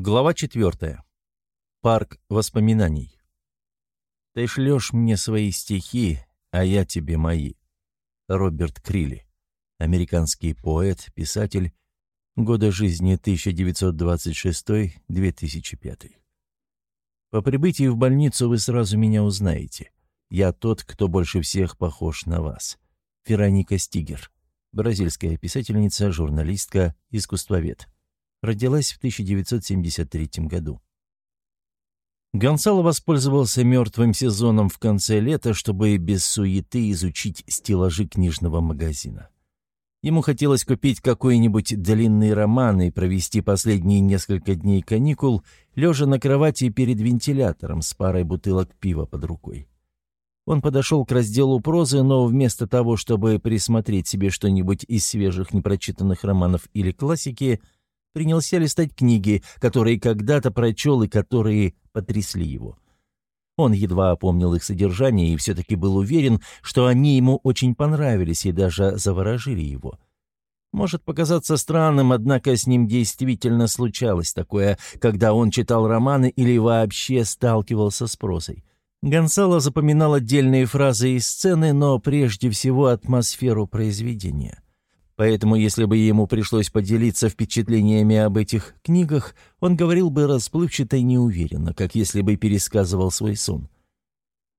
Глава четвертая. Парк воспоминаний. «Ты шлешь мне свои стихи, а я тебе мои». Роберт Крилли. Американский поэт, писатель. Годы жизни 1926-2005. По прибытии в больницу вы сразу меня узнаете. Я тот, кто больше всех похож на вас. Вероника Стигер. Бразильская писательница, журналистка, искусствовед. Родилась в 1973 году. Гонсало воспользовался мертвым сезоном в конце лета, чтобы без суеты изучить стеллажи книжного магазина. Ему хотелось купить какой-нибудь длинный роман и провести последние несколько дней каникул, лежа на кровати перед вентилятором с парой бутылок пива под рукой. Он подошел к разделу прозы, но вместо того, чтобы присмотреть себе что-нибудь из свежих непрочитанных романов или классики – принялся листать книги, которые когда-то прочел и которые потрясли его. Он едва опомнил их содержание и все-таки был уверен, что они ему очень понравились и даже заворожили его. Может показаться странным, однако с ним действительно случалось такое, когда он читал романы или вообще сталкивался с прозой. Гонсало запоминал отдельные фразы и сцены, но прежде всего атмосферу произведения. Поэтому, если бы ему пришлось поделиться впечатлениями об этих книгах, он говорил бы расплывчато и неуверенно, как если бы пересказывал свой сон.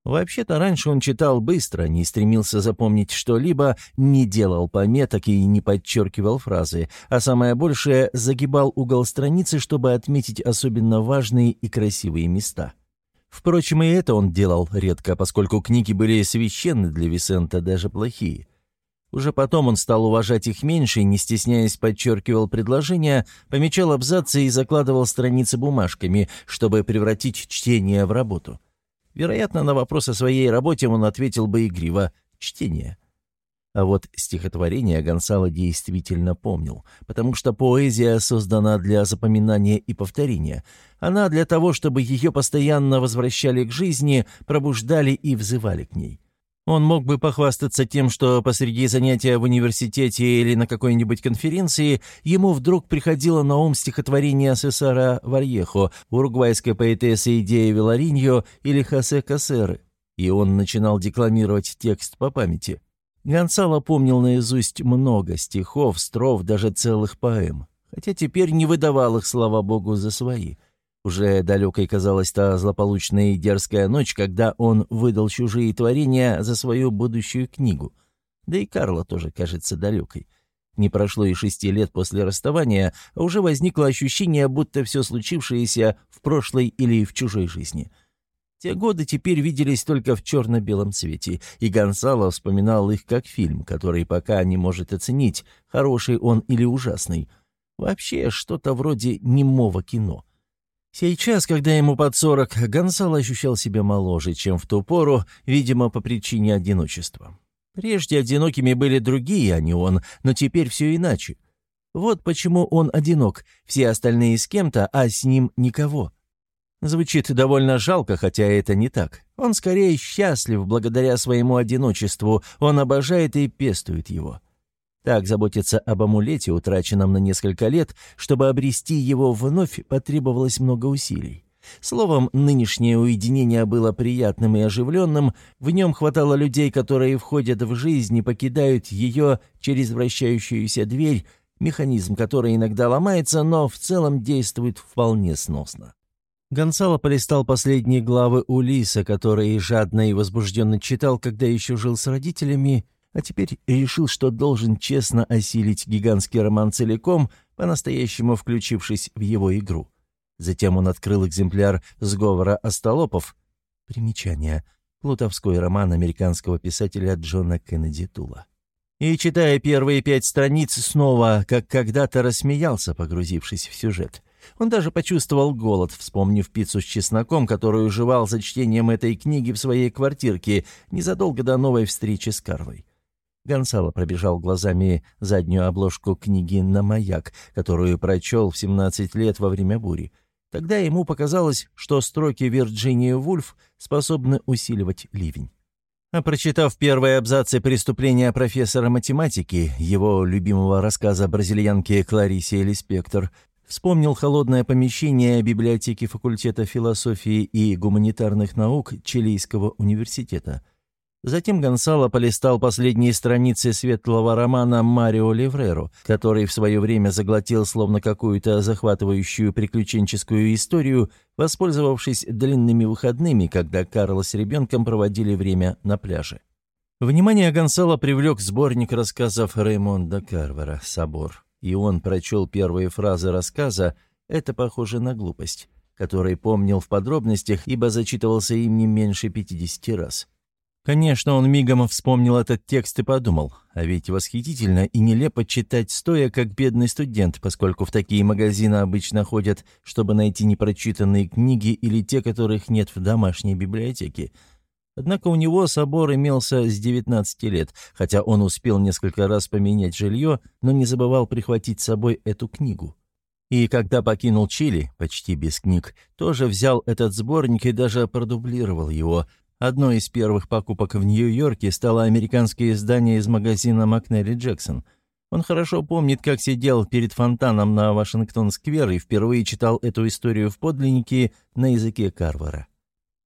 Вообще-то раньше он читал быстро, не стремился запомнить что-либо, не делал пометок и не подчеркивал фразы, а самое большее — загибал угол страницы, чтобы отметить особенно важные и красивые места. Впрочем, и это он делал редко, поскольку книги были священны для Висента, даже плохие. Уже потом он стал уважать их меньше и, не стесняясь, подчеркивал предложения, помечал абзацы и закладывал страницы бумажками, чтобы превратить чтение в работу. Вероятно, на вопрос о своей работе он ответил бы игриво «чтение». А вот стихотворение Гонсало действительно помнил, потому что поэзия создана для запоминания и повторения. Она для того, чтобы ее постоянно возвращали к жизни, пробуждали и взывали к ней. Он мог бы похвастаться тем, что посреди занятия в университете или на какой-нибудь конференции ему вдруг приходило на ум стихотворение Сесара Варьехо, уругвайской поэтессы Идея Велариньо или Хосе Кассеры, и он начинал декламировать текст по памяти. Гонсало помнил наизусть много стихов, строф, даже целых поэм, хотя теперь не выдавал их, слава богу, за свои – уже далекой казалась та злополучная и дерзкая ночь, когда он выдал чужие творения за свою будущую книгу. Да и Карла тоже кажется далекой. Не прошло и шести лет после расставания, а уже возникло ощущение, будто все случившееся в прошлой или в чужой жизни. Те годы теперь виделись только в черно-белом цвете, и Гонсало вспоминал их как фильм, который пока не может оценить, хороший он или ужасный. Вообще что-то вроде немого кино — Сейчас, когда ему под сорок, Гонсало ощущал себя моложе, чем в ту пору, видимо, по причине одиночества. Прежде одинокими были другие, а не он, но теперь все иначе. Вот почему он одинок, все остальные с кем-то, а с ним никого. Звучит довольно жалко, хотя это не так. Он скорее счастлив благодаря своему одиночеству, он обожает и пестует его. Так заботиться об амулете, утраченном на несколько лет, чтобы обрести его вновь, потребовалось много усилий. Словом, нынешнее уединение было приятным и оживленным, в нем хватало людей, которые входят в жизнь и покидают ее через вращающуюся дверь, механизм который иногда ломается, но в целом действует вполне сносно. Гонсало полистал последние главы Улиса, которые жадно и возбужденно читал, когда еще жил с родителями, а теперь решил, что должен честно осилить гигантский роман целиком, по-настоящему включившись в его игру. Затем он открыл экземпляр «Сговора остолопов». Примечание. Плутовской роман американского писателя Джона Кеннеди Тула. И, читая первые пять страниц, снова, как когда-то, рассмеялся, погрузившись в сюжет. Он даже почувствовал голод, вспомнив пиццу с чесноком, которую жевал за чтением этой книги в своей квартирке незадолго до новой встречи с Карлой. Гонсало пробежал глазами заднюю обложку книги «На маяк», которую прочел в 17 лет во время бури. Тогда ему показалось, что строки Вирджинии Вульф способны усиливать ливень. А прочитав первые абзацы «Преступления профессора математики», его любимого рассказа бразильянки Кларисе Лиспектор, Вспомнил холодное помещение библиотеки факультета философии и гуманитарных наук Чилийского университета. Затем Гонсало полистал последние страницы светлого романа Марио Левреро, который в свое время заглотил словно какую-то захватывающую приключенческую историю, воспользовавшись длинными выходными, когда Карло с ребенком проводили время на пляже. Внимание Гонсало привлек сборник рассказов Реймонда Карвера «Собор», и он прочел первые фразы рассказа «Это похоже на глупость», который помнил в подробностях, ибо зачитывался им не меньше 50 раз. Конечно, он мигом вспомнил этот текст и подумал, а ведь восхитительно и нелепо читать стоя, как бедный студент, поскольку в такие магазины обычно ходят, чтобы найти непрочитанные книги или те, которых нет в домашней библиотеке. Однако у него собор имелся с 19 лет, хотя он успел несколько раз поменять жилье, но не забывал прихватить с собой эту книгу. И когда покинул Чили, почти без книг, тоже взял этот сборник и даже продублировал его – Одной из первых покупок в Нью-Йорке стало американское издание из магазина Макнелли Джексон. Он хорошо помнит, как сидел перед фонтаном на Вашингтон-сквер и впервые читал эту историю в подлиннике на языке Карвара.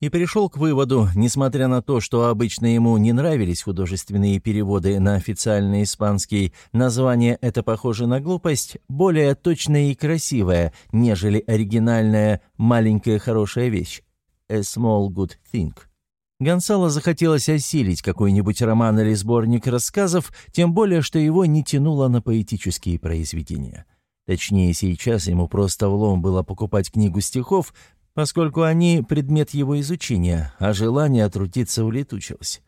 И пришел к выводу, несмотря на то, что обычно ему не нравились художественные переводы на официальный испанский, название это похоже на глупость, более точное и красивое, нежели оригинальная «маленькая хорошая вещь» – «a small good thing». Гонсало захотелось осилить какой-нибудь роман или сборник рассказов, тем более, что его не тянуло на поэтические произведения. Точнее, сейчас ему просто влом было покупать книгу стихов, поскольку они — предмет его изучения, а желание трудиться улетучилось.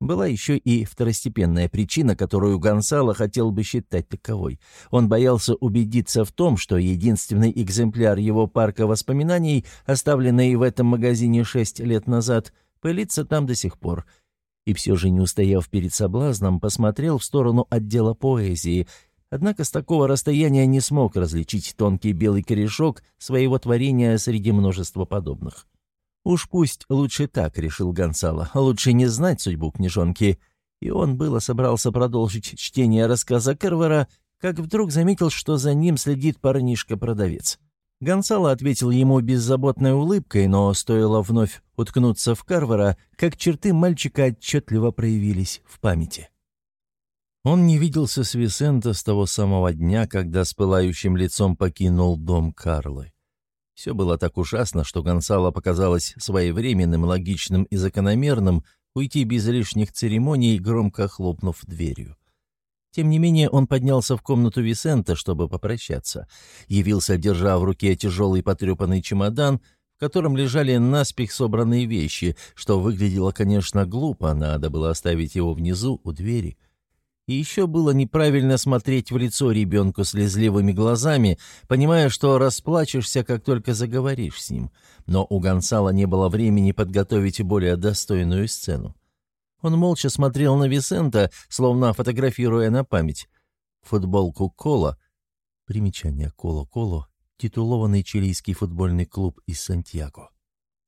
Была еще и второстепенная причина, которую Гонсало хотел бы считать таковой. Он боялся убедиться в том, что единственный экземпляр его парка воспоминаний, оставленный в этом магазине шесть лет назад — пылится там до сих пор. И все же, не устояв перед соблазном, посмотрел в сторону отдела поэзии, однако с такого расстояния не смог различить тонкий белый корешок своего творения среди множества подобных. «Уж пусть лучше так», — решил Гонсало, — «лучше не знать судьбу книжонки». И он было собрался продолжить чтение рассказа Кервера, как вдруг заметил, что за ним следит парнишка-продавец. Гонсало ответил ему беззаботной улыбкой, но стоило вновь уткнуться в Карвара, как черты мальчика отчетливо проявились в памяти. Он не виделся с Висенто с того самого дня, когда с пылающим лицом покинул дом Карлы. Все было так ужасно, что Гонсало показалось своевременным, логичным и закономерным уйти без лишних церемоний, громко хлопнув дверью. Тем не менее, он поднялся в комнату Висента, чтобы попрощаться. Явился, держа в руке тяжелый потрепанный чемодан, в котором лежали наспех собранные вещи, что выглядело, конечно, глупо, надо было оставить его внизу, у двери. И еще было неправильно смотреть в лицо ребенку слезливыми глазами, понимая, что расплачешься, как только заговоришь с ним. Но у Гонсала не было времени подготовить более достойную сцену. Он молча смотрел на Висента, словно фотографируя на память. Футболку Кола. Примечание Коло-Коло. Титулованный чилийский футбольный клуб из Сантьяго.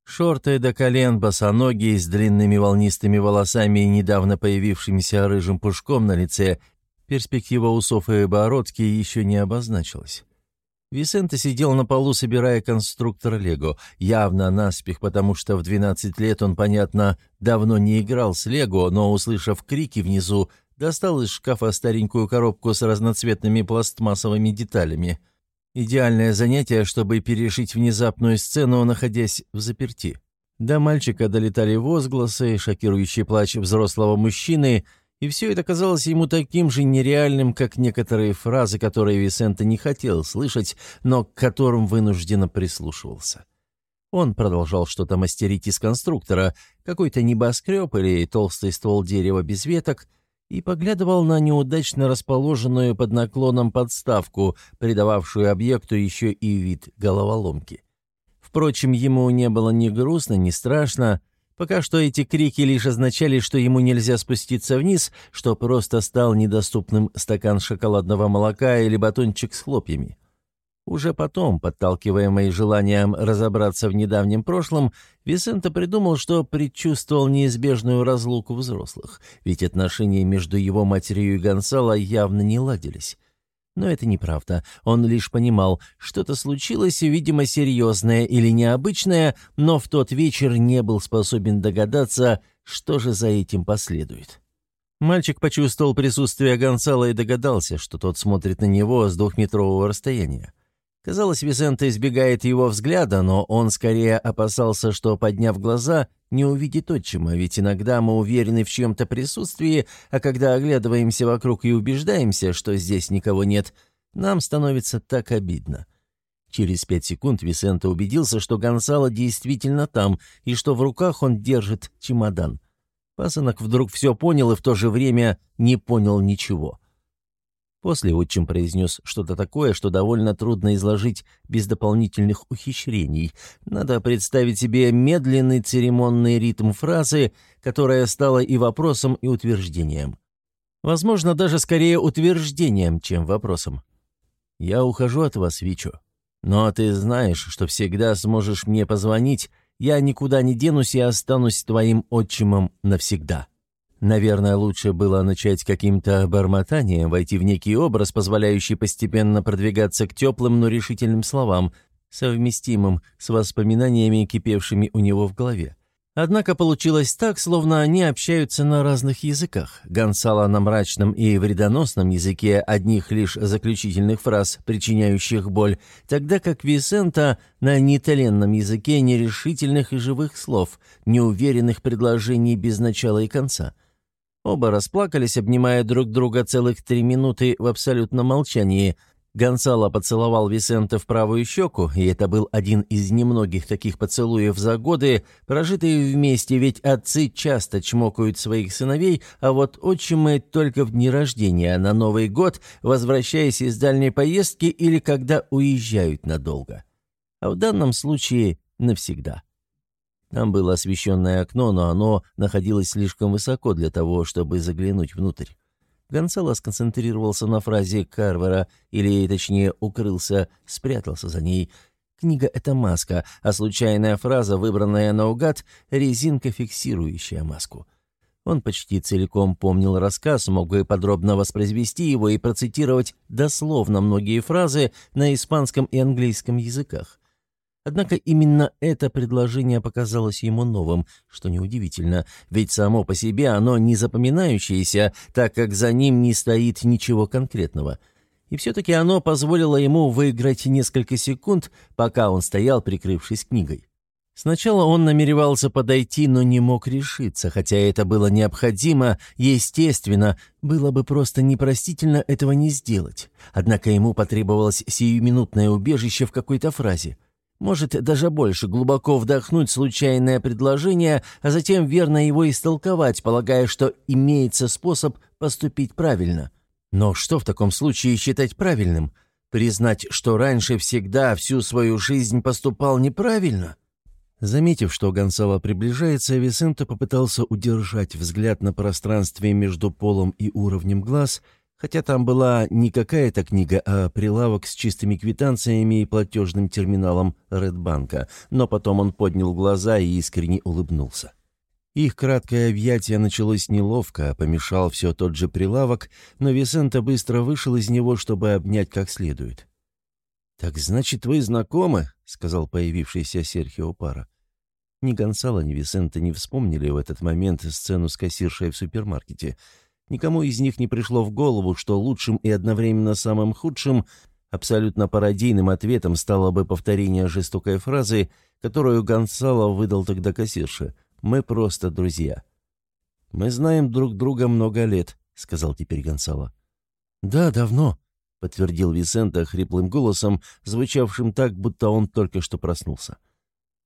Шорты до колен, босоногие, с длинными волнистыми волосами и недавно появившимся рыжим пушком на лице, перспектива усов и бородки еще не обозначилась. Висенте сидел на полу, собирая конструктор Лего, явно наспех, потому что в 12 лет он, понятно, давно не играл с Лего, но, услышав крики внизу, достал из шкафа старенькую коробку с разноцветными пластмассовыми деталями. Идеальное занятие, чтобы перешить внезапную сцену, находясь в заперти. До мальчика долетали возгласы, шокирующий плач взрослого мужчины — и все это казалось ему таким же нереальным, как некоторые фразы, которые Висенто не хотел слышать, но к которым вынужденно прислушивался. Он продолжал что-то мастерить из конструктора, какой-то небоскреб или толстый ствол дерева без веток, и поглядывал на неудачно расположенную под наклоном подставку, придававшую объекту еще и вид головоломки. Впрочем, ему не было ни грустно, ни страшно, Пока что эти крики лишь означали, что ему нельзя спуститься вниз, что просто стал недоступным стакан шоколадного молока или батончик с хлопьями. Уже потом, подталкиваемый желанием разобраться в недавнем прошлом, Висенто придумал, что предчувствовал неизбежную разлуку взрослых, ведь отношения между его матерью и Гонсало явно не ладились. Но это неправда. Он лишь понимал, что-то случилось, видимо, серьезное или необычное, но в тот вечер не был способен догадаться, что же за этим последует. Мальчик почувствовал присутствие Гонсала и догадался, что тот смотрит на него с двухметрового расстояния. Казалось, Висенте избегает его взгляда, но он скорее опасался, что, подняв глаза, не увидит отчима, ведь иногда мы уверены в чем-то присутствии, а когда оглядываемся вокруг и убеждаемся, что здесь никого нет, нам становится так обидно. Через пять секунд Висенте убедился, что Гонсало действительно там, и что в руках он держит чемодан. Пасынок вдруг все понял и в то же время не понял ничего — После отчим произнес что-то такое, что довольно трудно изложить без дополнительных ухищрений. Надо представить себе медленный церемонный ритм фразы, которая стала и вопросом, и утверждением. Возможно, даже скорее утверждением, чем вопросом. «Я ухожу от вас, Вичо. Но ты знаешь, что всегда сможешь мне позвонить. Я никуда не денусь и останусь твоим отчимом навсегда». Наверное, лучше было начать каким-то бормотанием, войти в некий образ, позволяющий постепенно продвигаться к теплым, но решительным словам, совместимым с воспоминаниями, кипевшими у него в голове. Однако получилось так, словно они общаются на разных языках. Гонсало на мрачном и вредоносном языке одних лишь заключительных фраз, причиняющих боль, тогда как Висента на неталенном языке нерешительных и живых слов, неуверенных предложений без начала и конца – Оба расплакались, обнимая друг друга целых три минуты в абсолютном молчании. Гонсало поцеловал Висента в правую щеку, и это был один из немногих таких поцелуев за годы, прожитые вместе, ведь отцы часто чмокают своих сыновей, а вот отчимы только в дни рождения, на Новый год, возвращаясь из дальней поездки или когда уезжают надолго. А в данном случае навсегда. Там было освещенное окно, но оно находилось слишком высоко для того, чтобы заглянуть внутрь. Гонсало сконцентрировался на фразе Карвера, или, точнее, укрылся, спрятался за ней. Книга — это маска, а случайная фраза, выбранная наугад, — резинка, фиксирующая маску. Он почти целиком помнил рассказ, мог бы подробно воспроизвести его и процитировать дословно многие фразы на испанском и английском языках. Однако именно это предложение показалось ему новым, что неудивительно, ведь само по себе оно не запоминающееся, так как за ним не стоит ничего конкретного. И все-таки оно позволило ему выиграть несколько секунд, пока он стоял, прикрывшись книгой. Сначала он намеревался подойти, но не мог решиться, хотя это было необходимо, естественно, было бы просто непростительно этого не сделать. Однако ему потребовалось сиюминутное убежище в какой-то фразе. Может, даже больше глубоко вдохнуть случайное предложение, а затем верно его истолковать, полагая, что имеется способ поступить правильно. Но что в таком случае считать правильным? Признать, что раньше всегда всю свою жизнь поступал неправильно? Заметив, что Гонсало приближается, Висенто попытался удержать взгляд на пространстве между полом и уровнем глаз – Хотя там была не какая-то книга, а прилавок с чистыми квитанциями и платежным терминалом Редбанка, но потом он поднял глаза и искренне улыбнулся. Их краткое объятие началось неловко, помешал все тот же прилавок, но Висента быстро вышел из него, чтобы обнять как следует. «Так значит, вы знакомы?» — сказал появившийся Серхио Пара. Ни Гонсало, ни Висента не вспомнили в этот момент сцену с кассиршей в супермаркете — Никому из них не пришло в голову, что лучшим и одновременно самым худшим, абсолютно пародийным ответом стало бы повторение жестокой фразы, которую Гонсало выдал тогда кассирше. «Мы просто друзья». «Мы знаем друг друга много лет», — сказал теперь Гонсало. «Да, давно», — подтвердил Висента хриплым голосом, звучавшим так, будто он только что проснулся.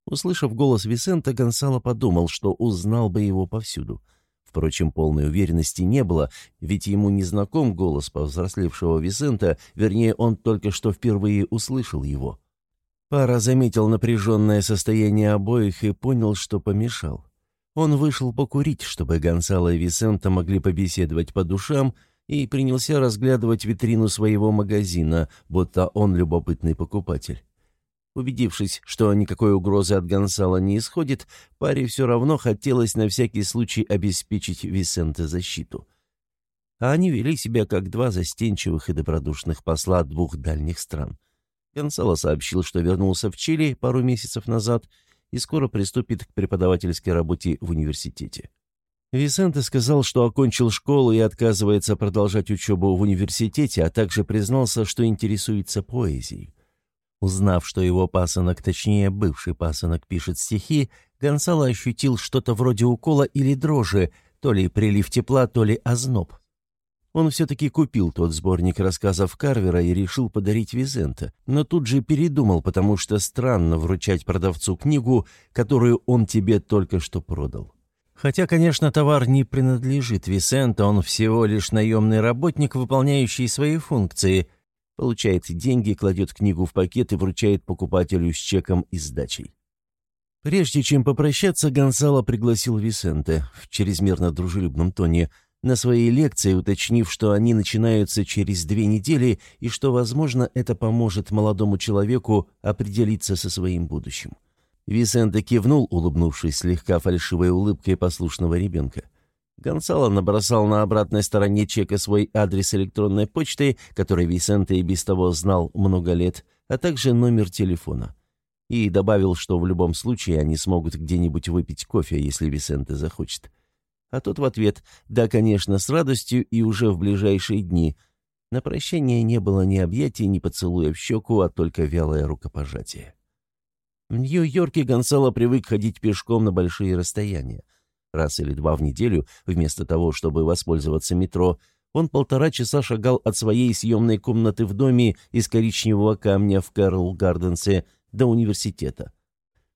Услышав голос Висента, Гонсало подумал, что узнал бы его повсюду — Впрочем, полной уверенности не было, ведь ему не знаком голос повзрослевшего Висента, вернее, он только что впервые услышал его. Пара заметил напряженное состояние обоих и понял, что помешал. Он вышел покурить, чтобы Гонсало и Висента могли побеседовать по душам, и принялся разглядывать витрину своего магазина, будто он любопытный покупатель. Убедившись, что никакой угрозы от Гонсала не исходит, паре все равно хотелось на всякий случай обеспечить Висенте защиту. а они вели себя как два застенчивых и добродушных посла двух дальних стран. Гонсало сообщил, что вернулся в Чили пару месяцев назад и скоро приступит к преподавательской работе в университете. Висенте сказал, что окончил школу и отказывается продолжать учебу в университете, а также признался, что интересуется поэзией. Узнав, что его пасынок, точнее, бывший пасынок, пишет стихи, Гонсало ощутил что-то вроде укола или дрожи, то ли прилив тепла, то ли озноб. Он все-таки купил тот сборник рассказов Карвера и решил подарить Визента, но тут же передумал, потому что странно вручать продавцу книгу, которую он тебе только что продал. Хотя, конечно, товар не принадлежит Висенту, он всего лишь наемный работник, выполняющий свои функции – получает деньги, кладет книгу в пакет и вручает покупателю с чеком и сдачей. Прежде чем попрощаться, Гонсало пригласил Висенте в чрезмерно дружелюбном тоне на свои лекции, уточнив, что они начинаются через две недели и что, возможно, это поможет молодому человеку определиться со своим будущим. Висенте кивнул, улыбнувшись слегка фальшивой улыбкой послушного ребенка. Гонсало набросал на обратной стороне чека свой адрес электронной почты, который Висенте и без того знал много лет, а также номер телефона. И добавил, что в любом случае они смогут где-нибудь выпить кофе, если Висенте захочет. А тот в ответ «Да, конечно, с радостью и уже в ближайшие дни». На прощание не было ни объятий, ни поцелуя в щеку, а только вялое рукопожатие. В Нью-Йорке Гонсало привык ходить пешком на большие расстояния. Раз или два в неделю, вместо того, чтобы воспользоваться метро, он полтора часа шагал от своей съемной комнаты в доме из коричневого камня в Карл-Гарденсе до университета.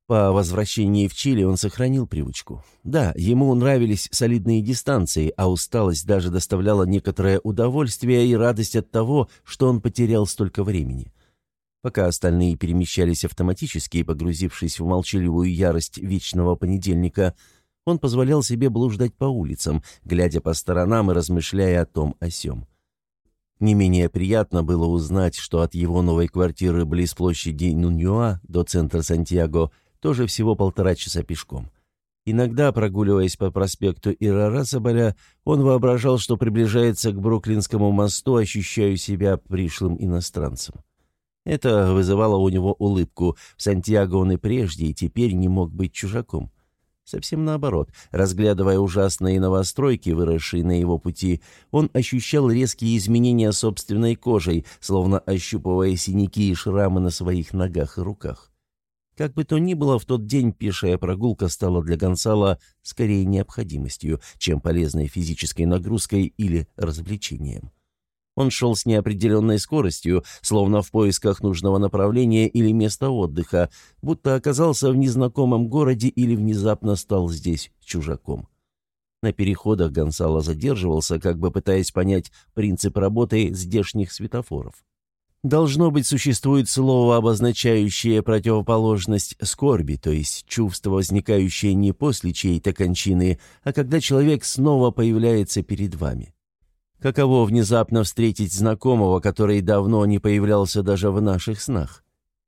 По возвращении в Чили он сохранил привычку. Да, ему нравились солидные дистанции, а усталость даже доставляла некоторое удовольствие и радость от того, что он потерял столько времени. Пока остальные перемещались автоматически, погрузившись в молчаливую ярость вечного понедельника – он позволял себе блуждать по улицам, глядя по сторонам и размышляя о том о сём. Не менее приятно было узнать, что от его новой квартиры близ площади Нуньюа до центра Сантьяго тоже всего полтора часа пешком. Иногда, прогуливаясь по проспекту Ирарасабаля, он воображал, что приближается к Бруклинскому мосту, ощущая себя пришлым иностранцем. Это вызывало у него улыбку. В Сантьяго он и прежде, и теперь не мог быть чужаком. Совсем наоборот, разглядывая ужасные новостройки, выросшие на его пути, он ощущал резкие изменения собственной кожей, словно ощупывая синяки и шрамы на своих ногах и руках. Как бы то ни было, в тот день пешая прогулка стала для Гонсала скорее необходимостью, чем полезной физической нагрузкой или развлечением. Он шел с неопределенной скоростью, словно в поисках нужного направления или места отдыха, будто оказался в незнакомом городе или внезапно стал здесь чужаком. На переходах Гонсало задерживался, как бы пытаясь понять принцип работы здешних светофоров. Должно быть, существует слово, обозначающее противоположность скорби, то есть чувство, возникающее не после чьей-то кончины, а когда человек снова появляется перед вами. Каково внезапно встретить знакомого, который давно не появлялся даже в наших снах?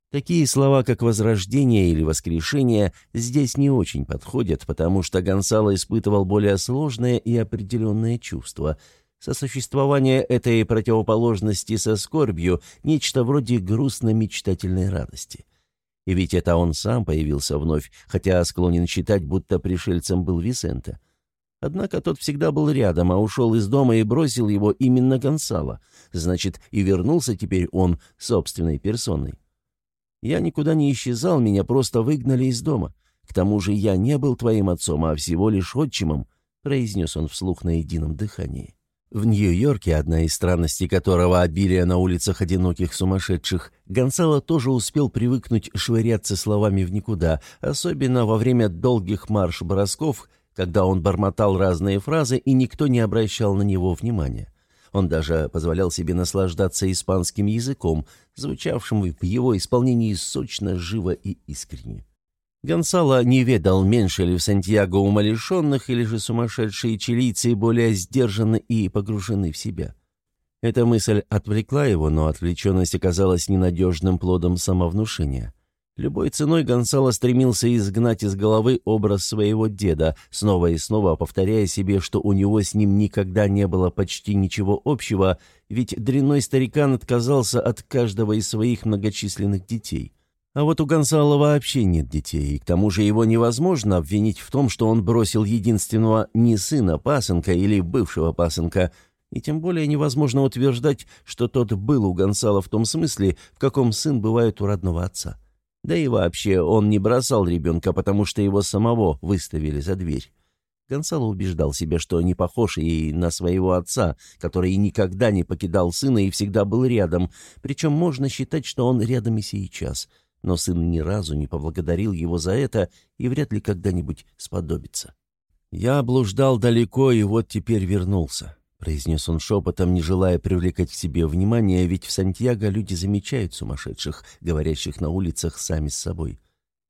Такие слова, как «возрождение» или «воскрешение», здесь не очень подходят, потому что Гонсало испытывал более сложное и определенное чувство. Сосуществование этой противоположности со скорбью – нечто вроде грустно-мечтательной радости. И ведь это он сам появился вновь, хотя склонен считать, будто пришельцем был Висента. Однако тот всегда был рядом, а ушел из дома и бросил его именно Гонсало. Значит, и вернулся теперь он собственной персоной. Я никуда не исчезал, меня просто выгнали из дома. К тому же я не был твоим отцом, а всего лишь отчимом, произнес он вслух на едином дыхании. В Нью-Йорке, одна из странностей которого обилие на улицах одиноких сумасшедших, Гонсало тоже успел привыкнуть швыряться словами в никуда, особенно во время долгих марш-бросков, когда он бормотал разные фразы, и никто не обращал на него внимания. Он даже позволял себе наслаждаться испанским языком, звучавшим в его исполнении сочно, живо и искренне. Гонсало не ведал, меньше ли в Сантьяго умалишенных, или же сумасшедшие чилийцы более сдержаны и погружены в себя. Эта мысль отвлекла его, но отвлеченность оказалась ненадежным плодом самовнушения. Любой ценой Гонсало стремился изгнать из головы образ своего деда, снова и снова повторяя себе, что у него с ним никогда не было почти ничего общего, ведь дрянной старикан отказался от каждого из своих многочисленных детей. А вот у Гонсало вообще нет детей, и к тому же его невозможно обвинить в том, что он бросил единственного не сына пасынка или бывшего пасынка, и тем более невозможно утверждать, что тот был у Гонсало в том смысле, в каком сын бывает у родного отца. Да и вообще, он не бросал ребенка, потому что его самого выставили за дверь. Гонсало убеждал себя, что не похож и на своего отца, который никогда не покидал сына и всегда был рядом, причем можно считать, что он рядом и сейчас. Но сын ни разу не поблагодарил его за это и вряд ли когда-нибудь сподобится. «Я блуждал далеко и вот теперь вернулся. — произнес он шепотом, не желая привлекать к себе внимание, ведь в Сантьяго люди замечают сумасшедших, говорящих на улицах сами с собой.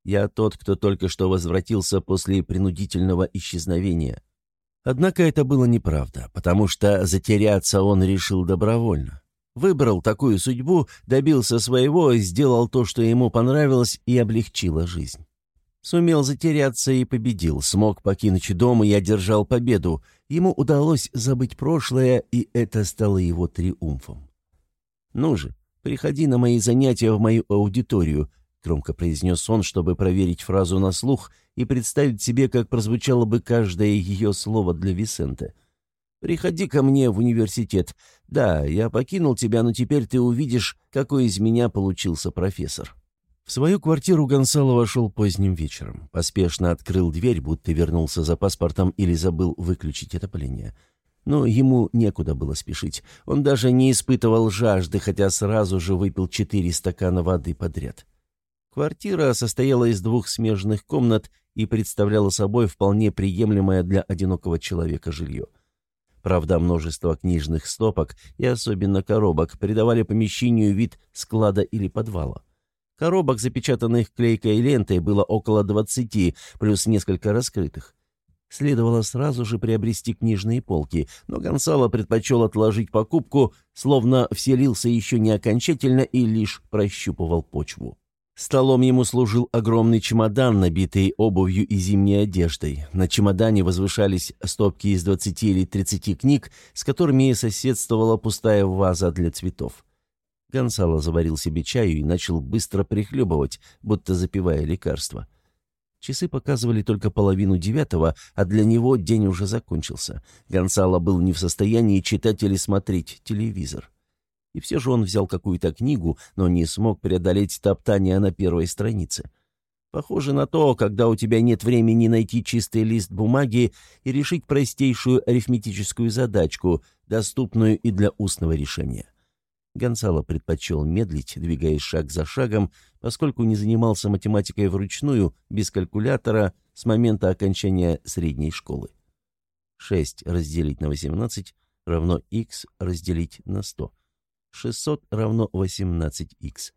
«Я тот, кто только что возвратился после принудительного исчезновения». Однако это было неправда, потому что затеряться он решил добровольно. Выбрал такую судьбу, добился своего, сделал то, что ему понравилось, и облегчило жизнь. Сумел затеряться и победил, смог покинуть дом и одержал победу. Ему удалось забыть прошлое, и это стало его триумфом. «Ну же, приходи на мои занятия в мою аудиторию», — громко произнес он, чтобы проверить фразу на слух и представить себе, как прозвучало бы каждое ее слово для Висента. «Приходи ко мне в университет. Да, я покинул тебя, но теперь ты увидишь, какой из меня получился профессор». В свою квартиру Гонсало вошел поздним вечером. Поспешно открыл дверь, будто вернулся за паспортом или забыл выключить отопление. Но ему некуда было спешить. Он даже не испытывал жажды, хотя сразу же выпил четыре стакана воды подряд. Квартира состояла из двух смежных комнат и представляла собой вполне приемлемое для одинокого человека жилье. Правда, множество книжных стопок и особенно коробок придавали помещению вид склада или подвала. Коробок, запечатанных клейкой лентой, было около двадцати, плюс несколько раскрытых. Следовало сразу же приобрести книжные полки, но Гонсало предпочел отложить покупку, словно вселился еще не окончательно и лишь прощупывал почву. Столом ему служил огромный чемодан, набитый обувью и зимней одеждой. На чемодане возвышались стопки из двадцати или тридцати книг, с которыми соседствовала пустая ваза для цветов. Гонсало заварил себе чаю и начал быстро прихлебывать, будто запивая лекарство. Часы показывали только половину девятого, а для него день уже закончился. Гонсало был не в состоянии читать или смотреть телевизор. И все же он взял какую-то книгу, но не смог преодолеть топтание на первой странице. Похоже на то, когда у тебя нет времени найти чистый лист бумаги и решить простейшую арифметическую задачку, доступную и для устного решения. Гонсало предпочел медлить, двигаясь шаг за шагом, поскольку не занимался математикой вручную, без калькулятора, с момента окончания средней школы. 6 разделить на 18 равно x разделить на 100. 600 равно 18x.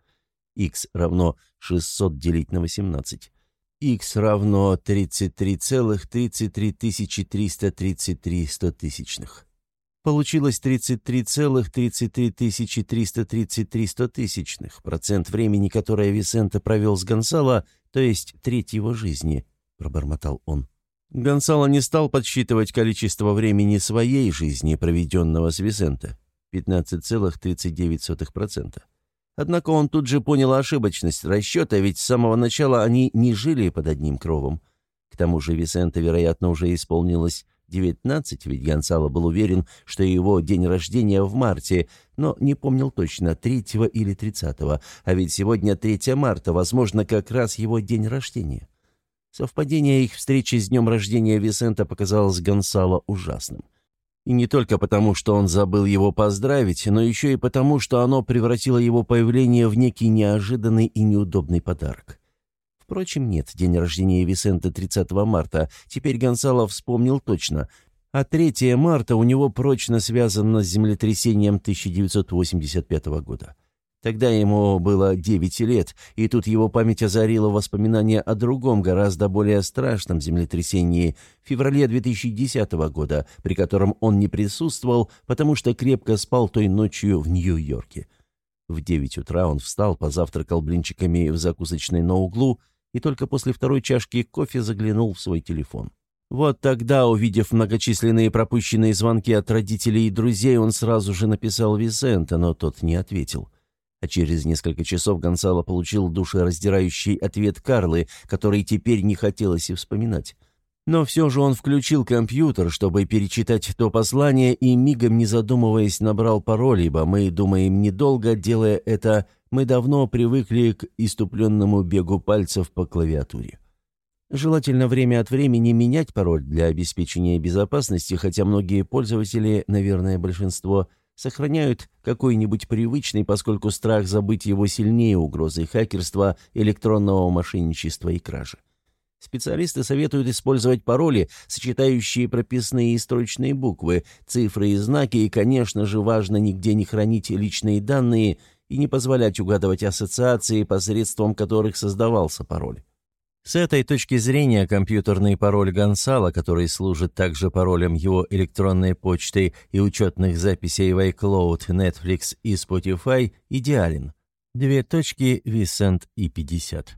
x равно 600 делить на 18. x равно 33,33 333 стотысячных. Получилось 33,33 333 стотысячных, процент времени, которое Висенто провел с Гонсало, то есть треть его жизни, — пробормотал он. Гонсало не стал подсчитывать количество времени своей жизни, проведенного с Висенто, 15,39%. Однако он тут же понял ошибочность расчета, ведь с самого начала они не жили под одним кровом. К тому же Висенто, вероятно, уже исполнилось 19, ведь Гонсало был уверен, что его день рождения в марте, но не помнил точно, 3 или 30, а ведь сегодня 3 марта, возможно, как раз его день рождения. Совпадение их встречи с днем рождения Висента показалось Гонсало ужасным. И не только потому, что он забыл его поздравить, но еще и потому, что оно превратило его появление в некий неожиданный и неудобный подарок. Впрочем, нет, день рождения Висента 30 марта, теперь Гонсало вспомнил точно. А 3 марта у него прочно связано с землетрясением 1985 года. Тогда ему было 9 лет, и тут его память озарила воспоминания о другом, гораздо более страшном землетрясении в феврале 2010 года, при котором он не присутствовал, потому что крепко спал той ночью в Нью-Йорке. В девять утра он встал, позавтракал блинчиками в закусочной на углу и только после второй чашки кофе заглянул в свой телефон. Вот тогда, увидев многочисленные пропущенные звонки от родителей и друзей, он сразу же написал Висента, но тот не ответил. А через несколько часов Гонсало получил душераздирающий ответ Карлы, который теперь не хотелось и вспоминать. Но все же он включил компьютер, чтобы перечитать то послание, и мигом не задумываясь набрал пароль, ибо мы думаем недолго, делая это, мы давно привыкли к иступленному бегу пальцев по клавиатуре. Желательно время от времени менять пароль для обеспечения безопасности, хотя многие пользователи, наверное, большинство, сохраняют какой-нибудь привычный, поскольку страх забыть его сильнее угрозы хакерства, электронного мошенничества и кражи. Специалисты советуют использовать пароли, сочетающие прописные и строчные буквы, цифры и знаки, и, конечно же, важно нигде не хранить личные данные и не позволять угадывать ассоциации, посредством которых создавался пароль. С этой точки зрения компьютерный пароль Гонсала, который служит также паролем его электронной почты и учетных записей в iCloud, Netflix и Spotify, идеален. Две точки, Висент и 50.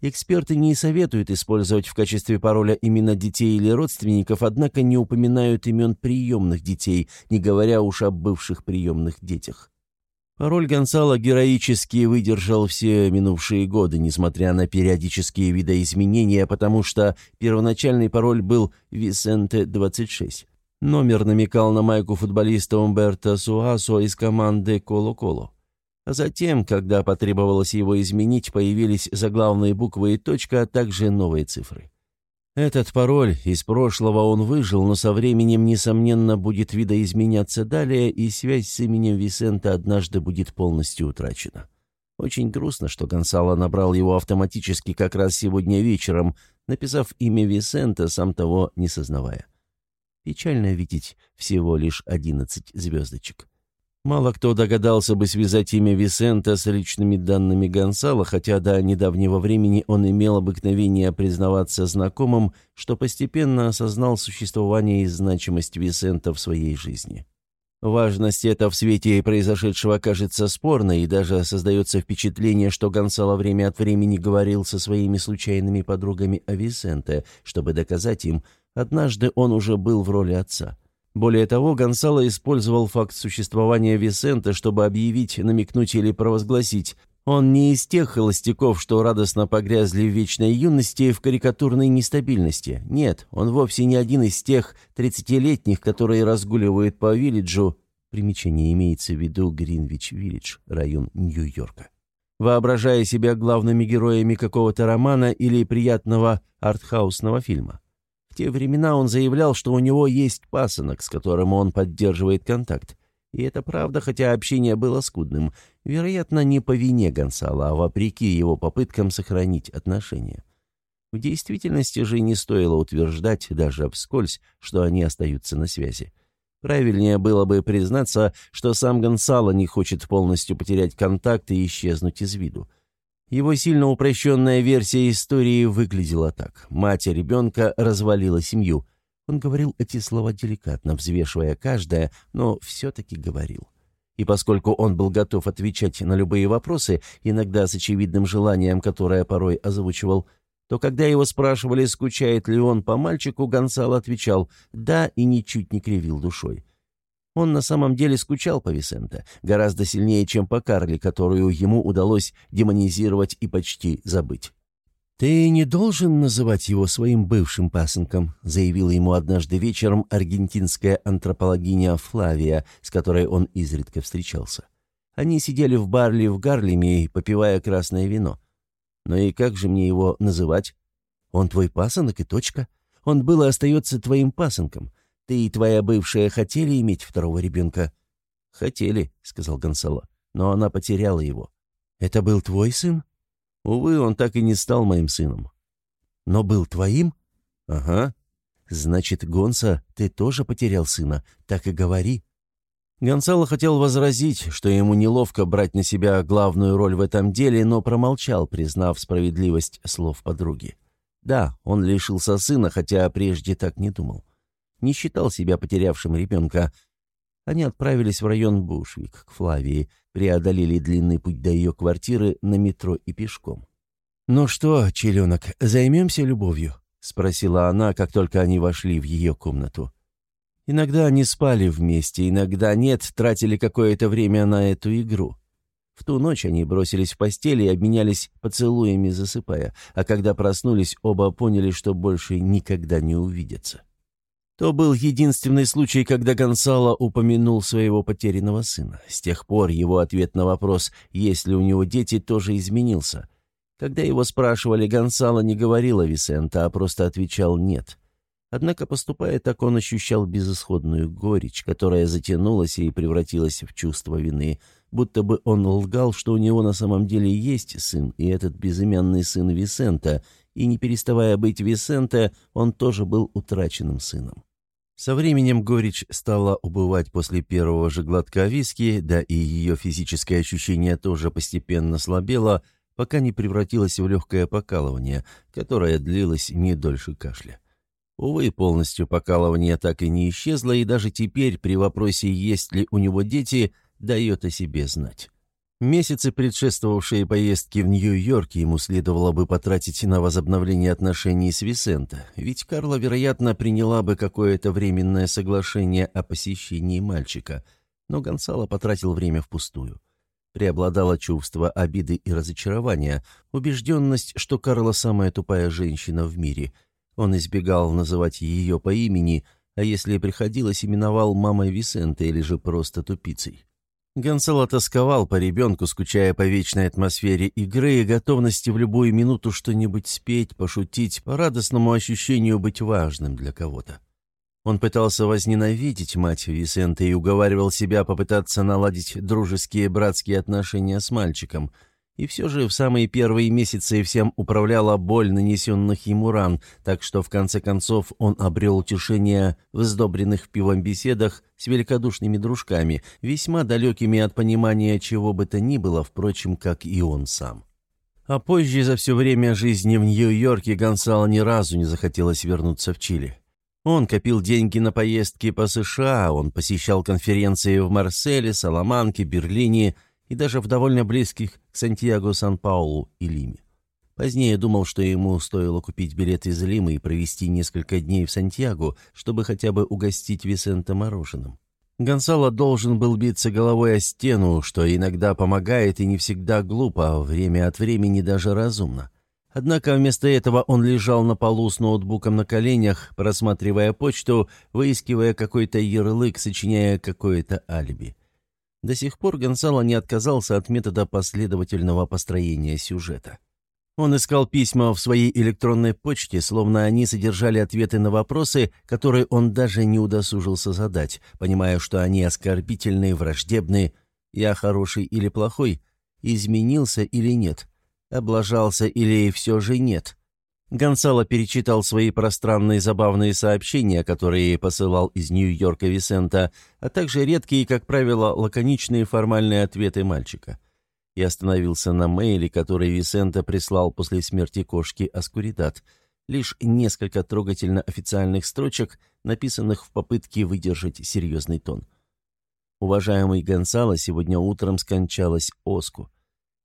Эксперты не советуют использовать в качестве пароля имена детей или родственников, однако не упоминают имен приемных детей, не говоря уж о бывших приемных детях. Пароль Гонсало героически выдержал все минувшие годы, несмотря на периодические видоизменения, потому что первоначальный пароль был «Висенте-26». Номер намекал на майку футболиста Умберто Суасо из команды «Коло-Коло». А затем, когда потребовалось его изменить, появились заглавные буквы и точка, а также новые цифры. Этот пароль из прошлого он выжил, но со временем, несомненно, будет видоизменяться далее, и связь с именем Висента однажды будет полностью утрачена. Очень грустно, что Гонсало набрал его автоматически как раз сегодня вечером, написав имя Висента, сам того не сознавая. Печально видеть всего лишь одиннадцать звездочек. Мало кто догадался бы связать имя Висента с личными данными Гонсала, хотя до недавнего времени он имел обыкновение признаваться знакомым, что постепенно осознал существование и значимость Висента в своей жизни. Важность эта в свете произошедшего кажется спорной, и даже создается впечатление, что Гонсало время от времени говорил со своими случайными подругами о Висенте, чтобы доказать им, однажды он уже был в роли отца. Более того, Гонсало использовал факт существования Висента, чтобы объявить, намекнуть или провозгласить. Он не из тех холостяков, что радостно погрязли в вечной юности и в карикатурной нестабильности. Нет, он вовсе не один из тех тридцатилетних, которые разгуливают по Виллиджу. Примечание имеется в виду Гринвич-Виллидж, район Нью-Йорка. Воображая себя главными героями какого-то романа или приятного артхаусного фильма те времена он заявлял, что у него есть пасынок, с которым он поддерживает контакт. И это правда, хотя общение было скудным. Вероятно, не по вине Гонсала, а вопреки его попыткам сохранить отношения. В действительности же не стоило утверждать, даже вскользь, что они остаются на связи. Правильнее было бы признаться, что сам Гонсало не хочет полностью потерять контакт и исчезнуть из виду. Его сильно упрощенная версия истории выглядела так. Мать ребенка развалила семью. Он говорил эти слова деликатно, взвешивая каждое, но все-таки говорил. И поскольку он был готов отвечать на любые вопросы, иногда с очевидным желанием, которое порой озвучивал, то когда его спрашивали, скучает ли он по мальчику, Гонсало отвечал «да» и ничуть не кривил душой. Он на самом деле скучал по Висенте, гораздо сильнее, чем по Карли, которую ему удалось демонизировать и почти забыть. «Ты не должен называть его своим бывшим пасынком», заявила ему однажды вечером аргентинская антропологиня Флавия, с которой он изредка встречался. Они сидели в баре в Гарлеме, попивая красное вино. «Ну и как же мне его называть? Он твой пасынок и точка. Он был и остается твоим пасынком. Ты и твоя бывшая хотели иметь второго ребенка?» «Хотели», — сказал Гонсало, — «но она потеряла его». «Это был твой сын?» «Увы, он так и не стал моим сыном». «Но был твоим?» «Ага». «Значит, Гонса, ты тоже потерял сына, так и говори». Гонсало хотел возразить, что ему неловко брать на себя главную роль в этом деле, но промолчал, признав справедливость слов подруги. Да, он лишился сына, хотя прежде так не думал не считал себя потерявшим ребенка. Они отправились в район Бушвик, к Флавии, преодолели длинный путь до ее квартиры на метро и пешком. «Ну что, челенок, займемся любовью?» — спросила она, как только они вошли в ее комнату. Иногда они спали вместе, иногда нет, тратили какое-то время на эту игру. В ту ночь они бросились в постели и обменялись поцелуями, засыпая, а когда проснулись, оба поняли, что больше никогда не увидятся. То был единственный случай, когда Гонсало упомянул своего потерянного сына. С тех пор его ответ на вопрос, есть ли у него дети, тоже изменился. Когда его спрашивали, Гонсало не говорил о Висента, а просто отвечал «нет». Однако, поступая так, он ощущал безысходную горечь, которая затянулась и превратилась в чувство вины, будто бы он лгал, что у него на самом деле есть сын, и этот безымянный сын Висента, и не переставая быть Висента, он тоже был утраченным сыном. Со временем горечь стала убывать после первого же глотка виски, да и ее физическое ощущение тоже постепенно слабело, пока не превратилось в легкое покалывание, которое длилось не дольше кашля. Увы, полностью покалывание так и не исчезло, и даже теперь при вопросе, есть ли у него дети, дает о себе знать. Месяцы, предшествовавшие поездке в Нью-Йорк, ему следовало бы потратить на возобновление отношений с Висента, ведь Карла, вероятно, приняла бы какое-то временное соглашение о посещении мальчика, но Гонсало потратил время впустую. Преобладало чувство обиды и разочарования, убежденность, что Карла самая тупая женщина в мире. Он избегал называть ее по имени, а если приходилось, именовал мамой Висента или же просто тупицей. Гонсало тосковал по ребенку, скучая по вечной атмосфере игры и готовности в любую минуту что-нибудь спеть, пошутить, по радостному ощущению быть важным для кого-то. Он пытался возненавидеть мать Висента и уговаривал себя попытаться наладить дружеские братские отношения с мальчиком – и все же в самые первые месяцы всем управляла боль нанесенных ему ран, так что в конце концов он обрел утешение в сдобренных пивом беседах с великодушными дружками, весьма далекими от понимания чего бы то ни было, впрочем, как и он сам. А позже за все время жизни в Нью-Йорке Гонсало ни разу не захотелось вернуться в Чили. Он копил деньги на поездки по США, он посещал конференции в Марселе, Саламанке, Берлине – и даже в довольно близких к Сантьяго, Сан-Паулу и Лиме. Позднее думал, что ему стоило купить билет из Лимы и провести несколько дней в Сантьяго, чтобы хотя бы угостить Висента мороженым. Гонсало должен был биться головой о стену, что иногда помогает и не всегда глупо, а время от времени даже разумно. Однако вместо этого он лежал на полу с ноутбуком на коленях, просматривая почту, выискивая какой-то ярлык, сочиняя какое-то алиби. До сих пор Гонсало не отказался от метода последовательного построения сюжета. Он искал письма в своей электронной почте, словно они содержали ответы на вопросы, которые он даже не удосужился задать, понимая, что они оскорбительные, враждебные, «я хороший или плохой», «изменился или нет», «облажался или все же нет», Гонсало перечитал свои пространные забавные сообщения, которые посылал из Нью-Йорка Висента, а также редкие, как правило, лаконичные формальные ответы мальчика. И остановился на мейле, который Висента прислал после смерти кошки Аскуридат. Лишь несколько трогательно официальных строчек, написанных в попытке выдержать серьезный тон. Уважаемый Гонсало сегодня утром скончалась Оску.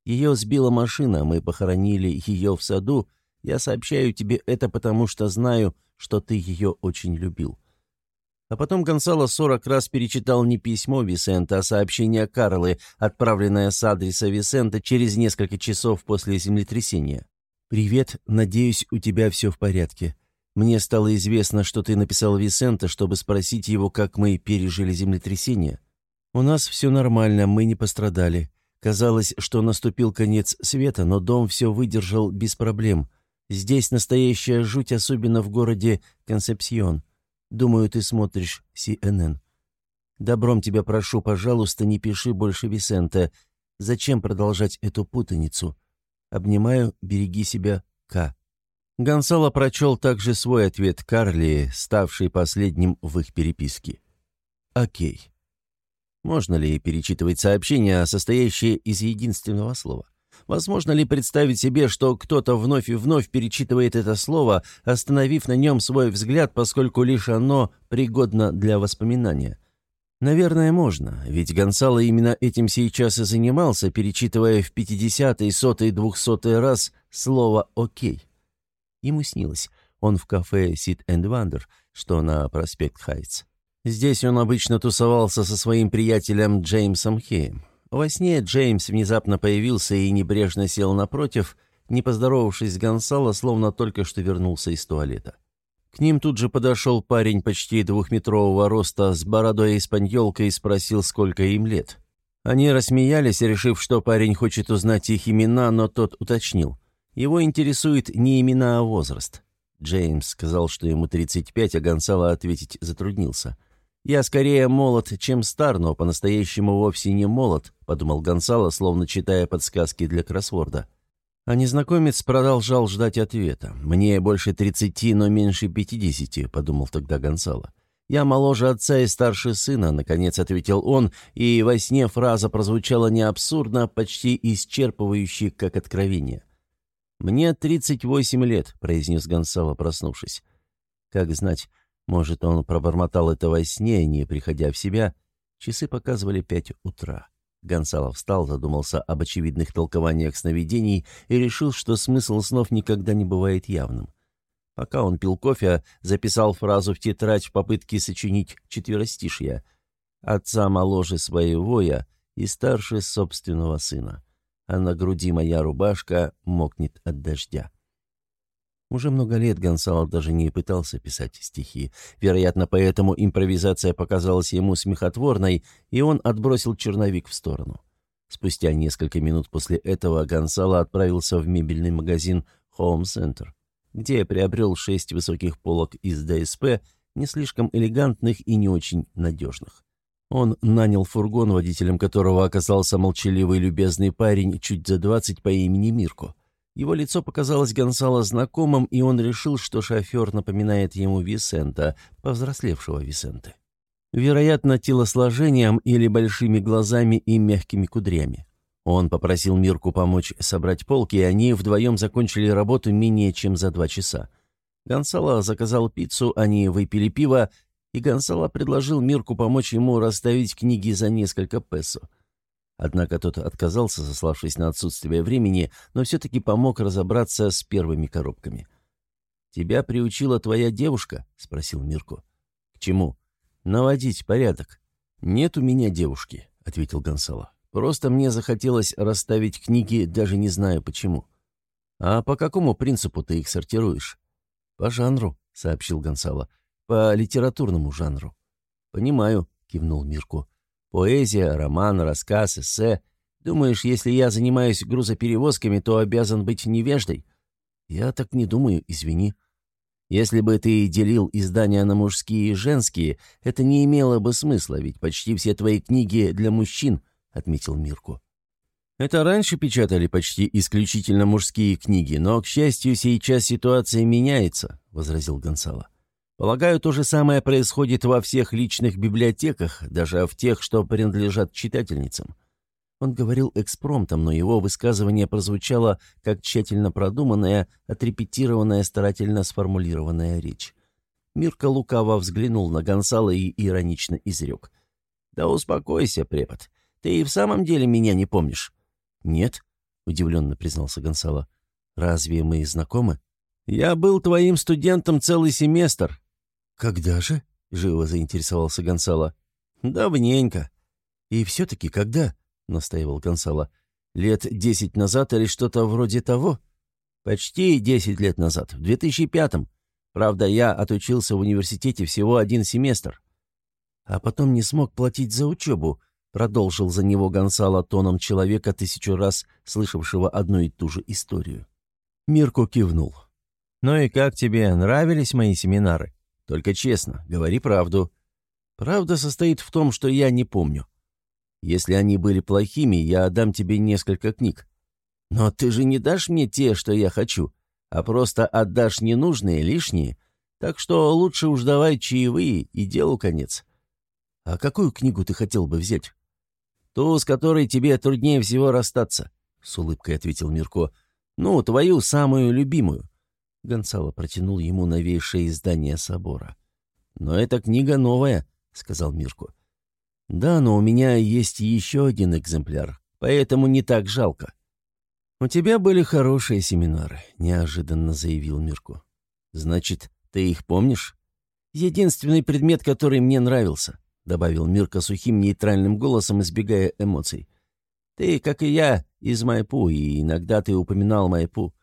Ее сбила машина, мы похоронили ее в саду, я сообщаю тебе это, потому что знаю, что ты ее очень любил». А потом Гонсало сорок раз перечитал не письмо Висента, а сообщение Карлы, отправленное с адреса Висента через несколько часов после землетрясения. «Привет, надеюсь, у тебя все в порядке. Мне стало известно, что ты написал Висента, чтобы спросить его, как мы пережили землетрясение. У нас все нормально, мы не пострадали. Казалось, что наступил конец света, но дом все выдержал без проблем. Здесь настоящая жуть, особенно в городе Консепсьон. Думаю, ты смотришь CNN. Добром тебя прошу, пожалуйста, не пиши больше Висента. Зачем продолжать эту путаницу? Обнимаю, береги себя, К. Гонсало прочел также свой ответ Карли, ставший последним в их переписке. Окей. Можно ли перечитывать сообщения, состоящие из единственного слова? Возможно ли представить себе, что кто-то вновь и вновь перечитывает это слово, остановив на нем свой взгляд, поскольку лишь оно пригодно для воспоминания? Наверное, можно, ведь Гонсало именно этим сейчас и занимался, перечитывая в пятидесятый, сотый, двухсотый раз слово «Окей». Ему снилось, он в кафе «Sit and Wonder», что на Проспект-Хайтс. Здесь он обычно тусовался со своим приятелем Джеймсом Хеем. Во сне Джеймс внезапно появился и небрежно сел напротив, не поздоровавшись с Гонсало, словно только что вернулся из туалета. К ним тут же подошел парень почти двухметрового роста с бородой-эспаньолкой и спросил, сколько им лет. Они рассмеялись, решив, что парень хочет узнать их имена, но тот уточнил. Его интересует не имена, а возраст. Джеймс сказал, что ему 35, а Гонсало ответить затруднился. «Я скорее молод, чем стар, но по-настоящему вовсе не молод», — подумал Гонсало, словно читая подсказки для кроссворда. А незнакомец продолжал ждать ответа. «Мне больше тридцати, но меньше пятидесяти», — подумал тогда Гонсало. «Я моложе отца и старше сына», — наконец ответил он, и во сне фраза прозвучала не абсурдно, а почти исчерпывающе, как откровение. «Мне тридцать восемь лет», — произнес Гонсало, проснувшись. Как знать, может, он пробормотал это во сне, не приходя в себя. Часы показывали пять утра. Гонсало встал, задумался об очевидных толкованиях сновидений и решил, что смысл снов никогда не бывает явным. Пока он пил кофе, записал фразу в тетрадь в попытке сочинить четверостишье. «Отца моложе своего я и старше собственного сына, а на груди моя рубашка мокнет от дождя». Уже много лет Гонсало даже не пытался писать стихи. Вероятно, поэтому импровизация показалась ему смехотворной, и он отбросил черновик в сторону. Спустя несколько минут после этого Гонсало отправился в мебельный магазин Home Center, где приобрел шесть высоких полок из ДСП, не слишком элегантных и не очень надежных. Он нанял фургон, водителем которого оказался молчаливый любезный парень чуть за двадцать по имени Мирко. Его лицо показалось Гонсало знакомым, и он решил, что шофер напоминает ему Висента, повзрослевшего Висенты. Вероятно, телосложением или большими глазами и мягкими кудрями. Он попросил Мирку помочь собрать полки, и они вдвоем закончили работу менее чем за два часа. Гонсало заказал пиццу, они выпили пиво, и Гонсало предложил Мирку помочь ему расставить книги за несколько песо. Однако тот отказался, сославшись на отсутствие времени, но все-таки помог разобраться с первыми коробками. «Тебя приучила твоя девушка?» — спросил Мирко. «К чему?» «Наводить порядок». «Нет у меня девушки», — ответил Гонсало. «Просто мне захотелось расставить книги, даже не знаю почему». «А по какому принципу ты их сортируешь?» «По жанру», — сообщил Гонсало. «По литературному жанру». «Понимаю», — кивнул Мирко. Поэзия, роман, рассказ, эссе. Думаешь, если я занимаюсь грузоперевозками, то обязан быть невеждой? Я так не думаю, извини. Если бы ты делил издания на мужские и женские, это не имело бы смысла, ведь почти все твои книги для мужчин, — отметил Мирку. Это раньше печатали почти исключительно мужские книги, но, к счастью, сейчас ситуация меняется, — возразил Гонсало. Полагаю, то же самое происходит во всех личных библиотеках, даже в тех, что принадлежат читательницам. Он говорил экспромтом, но его высказывание прозвучало как тщательно продуманная, отрепетированная, старательно сформулированная речь. Мирка лукаво взглянул на Гонсала и иронично изрек. «Да успокойся, препод. Ты и в самом деле меня не помнишь?» «Нет», — удивленно признался Гонсало. «Разве мы знакомы?» «Я был твоим студентом целый семестр», «Когда же?» — живо заинтересовался Гонсало. «Давненько». «И все-таки когда?» — настаивал Гонсало. «Лет десять назад или что-то вроде того?» «Почти десять лет назад, в 2005-м. Правда, я отучился в университете всего один семестр». «А потом не смог платить за учебу», — продолжил за него Гонсало тоном человека, тысячу раз слышавшего одну и ту же историю. Мирко кивнул. «Ну и как тебе, нравились мои семинары?» Только честно, говори правду. Правда состоит в том, что я не помню. Если они были плохими, я отдам тебе несколько книг. Но ты же не дашь мне те, что я хочу, а просто отдашь ненужные, лишние. Так что лучше уж давай чаевые и делу конец. А какую книгу ты хотел бы взять? Ту, с которой тебе труднее всего расстаться, — с улыбкой ответил Мирко. Ну, твою самую любимую. Гонсало протянул ему новейшее издание собора. «Но эта книга новая», — сказал Мирку. «Да, но у меня есть еще один экземпляр, поэтому не так жалко». «У тебя были хорошие семинары», — неожиданно заявил Мирку. «Значит, ты их помнишь?» «Единственный предмет, который мне нравился», — добавил Мирка сухим нейтральным голосом, избегая эмоций. «Ты, как и я, из Майпу, и иногда ты упоминал Майпу.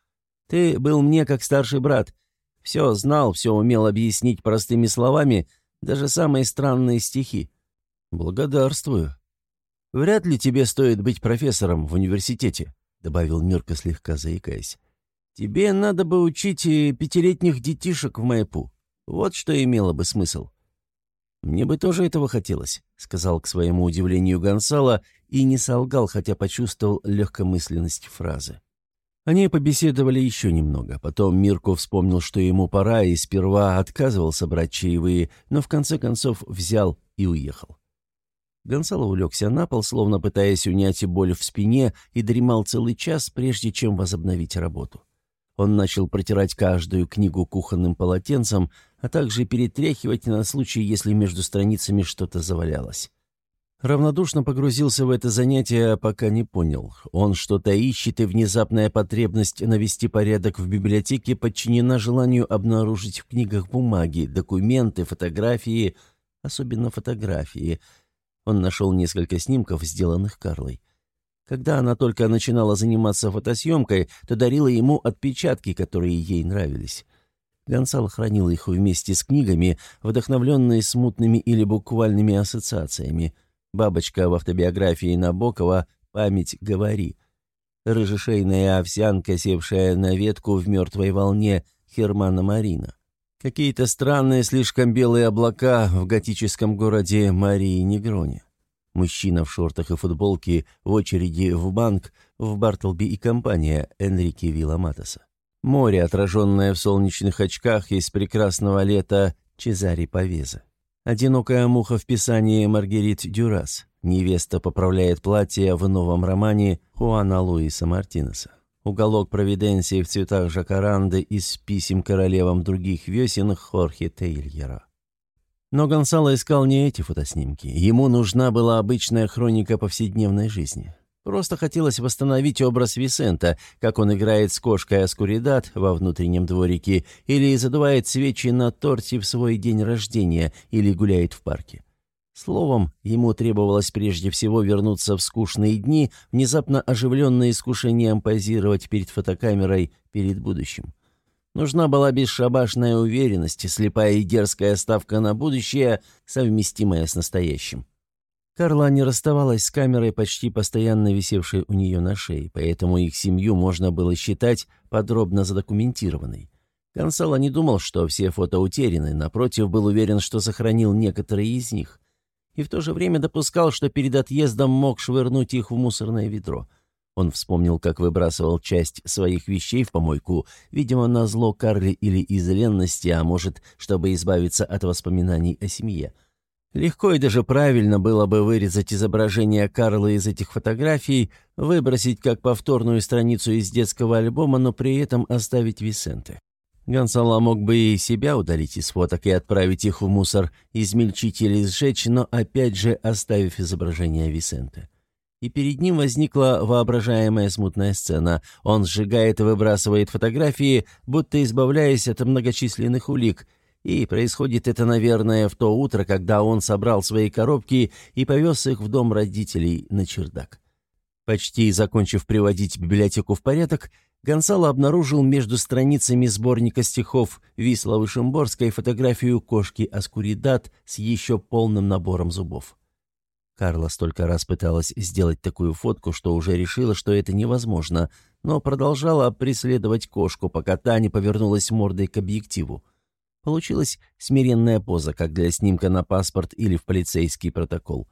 Ты был мне как старший брат. Все знал, все умел объяснить простыми словами, даже самые странные стихи. Благодарствую. Вряд ли тебе стоит быть профессором в университете», — добавил Мирка, слегка заикаясь. «Тебе надо бы учить пятилетних детишек в Майпу. Вот что имело бы смысл». «Мне бы тоже этого хотелось», — сказал к своему удивлению Гонсало и не солгал, хотя почувствовал легкомысленность фразы. Они побеседовали еще немного. Потом Мирко вспомнил, что ему пора, и сперва отказывался брать чаевые, но в конце концов взял и уехал. Гонсало улегся на пол, словно пытаясь унять боль в спине, и дремал целый час, прежде чем возобновить работу. Он начал протирать каждую книгу кухонным полотенцем, а также перетряхивать на случай, если между страницами что-то завалялось. Равнодушно погрузился в это занятие, пока не понял. Он что-то ищет, и внезапная потребность навести порядок в библиотеке подчинена желанию обнаружить в книгах бумаги, документы, фотографии, особенно фотографии. Он нашел несколько снимков, сделанных Карлой. Когда она только начинала заниматься фотосъемкой, то дарила ему отпечатки, которые ей нравились. Гонсал хранил их вместе с книгами, вдохновленные смутными или буквальными ассоциациями. «Бабочка» в автобиографии Набокова «Память говори». Рыжешейная овсянка, севшая на ветку в мертвой волне Хермана Марина. Какие-то странные, слишком белые облака в готическом городе Марии Негроне. Мужчина в шортах и футболке в очереди в банк в Бартлби и компания Энрике Вилламатоса. Море, отраженное в солнечных очках из прекрасного лета Чезари Повеза. Одинокая муха в писании Маргерит Дюрас. Невеста поправляет платье в новом романе Хуана Луиса Мартинеса. Уголок провиденции в цветах жакаранды из писем королевам других весен Хорхе Тейльера. Но Гонсало искал не эти фотоснимки. Ему нужна была обычная хроника повседневной жизни. Просто хотелось восстановить образ Висента, как он играет с кошкой Аскуридат во внутреннем дворике, или задувает свечи на торте в свой день рождения, или гуляет в парке. Словом, ему требовалось прежде всего вернуться в скучные дни, внезапно оживленные искушением позировать перед фотокамерой перед будущим. Нужна была бесшабашная уверенность, слепая и дерзкая ставка на будущее, совместимая с настоящим. Карла не расставалась с камерой, почти постоянно висевшей у нее на шее, поэтому их семью можно было считать подробно задокументированной. Гонсало не думал, что все фото утеряны, напротив, был уверен, что сохранил некоторые из них. И в то же время допускал, что перед отъездом мог швырнуть их в мусорное ведро – он вспомнил, как выбрасывал часть своих вещей в помойку, видимо, на зло Карли или из ленности, а может, чтобы избавиться от воспоминаний о семье. Легко и даже правильно было бы вырезать изображение Карлы из этих фотографий, выбросить как повторную страницу из детского альбома, но при этом оставить Висенте. Гонсало мог бы и себя удалить из фоток и отправить их в мусор, измельчить или сжечь, но опять же оставив изображение Висенте и перед ним возникла воображаемая смутная сцена. Он сжигает и выбрасывает фотографии, будто избавляясь от многочисленных улик, и происходит это, наверное, в то утро, когда он собрал свои коробки и повез их в дом родителей на чердак. Почти закончив приводить библиотеку в порядок, Гонсало обнаружил между страницами сборника стихов Висловы Шимборской фотографию кошки Аскуридат с еще полным набором зубов. Карла столько раз пыталась сделать такую фотку, что уже решила, что это невозможно, но продолжала преследовать кошку, пока та не повернулась мордой к объективу. Получилась смиренная поза, как для снимка на паспорт или в полицейский протокол.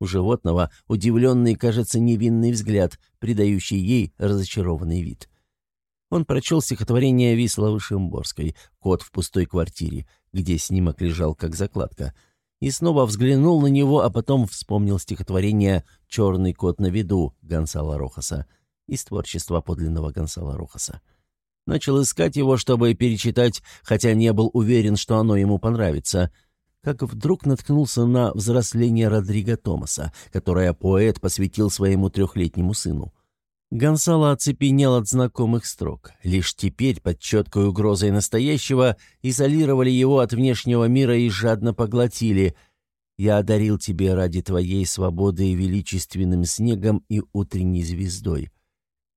У животного удивленный, кажется, невинный взгляд, придающий ей разочарованный вид. Он прочел стихотворение Виславы Шимборской «Кот в пустой квартире», где снимок лежал как закладка — и снова взглянул на него, а потом вспомнил стихотворение «Черный кот на виду» Гонсала Рохаса из творчества подлинного Гонсала Рохаса. Начал искать его, чтобы перечитать, хотя не был уверен, что оно ему понравится. как вдруг наткнулся на взросление Родриго Томаса, которое поэт посвятил своему трехлетнему сыну. Гонсало оцепенел от знакомых строк. Лишь теперь, под четкой угрозой настоящего, изолировали его от внешнего мира и жадно поглотили. «Я одарил тебе ради твоей свободы величественным снегом и утренней звездой.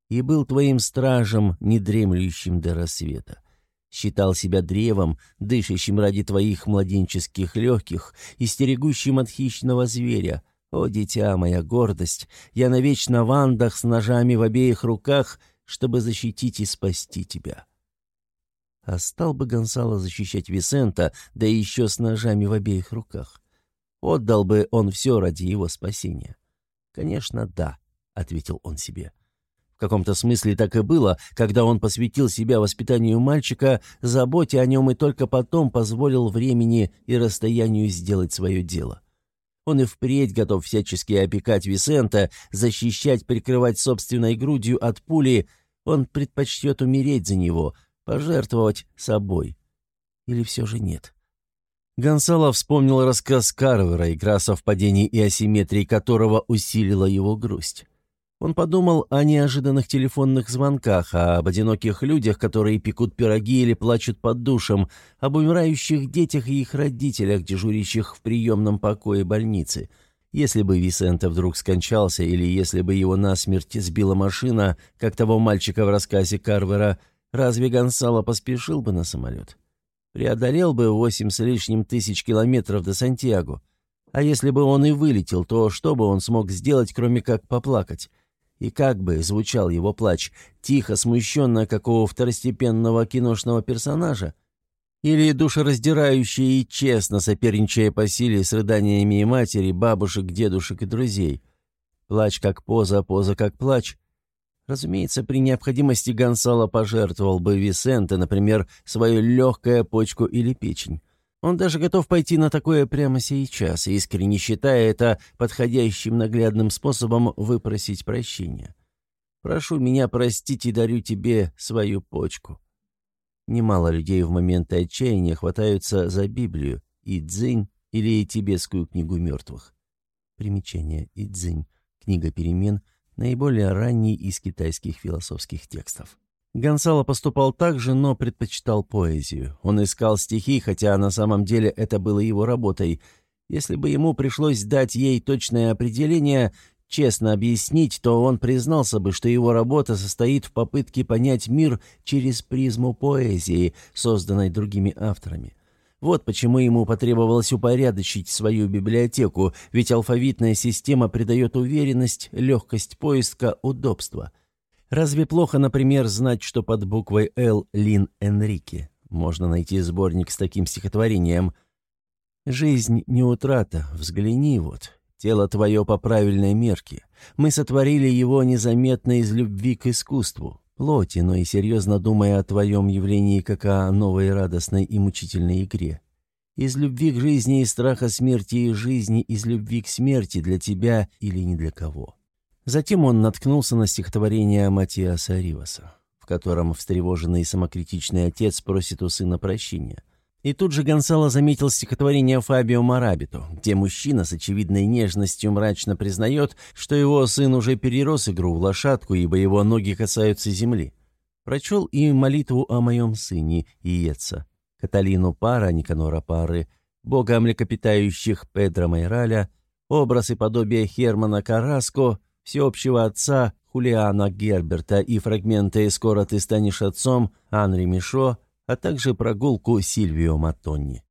И был твоим стражем, недремлющим до рассвета считал себя древом, дышащим ради твоих младенческих легких и стерегущим от хищного зверя. О, дитя, моя гордость, я навечно в андах с ножами в обеих руках, чтобы защитить и спасти тебя. А стал бы Гонсало защищать Висента, да еще с ножами в обеих руках? Отдал бы он все ради его спасения? Конечно, да, — ответил он себе. — в каком-то смысле так и было, когда он посвятил себя воспитанию мальчика, заботе о нем и только потом позволил времени и расстоянию сделать свое дело. Он и впредь готов всячески опекать Висента, защищать, прикрывать собственной грудью от пули. Он предпочтет умереть за него, пожертвовать собой. Или все же нет? Гонсало вспомнил рассказ Карвера, игра совпадений и асимметрии которого усилила его грусть. Он подумал о неожиданных телефонных звонках, об одиноких людях, которые пекут пироги или плачут под душем, об умирающих детях и их родителях, дежурящих в приемном покое больницы. Если бы Висента вдруг скончался, или если бы его насмерть сбила машина, как того мальчика в рассказе Карвера, разве Гонсало поспешил бы на самолет? Преодолел бы восемь с лишним тысяч километров до Сантьяго. А если бы он и вылетел, то что бы он смог сделать, кроме как поплакать? И как бы звучал его плач, тихо, смущенно, какого второстепенного киношного персонажа? Или душераздирающий и честно соперничая по силе с рыданиями матери, бабушек, дедушек и друзей? Плач как поза, поза как плач. Разумеется, при необходимости Гонсало пожертвовал бы Висенте, например, свою легкое почку или печень. Он даже готов пойти на такое прямо сейчас, искренне считая это подходящим наглядным способом выпросить прощения. «Прошу меня простить и дарю тебе свою почку». Немало людей в моменты отчаяния хватаются за Библию, Идзинь или Тибетскую книгу мертвых. Примечание Идзинь. Книга перемен, наиболее ранний из китайских философских текстов. Гонсало поступал так же, но предпочитал поэзию. Он искал стихи, хотя на самом деле это было его работой. Если бы ему пришлось дать ей точное определение, честно объяснить, то он признался бы, что его работа состоит в попытке понять мир через призму поэзии, созданной другими авторами. Вот почему ему потребовалось упорядочить свою библиотеку, ведь алфавитная система придает уверенность, легкость поиска, удобство – Разве плохо, например, знать, что под буквой «Л» Лин Энрике? Можно найти сборник с таким стихотворением. «Жизнь не утрата, взгляни вот, тело твое по правильной мерке. Мы сотворили его незаметно из любви к искусству, плоти, но и серьезно думая о твоем явлении как о новой радостной и мучительной игре. Из любви к жизни и страха смерти и жизни, из любви к смерти для тебя или ни для кого». Затем он наткнулся на стихотворение Матиаса Риваса, в котором встревоженный и самокритичный отец просит у сына прощения. И тут же Гонсало заметил стихотворение Фабио Марабито, где мужчина с очевидной нежностью мрачно признает, что его сын уже перерос игру в лошадку, ибо его ноги касаются земли. Прочел и молитву о моем сыне Иеца, Каталину Пара, Никанора Пары, бога млекопитающих Педро Майраля, образ и подобие Хермана Караско, всеобщего отца Хулиана Герберта и фрагменты «Скоро ты станешь отцом» Анри Мишо, а также прогулку Сильвио Матонни.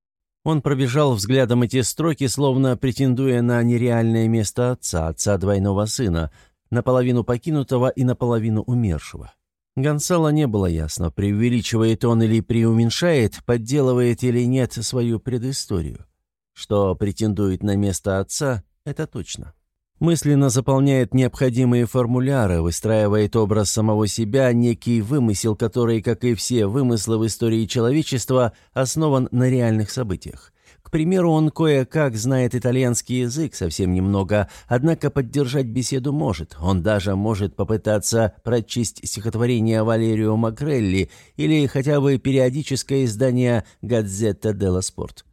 Он пробежал взглядом эти строки, словно претендуя на нереальное место отца, отца двойного сына, наполовину покинутого и наполовину умершего. Гонсало не было ясно, преувеличивает он или преуменьшает, подделывает или нет свою предысторию. Что претендует на место отца, это точно. Мысленно заполняет необходимые формуляры, выстраивает образ самого себя, некий вымысел, который, как и все вымыслы в истории человечества, основан на реальных событиях. К примеру, он кое-как знает итальянский язык, совсем немного, однако поддержать беседу может. Он даже может попытаться прочесть стихотворение Валерио Макрелли или хотя бы периодическое издание «Газетта делла Спорт».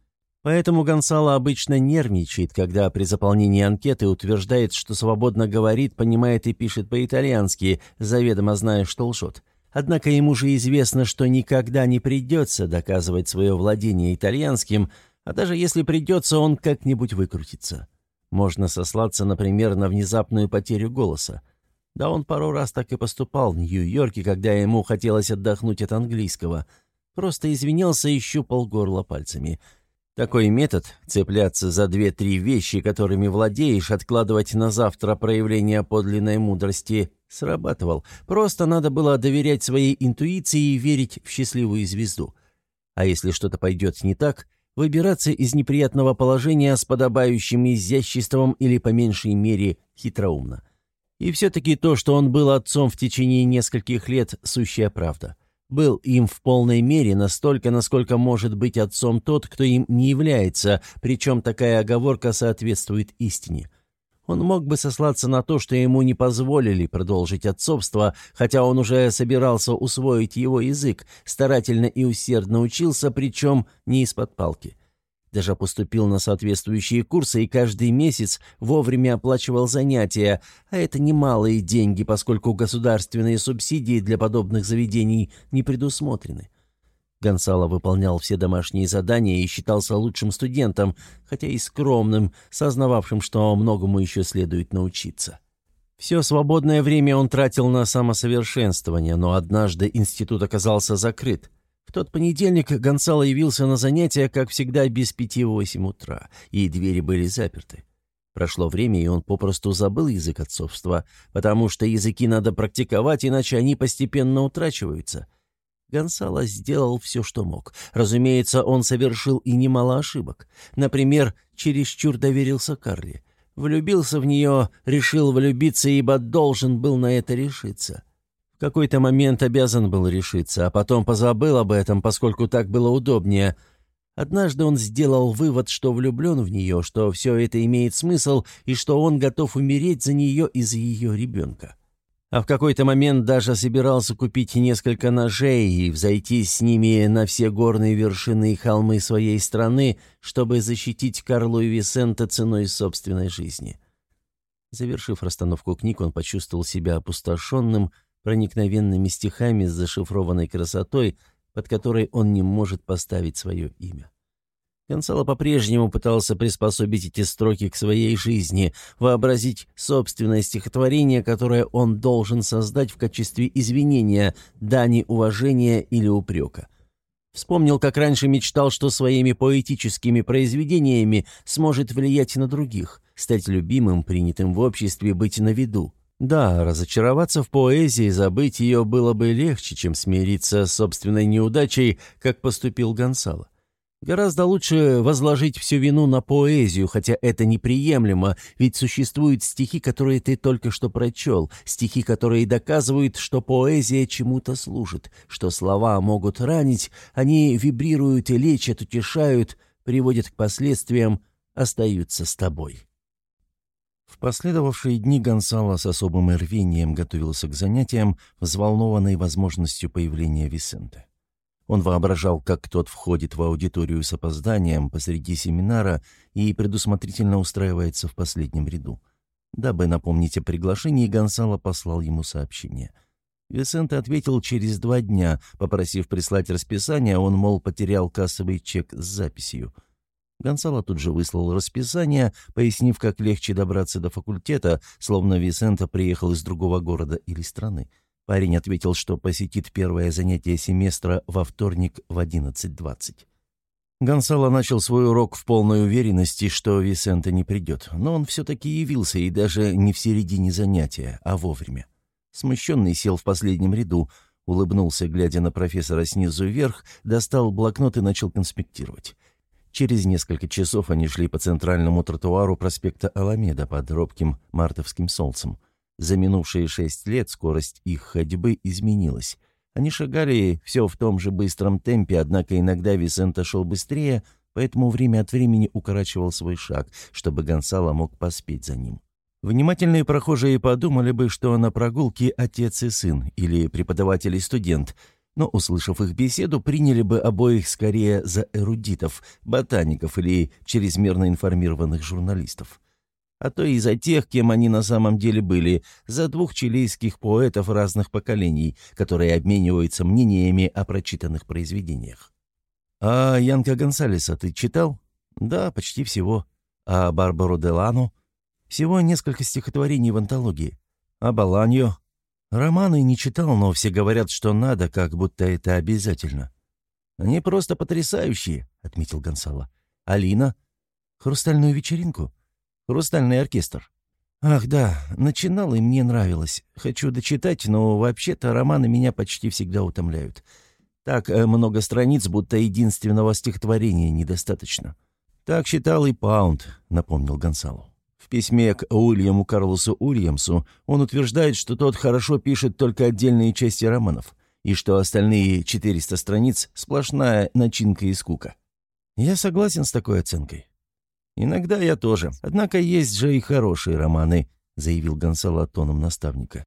Поэтому Гонсало обычно нервничает, когда при заполнении анкеты утверждает, что свободно говорит, понимает и пишет по-итальянски, заведомо зная, что лжет. Однако ему же известно, что никогда не придется доказывать свое владение итальянским, а даже если придется, он как-нибудь выкрутится. Можно сослаться, например, на внезапную потерю голоса. Да он пару раз так и поступал в Нью-Йорке, когда ему хотелось отдохнуть от английского. Просто извинялся и щупал горло пальцами – такой метод — цепляться за две-три вещи, которыми владеешь, откладывать на завтра проявление подлинной мудрости — срабатывал. Просто надо было доверять своей интуиции и верить в счастливую звезду. А если что-то пойдет не так, выбираться из неприятного положения с подобающим изяществом или, по меньшей мере, хитроумно. И все-таки то, что он был отцом в течение нескольких лет, сущая правда — был им в полной мере настолько, насколько может быть отцом тот, кто им не является, причем такая оговорка соответствует истине. Он мог бы сослаться на то, что ему не позволили продолжить отцовство, хотя он уже собирался усвоить его язык, старательно и усердно учился, причем не из-под палки. Даже поступил на соответствующие курсы и каждый месяц вовремя оплачивал занятия, а это немалые деньги, поскольку государственные субсидии для подобных заведений не предусмотрены. Гонсало выполнял все домашние задания и считался лучшим студентом, хотя и скромным, сознававшим, что многому еще следует научиться. Все свободное время он тратил на самосовершенствование, но однажды институт оказался закрыт. Тот понедельник Гонсало явился на занятия, как всегда, без пяти восемь утра, и двери были заперты. Прошло время, и он попросту забыл язык отцовства, потому что языки надо практиковать, иначе они постепенно утрачиваются. Гонсало сделал все, что мог. Разумеется, он совершил и немало ошибок. Например, чересчур доверился Карле. Влюбился в нее, решил влюбиться, ибо должен был на это решиться какой-то момент обязан был решиться, а потом позабыл об этом, поскольку так было удобнее. Однажды он сделал вывод, что влюблен в нее, что все это имеет смысл и что он готов умереть за нее и за ее ребенка. А в какой-то момент даже собирался купить несколько ножей и взойти с ними на все горные вершины и холмы своей страны, чтобы защитить Карлу и Висента ценой собственной жизни. Завершив расстановку книг, он почувствовал себя опустошенным, проникновенными стихами с зашифрованной красотой, под которой он не может поставить свое имя. Гонсало по-прежнему пытался приспособить эти строки к своей жизни, вообразить собственное стихотворение, которое он должен создать в качестве извинения, дани уважения или упрека. Вспомнил, как раньше мечтал, что своими поэтическими произведениями сможет влиять на других, стать любимым, принятым в обществе, быть на виду. Да, разочароваться в поэзии, забыть ее было бы легче, чем смириться с собственной неудачей, как поступил Гонсало. Гораздо лучше возложить всю вину на поэзию, хотя это неприемлемо, ведь существуют стихи, которые ты только что прочел, стихи, которые доказывают, что поэзия чему-то служит, что слова могут ранить, они вибрируют и лечат, утешают, приводят к последствиям, остаются с тобой. Последовавшие дни Гонсало с особым рвением готовился к занятиям, взволнованный возможностью появления Висенте. Он воображал, как тот входит в аудиторию с опозданием посреди семинара и предусмотрительно устраивается в последнем ряду. Дабы напомнить о приглашении, Гонсало послал ему сообщение. Висенте ответил через два дня, попросив прислать расписание, он, мол, потерял кассовый чек с записью — Гонсало тут же выслал расписание, пояснив, как легче добраться до факультета, словно Висента приехал из другого города или страны. Парень ответил, что посетит первое занятие семестра во вторник в 11.20. Гонсало начал свой урок в полной уверенности, что Висента не придет, но он все-таки явился, и даже не в середине занятия, а вовремя. Смущенный сел в последнем ряду, улыбнулся, глядя на профессора снизу вверх, достал блокнот и начал конспектировать. Через несколько часов они шли по центральному тротуару проспекта Аламеда под робким мартовским солнцем. За минувшие шесть лет скорость их ходьбы изменилась. Они шагали все в том же быстром темпе, однако иногда Висента шел быстрее, поэтому время от времени укорачивал свой шаг, чтобы Гонсало мог поспеть за ним. Внимательные прохожие подумали бы, что на прогулке отец и сын или преподаватель и студент – но, услышав их беседу, приняли бы обоих скорее за эрудитов, ботаников или чрезмерно информированных журналистов. А то и за тех, кем они на самом деле были, за двух чилийских поэтов разных поколений, которые обмениваются мнениями о прочитанных произведениях. «А Янка Гонсалеса ты читал?» «Да, почти всего. А Барбару Делану?» «Всего несколько стихотворений в антологии. А Баланьо?» Романы не читал, но все говорят, что надо, как будто это обязательно. «Они просто потрясающие», — отметил Гонсало. «Алина? Хрустальную вечеринку? Хрустальный оркестр?» «Ах, да, начинал и мне нравилось. Хочу дочитать, но вообще-то романы меня почти всегда утомляют. Так э, много страниц, будто единственного стихотворения недостаточно». «Так считал и Паунд», — напомнил Гонсало. В письме к Уильяму Карлосу Уильямсу он утверждает, что тот хорошо пишет только отдельные части романов, и что остальные 400 страниц – сплошная начинка и скука. Я согласен с такой оценкой. «Иногда я тоже. Однако есть же и хорошие романы», — заявил Гонсало тоном наставника.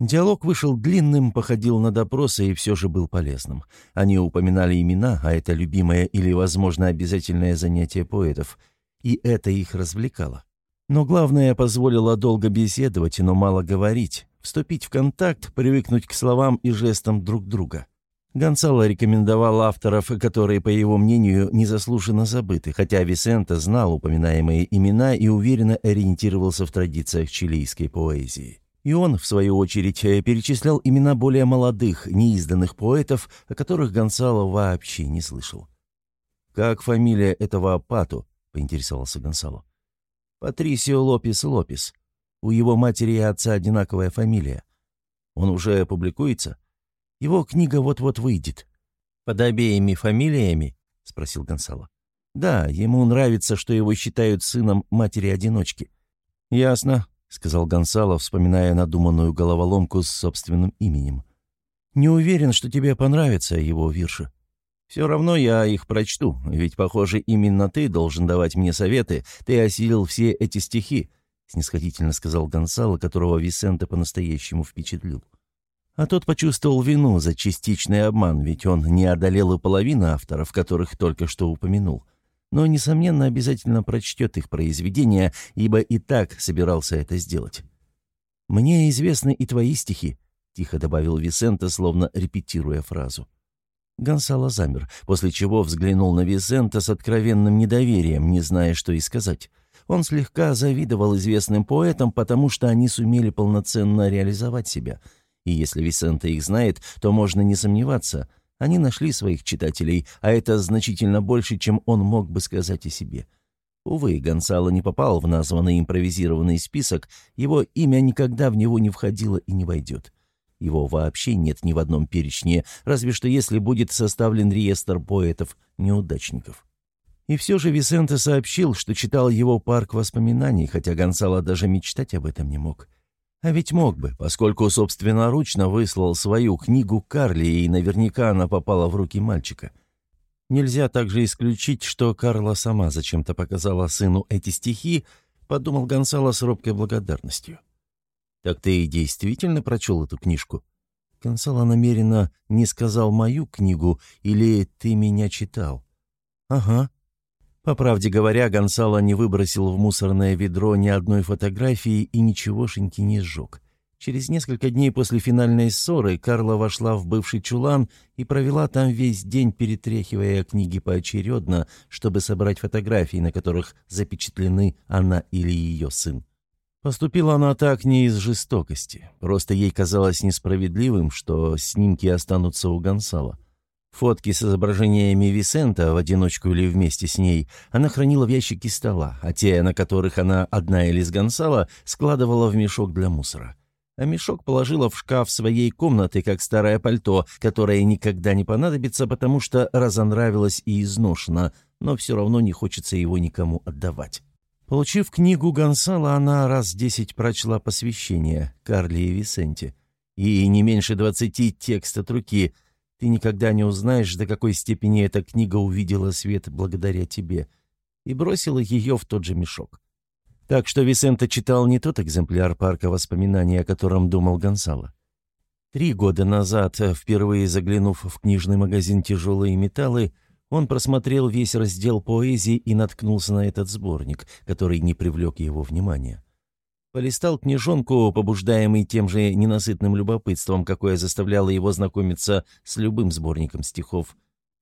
Диалог вышел длинным, походил на допросы и все же был полезным. Они упоминали имена, а это любимое или, возможно, обязательное занятие поэтов, и это их развлекало. Но главное, позволило долго беседовать, но мало говорить, вступить в контакт, привыкнуть к словам и жестам друг друга. Гонсало рекомендовал авторов, которые, по его мнению, незаслуженно забыты, хотя Висента знал упоминаемые имена и уверенно ориентировался в традициях чилийской поэзии. И он, в свою очередь, перечислял имена более молодых, неизданных поэтов, о которых Гонсало вообще не слышал. «Как фамилия этого Пату?» — поинтересовался Гонсало. Патрисио Лопес Лопес. У его матери и отца одинаковая фамилия. Он уже публикуется? Его книга вот-вот выйдет. «Под обеими фамилиями?» — спросил Гонсало. «Да, ему нравится, что его считают сыном матери-одиночки». «Ясно», — сказал Гонсало, вспоминая надуманную головоломку с собственным именем. «Не уверен, что тебе понравятся его вирши. Все равно я их прочту, ведь, похоже, именно ты должен давать мне советы, ты осилил все эти стихи», — снисходительно сказал Гонсало, которого Висенте по-настоящему впечатлил. А тот почувствовал вину за частичный обман, ведь он не одолел и половины авторов, которых только что упомянул. Но, несомненно, обязательно прочтет их произведения, ибо и так собирался это сделать. «Мне известны и твои стихи», — тихо добавил Висенте, словно репетируя фразу. Гонсало замер, после чего взглянул на Визента с откровенным недоверием, не зная, что и сказать. Он слегка завидовал известным поэтам, потому что они сумели полноценно реализовать себя. И если Висента их знает, то можно не сомневаться. Они нашли своих читателей, а это значительно больше, чем он мог бы сказать о себе. Увы, Гонсало не попал в названный импровизированный список, его имя никогда в него не входило и не войдет. Его вообще нет ни в одном перечне, разве что если будет составлен реестр поэтов-неудачников. И все же Висенте сообщил, что читал его парк воспоминаний, хотя Гонсало даже мечтать об этом не мог. А ведь мог бы, поскольку собственноручно выслал свою книгу Карли, и наверняка она попала в руки мальчика. Нельзя также исключить, что Карла сама зачем-то показала сыну эти стихи, подумал Гонсало с робкой благодарностью. «Так ты и действительно прочел эту книжку?» Консало намеренно не сказал мою книгу или «ты меня читал». «Ага». По правде говоря, Гонсало не выбросил в мусорное ведро ни одной фотографии и ничегошеньки не сжег. Через несколько дней после финальной ссоры Карла вошла в бывший чулан и провела там весь день, перетряхивая книги поочередно, чтобы собрать фотографии, на которых запечатлены она или ее сын. Поступила она так не из жестокости. Просто ей казалось несправедливым, что снимки останутся у Гонсала. Фотки с изображениями Висента в одиночку или вместе с ней она хранила в ящике стола, а те, на которых она одна или с Гонсала, складывала в мешок для мусора. А мешок положила в шкаф своей комнаты, как старое пальто, которое никогда не понадобится, потому что разонравилось и изношено, но все равно не хочется его никому отдавать. Получив книгу Гонсала, она раз десять прочла посвящение Карли и Висенте. И не меньше двадцати текст от руки. Ты никогда не узнаешь, до какой степени эта книга увидела свет благодаря тебе. И бросила ее в тот же мешок. Так что Висенте читал не тот экземпляр парка воспоминаний, о котором думал Гонсало. Три года назад, впервые заглянув в книжный магазин «Тяжелые металлы», он просмотрел весь раздел поэзии и наткнулся на этот сборник, который не привлек его внимания. Полистал книжонку, побуждаемый тем же ненасытным любопытством, какое заставляло его знакомиться с любым сборником стихов,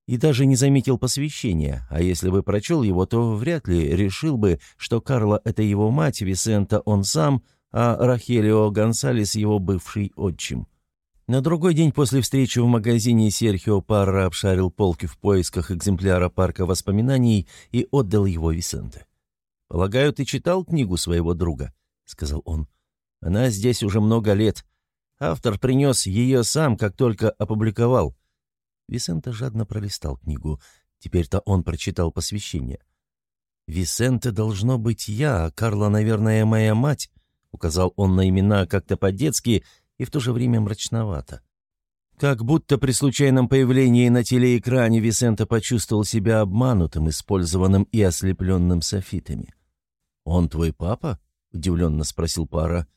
и даже не заметил посвящения, а если бы прочел его, то вряд ли решил бы, что Карла — это его мать, Висента — он сам, а Рахелио Гонсалес — его бывший отчим. На другой день после встречи в магазине Серхио Парра обшарил полки в поисках экземпляра парка воспоминаний и отдал его Висенте. «Полагаю, ты читал книгу своего друга?» — сказал он. «Она здесь уже много лет. Автор принес ее сам, как только опубликовал». Висенте жадно пролистал книгу. Теперь-то он прочитал посвящение. «Висенте должно быть я, а Карла, наверное, моя мать», — указал он на имена как-то по-детски — и в то же время мрачновато. Как будто при случайном появлении на телеэкране Висента почувствовал себя обманутым, использованным и ослепленным софитами. «Он твой папа?» — удивленно спросил пара.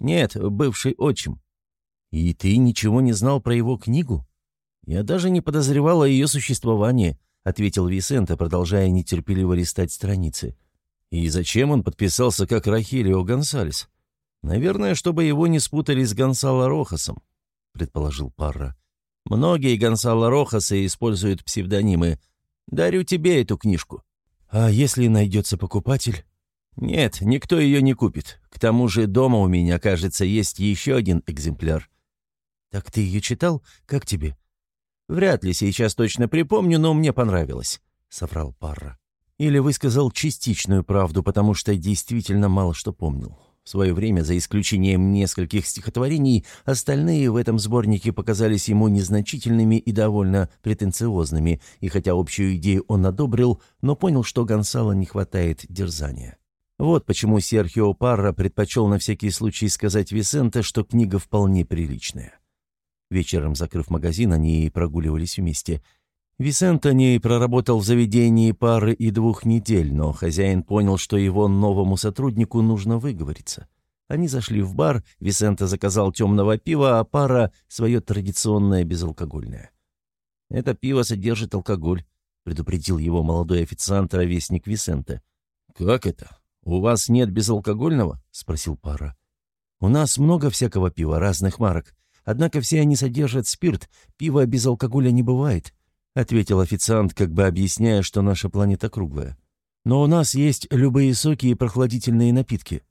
«Нет, бывший отчим». «И ты ничего не знал про его книгу?» «Я даже не подозревал о ее существовании», — ответил Висента, продолжая нетерпеливо листать страницы. «И зачем он подписался как Рахилио Гонсалес?» «Наверное, чтобы его не спутали с Гонсало Рохасом», — предположил Парра. «Многие Гонсало Рохасы используют псевдонимы. Дарю тебе эту книжку». «А если найдется покупатель?» «Нет, никто ее не купит. К тому же дома у меня, кажется, есть еще один экземпляр». «Так ты ее читал? Как тебе?» «Вряд ли сейчас точно припомню, но мне понравилось», — соврал Парра. Или высказал частичную правду, потому что действительно мало что помнил. Свое время, за исключением нескольких стихотворений, остальные в этом сборнике показались ему незначительными и довольно претенциозными, и хотя общую идею он одобрил, но понял, что Гонсало не хватает дерзания. Вот почему Серхио Парра предпочел на всякий случай сказать Висенте, что книга вполне приличная. Вечером, закрыв магазин, они прогуливались вместе – Висентони проработал в заведении пары и двух недель, но хозяин понял, что его новому сотруднику нужно выговориться. Они зашли в бар, Висента заказал темного пива, а пара — свое традиционное безалкогольное. «Это пиво содержит алкоголь», — предупредил его молодой официант, ровесник Висенте. «Как это? У вас нет безалкогольного?» — спросил пара. «У нас много всякого пива, разных марок. Однако все они содержат спирт, пива без алкоголя не бывает», ответил официант, как бы объясняя, что наша планета круглая. «Но у нас есть любые соки и прохладительные напитки».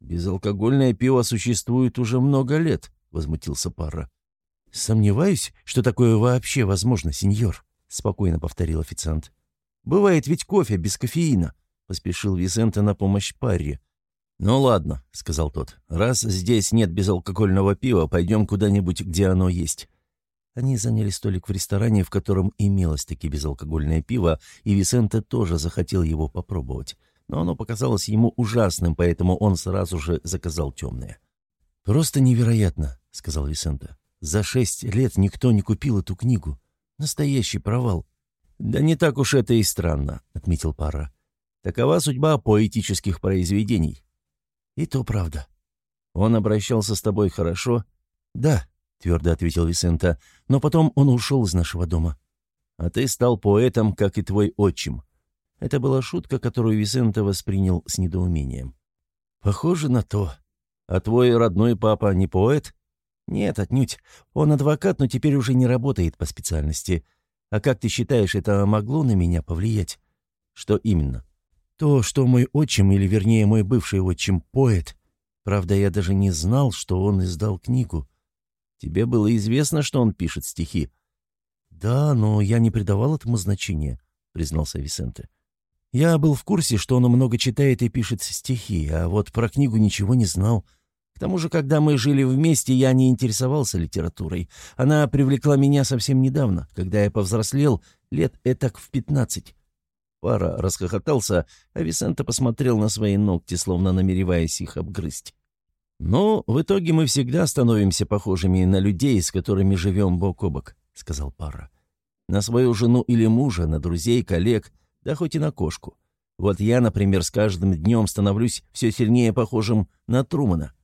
«Безалкогольное пиво существует уже много лет», — возмутился Парра. «Сомневаюсь, что такое вообще возможно, сеньор», — спокойно повторил официант. «Бывает ведь кофе без кофеина», — поспешил Висенте на помощь Парре. «Ну ладно», — сказал тот, — «раз здесь нет безалкогольного пива, пойдем куда-нибудь, где оно есть. Они заняли столик в ресторане, в котором имелось таки безалкогольное пиво, и Висенте тоже захотел его попробовать. Но оно показалось ему ужасным, поэтому он сразу же заказал темное. «Просто невероятно», — сказал Висенте. «За шесть лет никто не купил эту книгу. Настоящий провал». «Да не так уж это и странно», — отметил Пара. «Такова судьба поэтических произведений». «И то правда». «Он обращался с тобой хорошо?» «Да», твердо ответил Висента, но потом он ушел из нашего дома. А ты стал поэтом, как и твой отчим. Это была шутка, которую Висента воспринял с недоумением. Похоже на то. А твой родной папа не поэт? Нет, отнюдь. Он адвокат, но теперь уже не работает по специальности. А как ты считаешь, это могло на меня повлиять? Что именно? То, что мой отчим, или вернее мой бывший отчим, поэт. Правда, я даже не знал, что он издал книгу. Тебе было известно, что он пишет стихи?» «Да, но я не придавал этому значения», — признался Висенте. «Я был в курсе, что он много читает и пишет стихи, а вот про книгу ничего не знал. К тому же, когда мы жили вместе, я не интересовался литературой. Она привлекла меня совсем недавно, когда я повзрослел, лет этак в пятнадцать». Пара расхохотался, а Висенте посмотрел на свои ногти, словно намереваясь их обгрызть. «Но в итоге мы всегда становимся похожими на людей, с которыми живем бок о бок», — сказал Пара. «На свою жену или мужа, на друзей, коллег, да хоть и на кошку. Вот я, например, с каждым днем становлюсь все сильнее похожим на Трумана».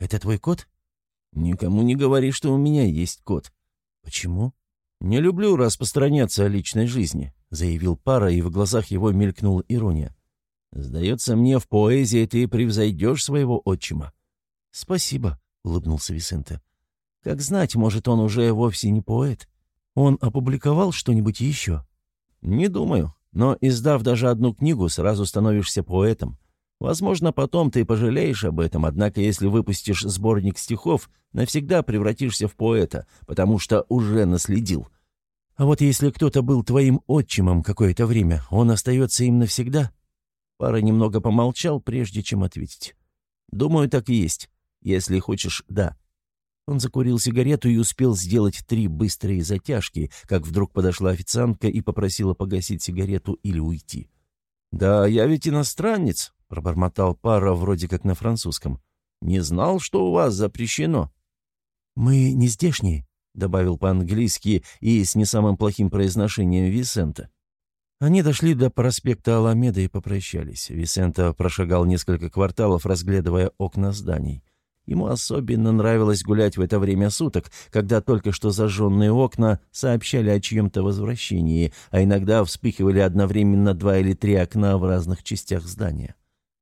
«Это твой кот?» «Никому не говори, что у меня есть кот». «Почему?» «Не люблю распространяться о личной жизни», — заявил пара, и в глазах его мелькнула ирония. «Сдается мне, в поэзии ты превзойдешь своего отчима». «Спасибо», — улыбнулся Висенте. «Как знать, может, он уже вовсе не поэт. Он опубликовал что-нибудь еще?» «Не думаю. Но, издав даже одну книгу, сразу становишься поэтом. Возможно, потом ты пожалеешь об этом, однако если выпустишь сборник стихов, навсегда превратишься в поэта, потому что уже наследил. А вот если кто-то был твоим отчимом какое-то время, он остается им навсегда?» Пара немного помолчал, прежде чем ответить. «Думаю, так и есть. Если хочешь, да». Он закурил сигарету и успел сделать три быстрые затяжки, как вдруг подошла официантка и попросила погасить сигарету или уйти. «Да, я ведь иностранец», — пробормотал пара вроде как на французском. «Не знал, что у вас запрещено». «Мы не здешние», — добавил по-английски и с не самым плохим произношением Висента. Они дошли до проспекта Аламеда и попрощались. Висента прошагал несколько кварталов, разглядывая окна зданий. Ему особенно нравилось гулять в это время суток, когда только что зажженные окна сообщали о чьем-то возвращении, а иногда вспыхивали одновременно два или три окна в разных частях здания.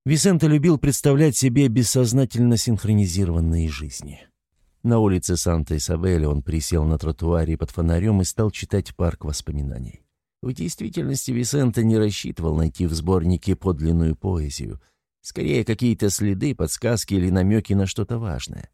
Висенто любил представлять себе бессознательно синхронизированные жизни. На улице Санта-Исабель он присел на тротуаре под фонарем и стал читать парк воспоминаний. В действительности Висенто не рассчитывал найти в сборнике подлинную поэзию — Скорее, какие-то следы, подсказки или намеки на что-то важное.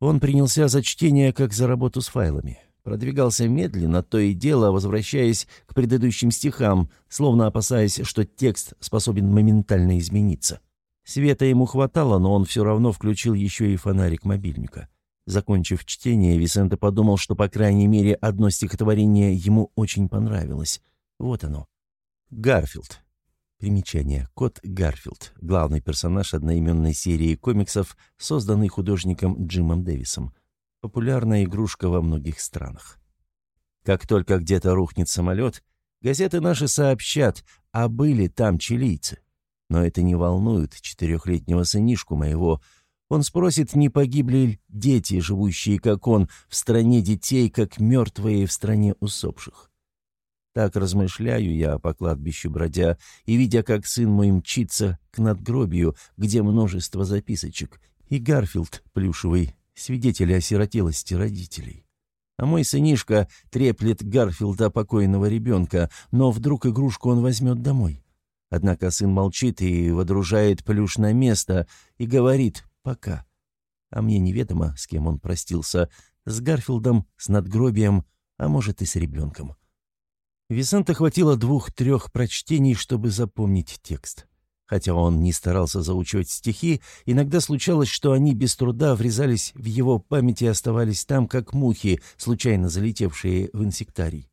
Он принялся за чтение, как за работу с файлами. Продвигался медленно, то и дело, возвращаясь к предыдущим стихам, словно опасаясь, что текст способен моментально измениться. Света ему хватало, но он все равно включил еще и фонарик мобильника. Закончив чтение, Висенте подумал, что, по крайней мере, одно стихотворение ему очень понравилось. Вот оно. «Гарфилд. Примечание. Кот Гарфилд. Главный персонаж одноименной серии комиксов, созданный художником Джимом Дэвисом. Популярная игрушка во многих странах. Как только где-то рухнет самолет, газеты наши сообщат, а были там чилийцы. Но это не волнует четырехлетнего сынишку моего. Он спросит, не погибли ли дети, живущие, как он, в стране детей, как мертвые в стране усопших. Так размышляю я по кладбищу бродя, и видя, как сын мой мчится к надгробию, где множество записочек, и Гарфилд плюшевый, свидетель осиротелости родителей. А мой сынишка треплет Гарфилда покойного ребенка, но вдруг игрушку он возьмет домой. Однако сын молчит и водружает плюш на место и говорит «пока». А мне неведомо, с кем он простился, с Гарфилдом, с надгробием, а может и с ребенком. Висента хватило двух-трех прочтений, чтобы запомнить текст. Хотя он не старался заучивать стихи, иногда случалось, что они без труда врезались в его память и оставались там, как мухи, случайно залетевшие в инсектарий.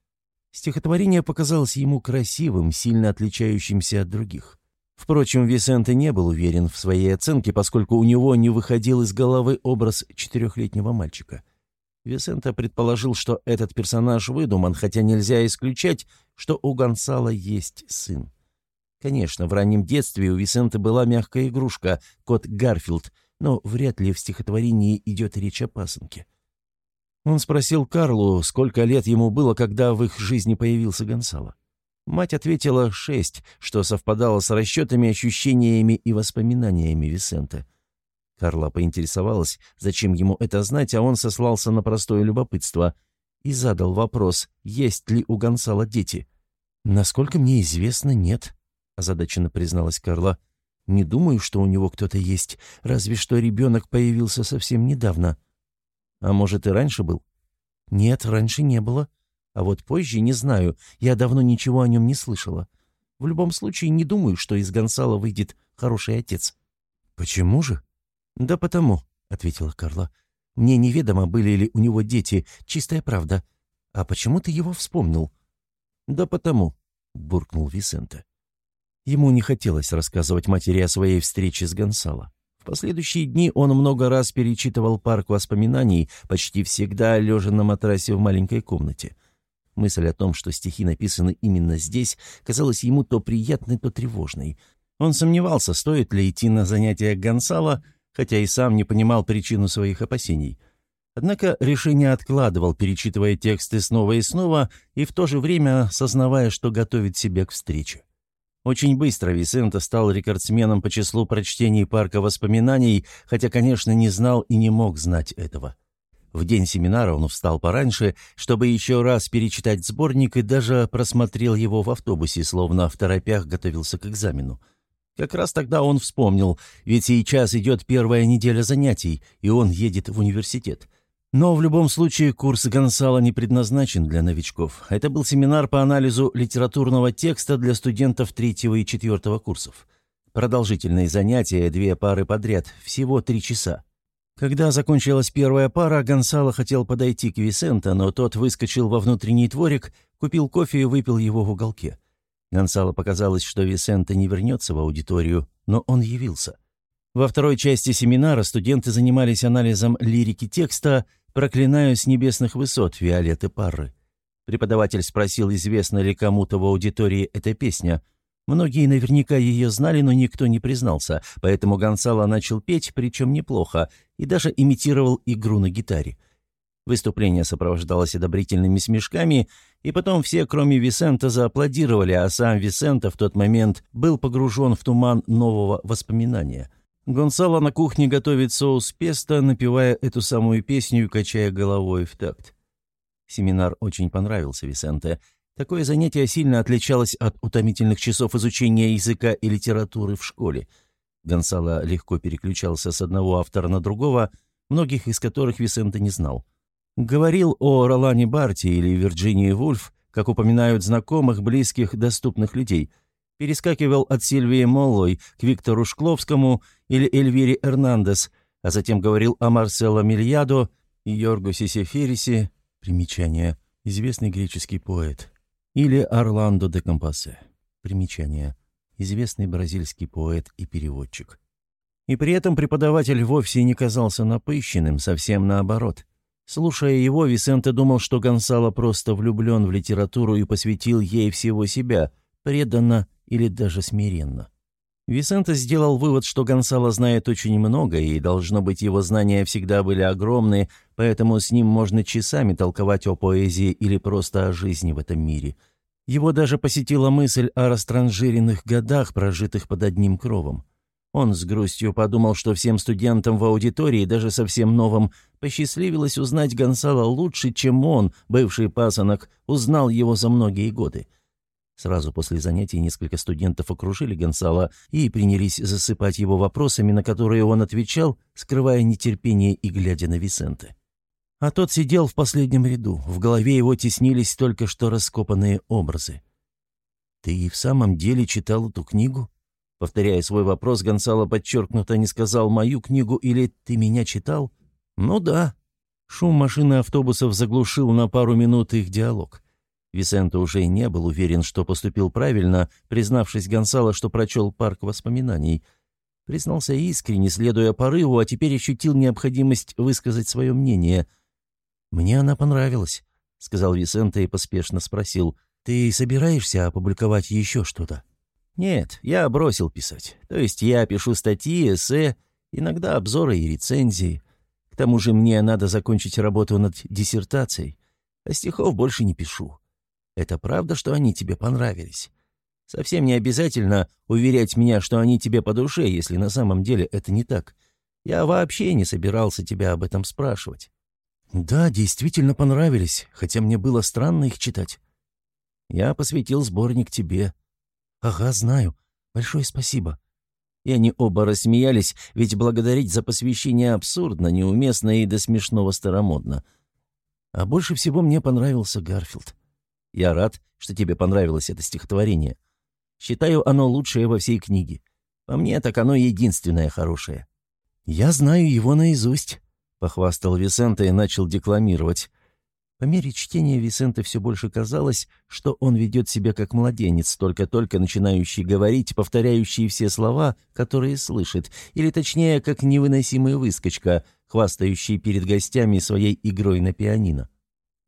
Стихотворение показалось ему красивым, сильно отличающимся от других. Впрочем, Висенте не был уверен в своей оценке, поскольку у него не выходил из головы образ четырехлетнего мальчика. Висента предположил, что этот персонаж выдуман, хотя нельзя исключать, что у Гонсала есть сын. Конечно, в раннем детстве у Висенты была мягкая игрушка, кот Гарфилд, но вряд ли в стихотворении идет речь о пасынке. Он спросил Карлу, сколько лет ему было, когда в их жизни появился Гонсало. Мать ответила шесть, что совпадало с расчетами, ощущениями и воспоминаниями Висенты. Карла поинтересовалась, зачем ему это знать, а он сослался на простое любопытство и задал вопрос, есть ли у Гонсала дети. «Насколько мне известно, нет», — озадаченно призналась Карла. «Не думаю, что у него кто-то есть, разве что ребенок появился совсем недавно». «А может, и раньше был?» «Нет, раньше не было. А вот позже не знаю, я давно ничего о нем не слышала. В любом случае, не думаю, что из Гонсала выйдет хороший отец». «Почему же?» «Да потому», — ответила Карла. «Мне неведомо, были ли у него дети, чистая правда. А почему ты его вспомнил?» «Да потому», — буркнул Висенте. Ему не хотелось рассказывать матери о своей встрече с Гонсало. В последующие дни он много раз перечитывал парк воспоминаний, почти всегда лежа на матрасе в маленькой комнате. Мысль о том, что стихи написаны именно здесь, казалась ему то приятной, то тревожной. Он сомневался, стоит ли идти на занятия Гонсало, хотя и сам не понимал причину своих опасений. Однако решение откладывал, перечитывая тексты снова и снова, и в то же время сознавая, что готовит себя к встрече. Очень быстро Висенто стал рекордсменом по числу прочтений парка воспоминаний, хотя, конечно, не знал и не мог знать этого. В день семинара он встал пораньше, чтобы еще раз перечитать сборник и даже просмотрел его в автобусе, словно в торопях готовился к экзамену. Как раз тогда он вспомнил, ведь сейчас идет первая неделя занятий, и он едет в университет. Но в любом случае курс Гонсала не предназначен для новичков. Это был семинар по анализу литературного текста для студентов третьего и четвертого курсов. Продолжительные занятия, две пары подряд, всего три часа. Когда закончилась первая пара, Гонсало хотел подойти к Висента, но тот выскочил во внутренний дворик, купил кофе и выпил его в уголке. Гонсало показалось, что Висента не вернется в аудиторию, но он явился. Во второй части семинара студенты занимались анализом лирики текста «Проклинаю с небесных высот» Виолетты Парры. Преподаватель спросил, известна ли кому-то в аудитории эта песня. Многие наверняка ее знали, но никто не признался, поэтому Гонсало начал петь, причем неплохо, и даже имитировал игру на гитаре. Выступление сопровождалось одобрительными смешками, и потом все, кроме Висента, зааплодировали, а сам Висента в тот момент был погружен в туман нового воспоминания – Гонсало на кухне готовит соус песто, напевая эту самую песню и качая головой в такт. Семинар очень понравился Висенте. Такое занятие сильно отличалось от утомительных часов изучения языка и литературы в школе. Гонсало легко переключался с одного автора на другого, многих из которых Висенте не знал. Говорил о Ролане Барти или Вирджинии Вульф, как упоминают знакомых, близких, доступных людей – перескакивал от Сильвии Моллой к Виктору Шкловскому или Эльвире Эрнандес, а затем говорил о Марсело Мильядо и Йоргосе Сеферисе, примечание, известный греческий поэт, или Орландо де Компасе, примечание, известный бразильский поэт и переводчик. И при этом преподаватель вовсе не казался напыщенным, совсем наоборот. Слушая его, Висенте думал, что Гонсало просто влюблен в литературу и посвятил ей всего себя, преданно или даже смиренно. Висенто сделал вывод, что Гонсало знает очень много, и, должно быть, его знания всегда были огромны, поэтому с ним можно часами толковать о поэзии или просто о жизни в этом мире. Его даже посетила мысль о растранжиренных годах, прожитых под одним кровом. Он с грустью подумал, что всем студентам в аудитории, даже совсем новым, посчастливилось узнать Гонсало лучше, чем он, бывший пасынок, узнал его за многие годы. Сразу после занятий несколько студентов окружили Гонсало и принялись засыпать его вопросами, на которые он отвечал, скрывая нетерпение и глядя на Висенте. А тот сидел в последнем ряду, в голове его теснились только что раскопанные образы. «Ты и в самом деле читал эту книгу?» Повторяя свой вопрос, Гонсало подчеркнуто не сказал «мою книгу» или «ты меня читал?» «Ну да». Шум машины автобусов заглушил на пару минут их диалог. Висенто уже не был уверен, что поступил правильно, признавшись Гонсало, что прочел парк воспоминаний. Признался искренне, следуя порыву, а теперь ощутил необходимость высказать свое мнение. «Мне она понравилась», — сказал Висенто и поспешно спросил. «Ты собираешься опубликовать еще что-то?» «Нет, я бросил писать. То есть я пишу статьи, эссе, иногда обзоры и рецензии. К тому же мне надо закончить работу над диссертацией, а стихов больше не пишу. Это правда, что они тебе понравились? Совсем не обязательно уверять меня, что они тебе по душе, если на самом деле это не так. Я вообще не собирался тебя об этом спрашивать». «Да, действительно понравились, хотя мне было странно их читать. Я посвятил сборник тебе». «Ага, знаю. Большое спасибо». И они оба рассмеялись, ведь благодарить за посвящение абсурдно, неуместно и до смешного старомодно. А больше всего мне понравился Гарфилд. Я рад, что тебе понравилось это стихотворение. Считаю, оно лучшее во всей книге. По мне, так оно единственное хорошее». «Я знаю его наизусть», — похвастал Висенте и начал декламировать. По мере чтения Висенте все больше казалось, что он ведет себя как младенец, только-только начинающий говорить, повторяющий все слова, которые слышит, или точнее, как невыносимая выскочка, хвастающий перед гостями своей игрой на пианино.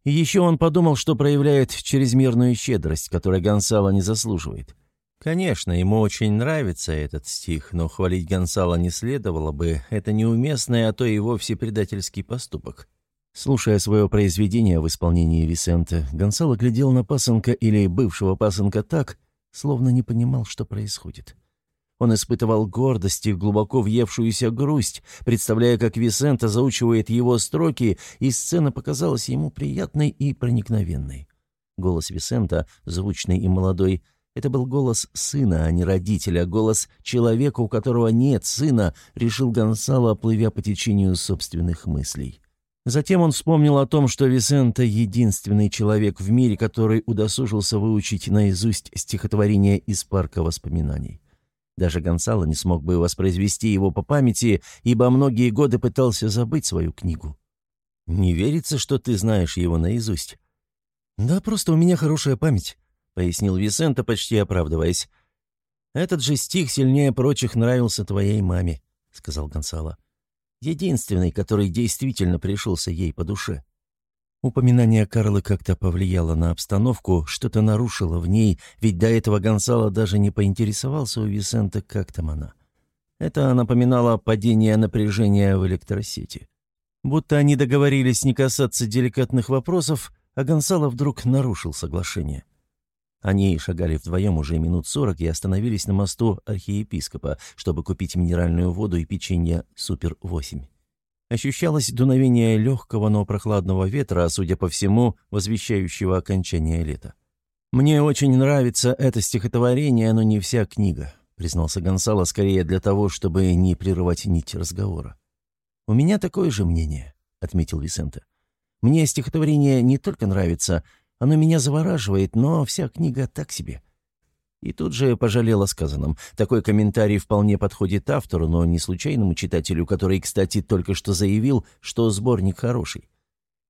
И еще он подумал, что проявляет чрезмерную щедрость, которой Гонсало не заслуживает. Конечно, ему очень нравится этот стих, но хвалить Гонсало не следовало бы, это неуместный, а то и вовсе предательский поступок. Слушая свое произведение в исполнении Висенте, Гонсало глядел на пасынка или бывшего пасынка так, словно не понимал, что происходит. Он испытывал гордость и глубоко въевшуюся грусть, представляя, как Висента заучивает его строки, и сцена показалась ему приятной и проникновенной. Голос Висента, звучный и молодой, это был голос сына, а не родителя, голос человека, у которого нет сына, решил Гонсало, плывя по течению собственных мыслей. Затем он вспомнил о том, что Висента — единственный человек в мире, который удосужился выучить наизусть стихотворение из парка воспоминаний. Даже Гонсало не смог бы воспроизвести его по памяти, ибо многие годы пытался забыть свою книгу. «Не верится, что ты знаешь его наизусть?» «Да, просто у меня хорошая память», — пояснил Висента, почти оправдываясь. «Этот же стих сильнее прочих нравился твоей маме», — сказал Гонсало единственный, который действительно пришелся ей по душе. Упоминание Карлы как-то повлияло на обстановку, что-то нарушило в ней, ведь до этого Гонсало даже не поинтересовался у Висента, как там она. Это напоминало падение напряжения в электросети. Будто они договорились не касаться деликатных вопросов, а Гонсало вдруг нарушил соглашение. Они шагали вдвоем уже минут сорок и остановились на мосту архиепископа, чтобы купить минеральную воду и печенье «Супер-8». Ощущалось дуновение легкого, но прохладного ветра, судя по всему, возвещающего окончание лета. «Мне очень нравится это стихотворение, но не вся книга», признался Гонсало скорее для того, чтобы не прерывать нить разговора. «У меня такое же мнение», — отметил Висенте. «Мне стихотворение не только нравится, оно меня завораживает, но вся книга так себе». И тут же пожалел о сказанном. Такой комментарий вполне подходит автору, но не случайному читателю, который, кстати, только что заявил, что сборник хороший.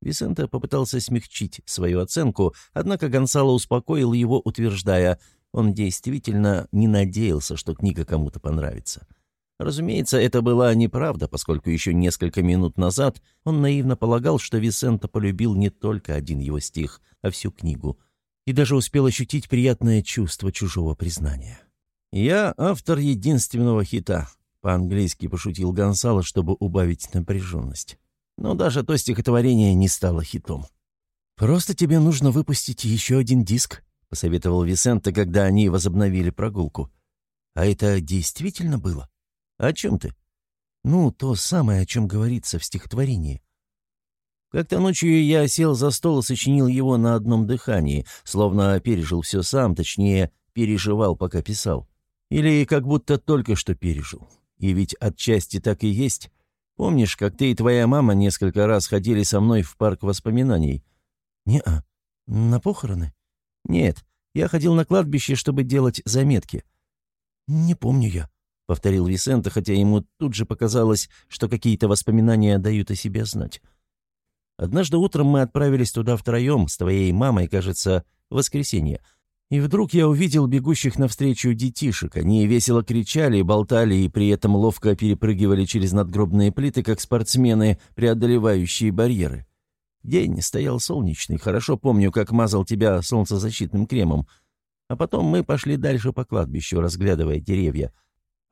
Висенто попытался смягчить свою оценку, однако Гонсало успокоил его, утверждая, он действительно не надеялся, что книга кому-то понравится. Разумеется, это была неправда, поскольку еще несколько минут назад он наивно полагал, что Висенто полюбил не только один его стих, а всю книгу, и даже успел ощутить приятное чувство чужого признания. «Я автор единственного хита», — по-английски пошутил Гонсало, чтобы убавить напряженность. Но даже то стихотворение не стало хитом. «Просто тебе нужно выпустить еще один диск», — посоветовал Висенто, когда они возобновили прогулку. «А это действительно было?» «О чем ты?» «Ну, то самое, о чем говорится в стихотворении». Как-то ночью я сел за стол и сочинил его на одном дыхании, словно пережил все сам, точнее, переживал, пока писал. Или как будто только что пережил. И ведь отчасти так и есть. Помнишь, как ты и твоя мама несколько раз ходили со мной в парк воспоминаний? Не-а. На похороны? Нет, я ходил на кладбище, чтобы делать заметки. Не помню я. — повторил Висента, хотя ему тут же показалось, что какие-то воспоминания дают о себе знать. «Однажды утром мы отправились туда втроем, с твоей мамой, кажется, в воскресенье. И вдруг я увидел бегущих навстречу детишек. Они весело кричали, болтали и при этом ловко перепрыгивали через надгробные плиты, как спортсмены, преодолевающие барьеры. День стоял солнечный, хорошо помню, как мазал тебя солнцезащитным кремом. А потом мы пошли дальше по кладбищу, разглядывая деревья —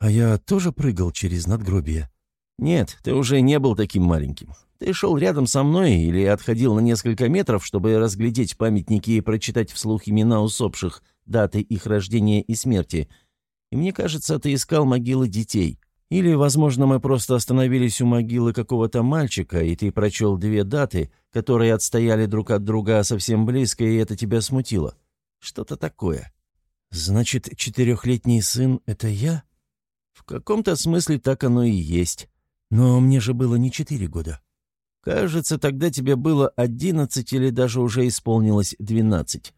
«А я тоже прыгал через надгробие?» «Нет, ты уже не был таким маленьким. Ты шел рядом со мной или отходил на несколько метров, чтобы разглядеть памятники и прочитать вслух имена усопших, даты их рождения и смерти. И мне кажется, ты искал могилы детей. Или, возможно, мы просто остановились у могилы какого-то мальчика, и ты прочел две даты, которые отстояли друг от друга совсем близко, и это тебя смутило. Что-то такое». «Значит, четырехлетний сын — это я?» В каком-то смысле так оно и есть. Но мне же было не четыре года. Кажется, тогда тебе было одиннадцать или даже уже исполнилось двенадцать.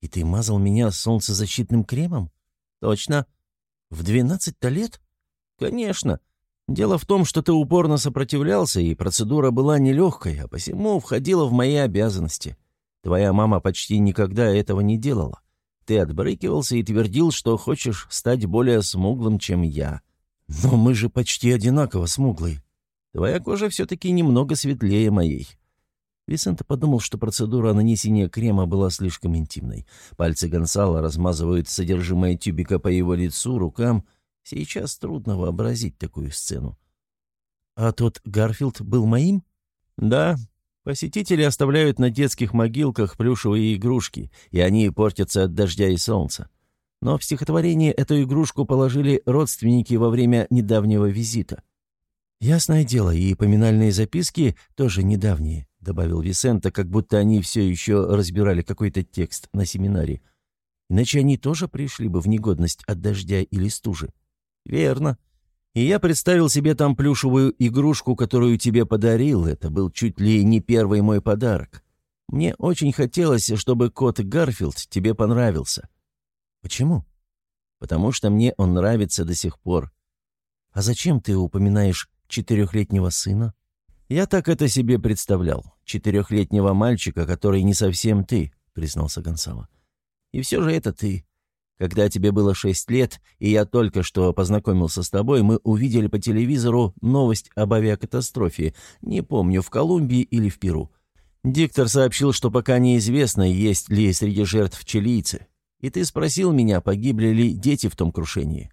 И ты мазал меня солнцезащитным кремом? Точно. В двенадцать-то лет? Конечно. Дело в том, что ты упорно сопротивлялся, и процедура была нелегкой, а посему входила в мои обязанности. Твоя мама почти никогда этого не делала. Ты отбрыкивался и твердил, что хочешь стать более смуглым, чем я. Но мы же почти одинаково смуглые. Твоя кожа все-таки немного светлее моей». Висенто подумал, что процедура нанесения крема была слишком интимной. Пальцы Гонсала размазывают содержимое тюбика по его лицу, рукам. Сейчас трудно вообразить такую сцену. «А тот Гарфилд был моим?» «Да. Посетители оставляют на детских могилках плюшевые игрушки, и они портятся от дождя и солнца. Но в стихотворении эту игрушку положили родственники во время недавнего визита. «Ясное дело, и поминальные записки тоже недавние», — добавил Висента, как будто они все еще разбирали какой-то текст на семинаре. «Иначе они тоже пришли бы в негодность от дождя или стужи». «Верно. И я представил себе там плюшевую игрушку, которую тебе подарил. Это был чуть ли не первый мой подарок. Мне очень хотелось, чтобы кот Гарфилд тебе понравился. «Почему?» «Потому что мне он нравится до сих пор». «А зачем ты упоминаешь четырехлетнего сына?» «Я так это себе представлял. Четырехлетнего мальчика, который не совсем ты», — признался Гонсало. «И все же это ты. Когда тебе было шесть лет, и я только что познакомился с тобой, мы увидели по телевизору новость об авиакатастрофе, не помню, в Колумбии или в Перу. Диктор сообщил, что пока неизвестно, есть ли среди жертв чилийцы. И ты спросил меня, погибли ли дети в том крушении.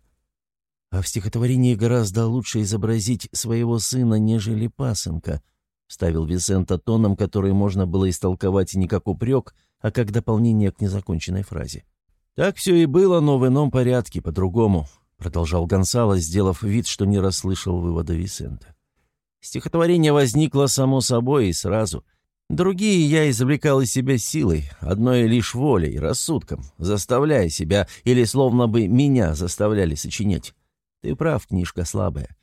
А в стихотворении гораздо лучше изобразить своего сына, нежели пасынка, вставил Висента тоном, который можно было истолковать не как упрек, а как дополнение к незаконченной фразе. «Так все и было, но в ином порядке, по-другому», — продолжал Гонсало, сделав вид, что не расслышал вывода Висента. «Стихотворение возникло само собой и сразу — Другие я извлекал из себя силой, одной лишь волей, рассудком, заставляя себя, или словно бы меня заставляли сочинять. Ты прав, книжка слабая.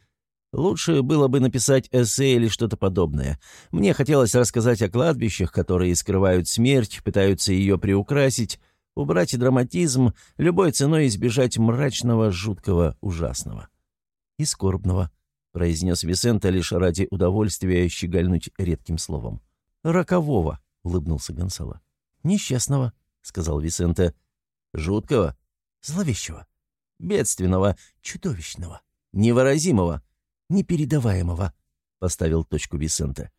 Лучше было бы написать эссе или что-то подобное. Мне хотелось рассказать о кладбищах, которые скрывают смерть, пытаются ее приукрасить, убрать драматизм, любой ценой избежать мрачного, жуткого, ужасного. «И скорбного», — произнес Висента лишь ради удовольствия щегольнуть редким словом. «Рокового», — улыбнулся Гонсало. «Несчастного», — сказал Висенте. «Жуткого?» «Зловещего». «Бедственного». «Чудовищного». «Невыразимого». «Непередаваемого», — поставил точку Висенте.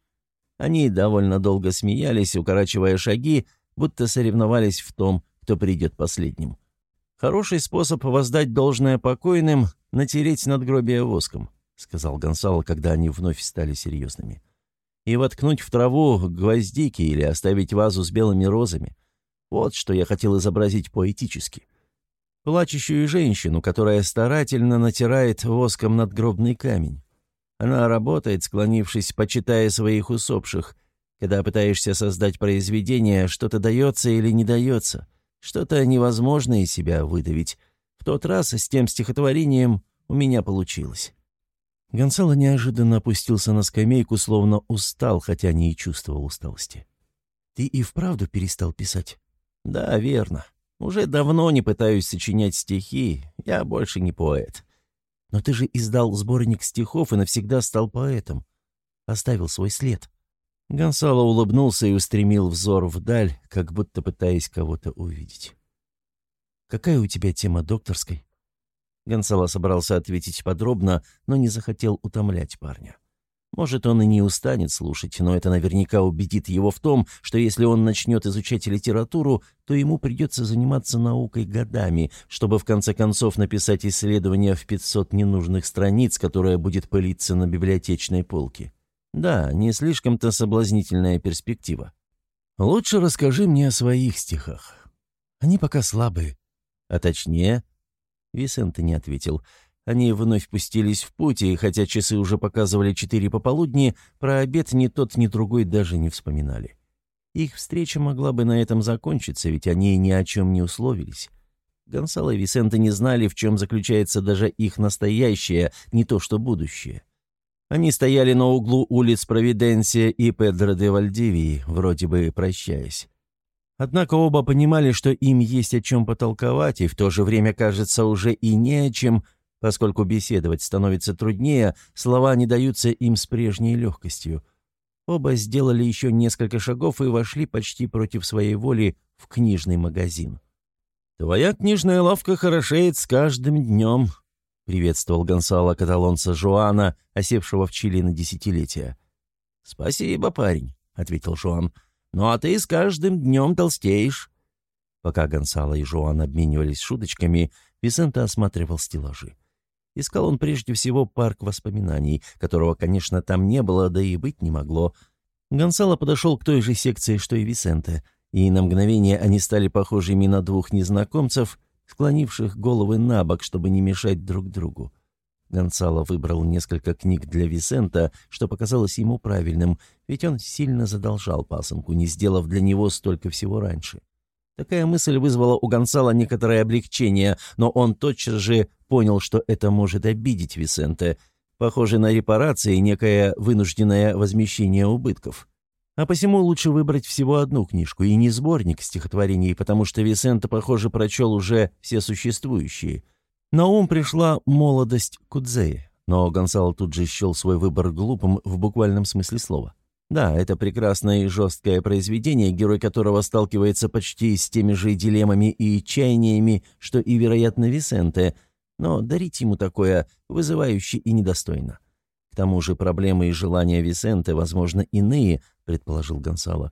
Они довольно долго смеялись, укорачивая шаги, будто соревновались в том, кто придет последним. «Хороший способ воздать должное покойным — натереть надгробие воском», — сказал Гонсало, когда они вновь стали серьезными и воткнуть в траву гвоздики или оставить вазу с белыми розами. Вот что я хотел изобразить поэтически. Плачущую женщину, которая старательно натирает воском надгробный камень. Она работает, склонившись, почитая своих усопших. Когда пытаешься создать произведение, что-то дается или не дается. Что-то невозможно из себя выдавить. В тот раз с тем стихотворением у меня получилось. Гонсало неожиданно опустился на скамейку, словно устал, хотя не и чувствовал усталости. «Ты и вправду перестал писать?» «Да, верно. Уже давно не пытаюсь сочинять стихи, я больше не поэт. Но ты же издал сборник стихов и навсегда стал поэтом. Оставил свой след». Гонсало улыбнулся и устремил взор вдаль, как будто пытаясь кого-то увидеть. «Какая у тебя тема докторской?» Гонсало собрался ответить подробно, но не захотел утомлять парня. Может, он и не устанет слушать, но это наверняка убедит его в том, что если он начнет изучать литературу, то ему придется заниматься наукой годами, чтобы в конце концов написать исследование в 500 ненужных страниц, которое будет пылиться на библиотечной полке. Да, не слишком-то соблазнительная перспектива. Лучше расскажи мне о своих стихах. Они пока слабые. А точнее, Висенте не ответил. Они вновь пустились в путь, и хотя часы уже показывали четыре пополудни, про обед ни тот, ни другой даже не вспоминали. Их встреча могла бы на этом закончиться, ведь они ни о чем не условились. Гонсало и Висенте не знали, в чем заключается даже их настоящее, не то что будущее. Они стояли на углу улиц Провиденция и Педро де Вальдивии, вроде бы прощаясь. Однако оба понимали, что им есть о чем потолковать, и в то же время, кажется, уже и не о чем, поскольку беседовать становится труднее, слова не даются им с прежней легкостью. Оба сделали еще несколько шагов и вошли почти против своей воли в книжный магазин. «Твоя книжная лавка хорошеет с каждым днем», — приветствовал Гонсало каталонца Жуана, осевшего в Чили на десятилетия. «Спасибо, парень», — ответил Жуан. Ну а ты с каждым днем толстеешь». Пока Гонсало и Жоан обменивались шуточками, Висенто осматривал стеллажи. Искал он прежде всего парк воспоминаний, которого, конечно, там не было, да и быть не могло. Гонсало подошел к той же секции, что и Висенте, и на мгновение они стали похожими на двух незнакомцев, склонивших головы на бок, чтобы не мешать друг другу. Гонсало выбрал несколько книг для Висента, что показалось ему правильным, ведь он сильно задолжал пасынку, не сделав для него столько всего раньше. Такая мысль вызвала у Гонсала некоторое облегчение, но он тотчас же понял, что это может обидеть Висенте, похоже на репарации некое вынужденное возмещение убытков. А посему лучше выбрать всего одну книжку, и не сборник стихотворений, потому что Висенте, похоже, прочел уже все существующие – на ум пришла молодость Кудзеи, но Гонсало тут же счел свой выбор глупым в буквальном смысле слова. Да, это прекрасное и жесткое произведение, герой которого сталкивается почти с теми же дилеммами и чаяниями, что и, вероятно, Висенте, но дарить ему такое вызывающе и недостойно. К тому же проблемы и желания Висенте, возможно, иные, предположил Гонсало.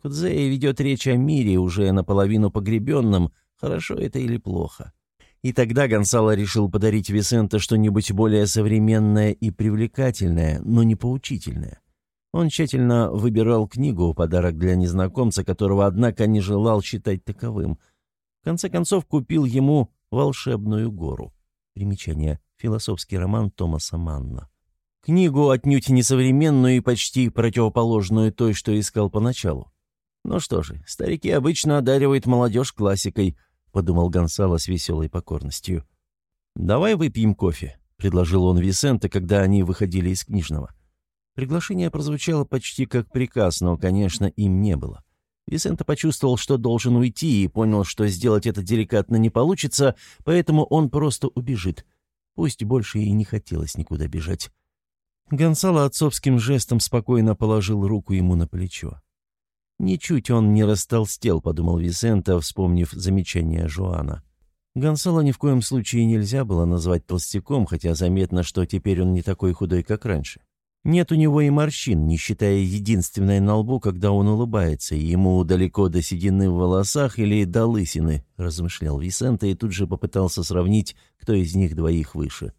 Кудзея ведет речь о мире, уже наполовину погребенном, хорошо это или плохо. И тогда Гонсало решил подарить Висенте что-нибудь более современное и привлекательное, но не поучительное. Он тщательно выбирал книгу, подарок для незнакомца, которого, однако, не желал считать таковым. В конце концов, купил ему «Волшебную гору». Примечание. Философский роман Томаса Манна. Книгу отнюдь несовременную и почти противоположную той, что искал поначалу. Ну что же, старики обычно одаривают молодежь классикой –— подумал Гонсало с веселой покорностью. «Давай выпьем кофе», — предложил он Висенте, когда они выходили из книжного. Приглашение прозвучало почти как приказ, но, конечно, им не было. Висенте почувствовал, что должен уйти, и понял, что сделать это деликатно не получится, поэтому он просто убежит. Пусть больше и не хотелось никуда бежать. Гонсало отцовским жестом спокойно положил руку ему на плечо. «Ничуть он не растолстел», — подумал Висента, вспомнив замечание Жуана. Гонсало ни в коем случае нельзя было назвать толстяком, хотя заметно, что теперь он не такой худой, как раньше. Нет у него и морщин, не считая единственной на лбу, когда он улыбается, и ему далеко до седины в волосах или до лысины, размышлял Висента и тут же попытался сравнить, кто из них двоих выше.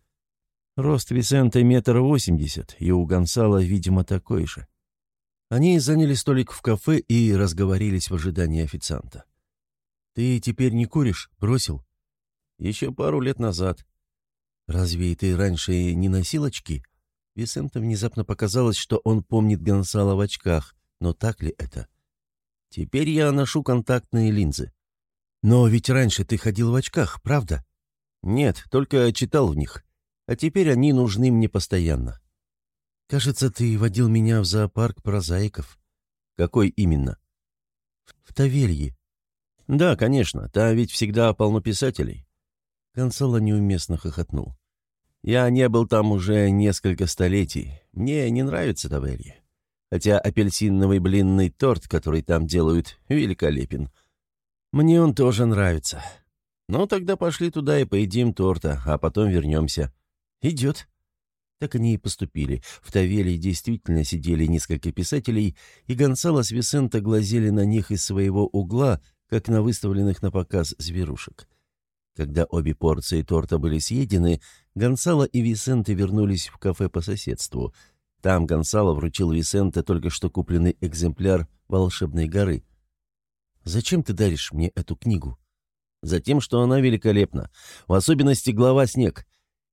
Рост Висента метр восемьдесят, и у Гонсала, видимо, такой же. Они заняли столик в кафе и разговорились в ожидании официанта. «Ты теперь не куришь? Бросил?» «Еще пару лет назад». «Разве ты раньше не носил очки?» Висенту внезапно показалось, что он помнит Гонсала в очках, но так ли это? «Теперь я ношу контактные линзы». «Но ведь раньше ты ходил в очках, правда?» «Нет, только читал в них. А теперь они нужны мне постоянно. «Кажется, ты водил меня в зоопарк прозаиков». «Какой именно?» «В Тавелье». «Да, конечно, там ведь всегда полно писателей». Консола неуместно хохотнул. «Я не был там уже несколько столетий. Мне не нравится Тавелье. Хотя апельсиновый блинный торт, который там делают, великолепен. Мне он тоже нравится. Ну, тогда пошли туда и поедим торта, а потом вернемся». «Идет», так они и поступили. В Тавеле действительно сидели несколько писателей, и Гонсало с Висенто глазели на них из своего угла, как на выставленных на показ зверушек. Когда обе порции торта были съедены, Гонсало и Висенте вернулись в кафе по соседству. Там Гонсало вручил Висенте только что купленный экземпляр «Волшебной горы». «Зачем ты даришь мне эту книгу?» «Затем, что она великолепна. В особенности глава «Снег».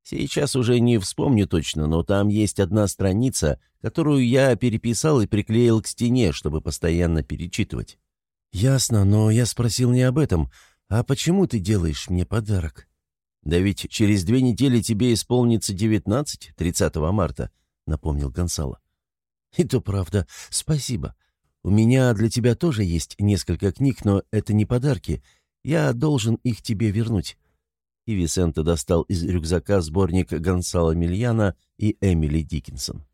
Сейчас уже не вспомню точно, но там есть одна страница, которую я переписал и приклеил к стене, чтобы постоянно перечитывать. «Ясно, но я спросил не об этом. А почему ты делаешь мне подарок?» «Да ведь через две недели тебе исполнится девятнадцать, 30 марта», — напомнил Гонсало. «И то правда. Спасибо. У меня для тебя тоже есть несколько книг, но это не подарки. Я должен их тебе вернуть и Висенто достал из рюкзака сборник Гонсало Мильяна и Эмили Диккенсон.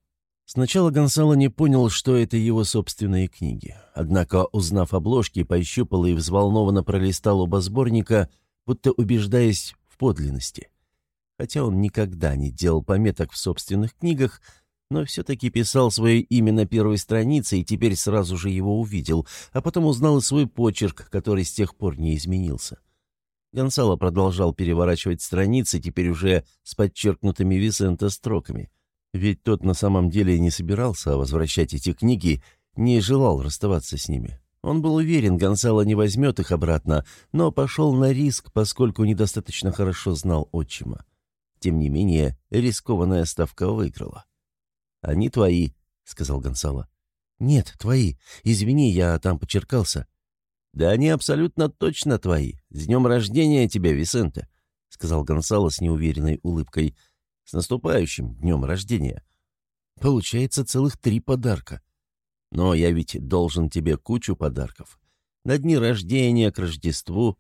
Сначала Гонсало не понял, что это его собственные книги. Однако, узнав обложки, пощупал и взволнованно пролистал оба сборника, будто убеждаясь в подлинности. Хотя он никогда не делал пометок в собственных книгах, но все-таки писал свое имя на первой странице и теперь сразу же его увидел, а потом узнал и свой почерк, который с тех пор не изменился. Гонсало продолжал переворачивать страницы, теперь уже с подчеркнутыми Висента строками. Ведь тот на самом деле не собирался возвращать эти книги, не желал расставаться с ними. Он был уверен, Гонсало не возьмет их обратно, но пошел на риск, поскольку недостаточно хорошо знал отчима. Тем не менее, рискованная ставка выиграла. «Они твои», — сказал Гонсало. «Нет, твои. Извини, я там почеркался». «Да они абсолютно точно твои. С днем рождения тебя, Висенте», — сказал Гонсало с неуверенной улыбкой. «С наступающим днем рождения». «Получается целых три подарка. Но я ведь должен тебе кучу подарков. На дни рождения, к Рождеству.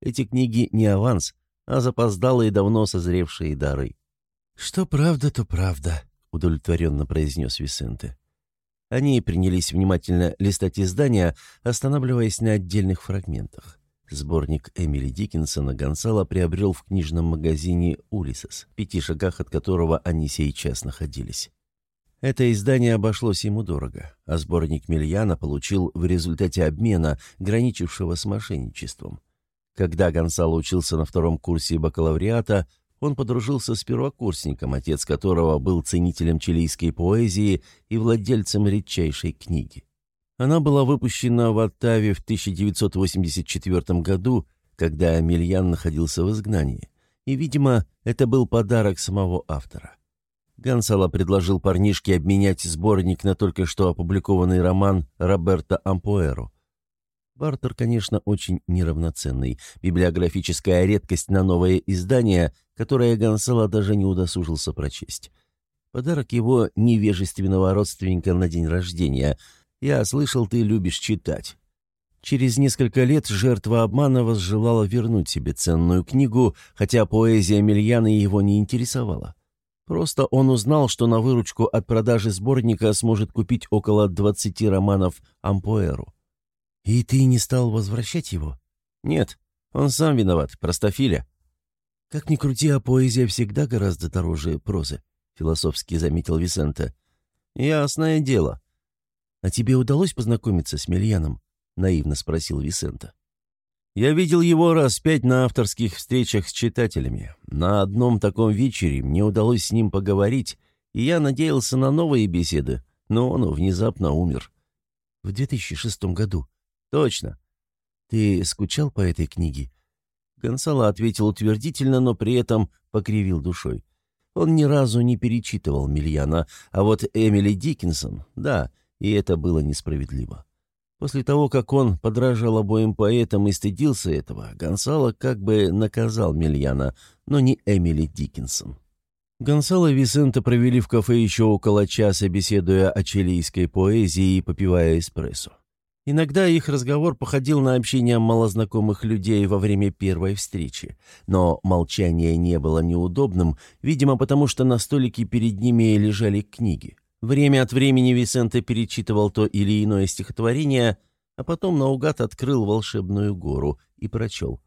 Эти книги не аванс, а запоздалые давно созревшие дары». «Что правда, то правда», — удовлетворенно произнес Висенте. Они принялись внимательно листать издания, останавливаясь на отдельных фрагментах. Сборник Эмили Диккенсона Гонсало приобрел в книжном магазине «Улисос», в пяти шагах от которого они сейчас находились. Это издание обошлось ему дорого, а сборник Мильяна получил в результате обмена, граничившего с мошенничеством. Когда Гонсало учился на втором курсе бакалавриата, он подружился с первокурсником, отец которого был ценителем чилийской поэзии и владельцем редчайшей книги. Она была выпущена в Оттаве в 1984 году, когда Амельян находился в изгнании, и, видимо, это был подарок самого автора. Гонсало предложил парнишке обменять сборник на только что опубликованный роман Роберто Ампуэро. Бартер, конечно, очень неравноценный, библиографическая редкость на новое издание, которое Гонсало даже не удосужился прочесть. Подарок его невежественного родственника на день рождения. «Я слышал, ты любишь читать». Через несколько лет жертва обмана возжелала вернуть себе ценную книгу, хотя поэзия Мильяна его не интересовала. Просто он узнал, что на выручку от продажи сборника сможет купить около 20 романов Ампуэру. «И ты не стал возвращать его?» «Нет, он сам виноват, простофиля». «Как ни крути, а поэзия всегда гораздо дороже прозы», — философски заметил Висенте. «Ясное дело». «А тебе удалось познакомиться с Мильяном?» — наивно спросил Висента. Я видел его раз пять на авторских встречах с читателями. На одном таком вечере мне удалось с ним поговорить, и я надеялся на новые беседы, но он внезапно умер. В 2006 году. Точно. Ты скучал по этой книге? Гонсало ответил утвердительно, но при этом покривил душой. Он ни разу не перечитывал Мильяна, а вот Эмили Диккенсон, да, и это было несправедливо. После того, как он подражал обоим поэтам и стыдился этого, Гонсало как бы наказал Мильяна, но не Эмили Диккенсон. Гонсало и Висенто провели в кафе еще около часа, беседуя о чилийской поэзии и попивая эспрессо. Иногда их разговор походил на общение малознакомых людей во время первой встречи, но молчание не было неудобным, видимо, потому что на столике перед ними лежали книги. Время от времени Висенте перечитывал то или иное стихотворение, а потом наугад открыл волшебную гору и прочел.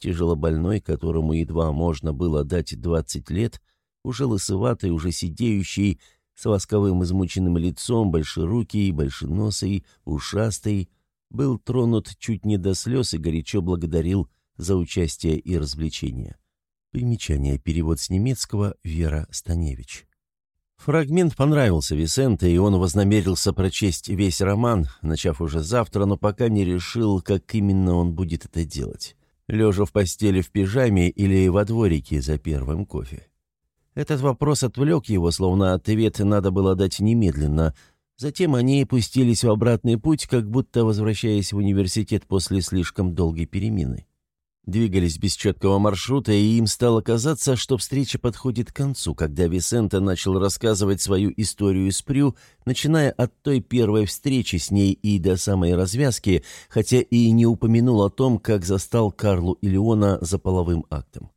Тяжелобольной, которому едва можно было дать двадцать лет, уже лысоватый, уже сидеющий, с восковым измученным лицом, большерукий, большеносый, ушастый, был тронут чуть не до слез и горячо благодарил за участие и развлечение. Примечание. Перевод с немецкого Вера Станевич. Фрагмент понравился Висенте, и он вознамерился прочесть весь роман, начав уже завтра, но пока не решил, как именно он будет это делать. Лежа в постели в пижаме или во дворике за первым кофе. Этот вопрос отвлек его, словно ответ надо было дать немедленно. Затем они пустились в обратный путь, как будто возвращаясь в университет после слишком долгой перемены. Двигались без четкого маршрута, и им стало казаться, что встреча подходит к концу, когда Висента начал рассказывать свою историю с Прю, начиная от той первой встречи с ней и до самой развязки, хотя и не упомянул о том, как застал Карлу и Леона за половым актом.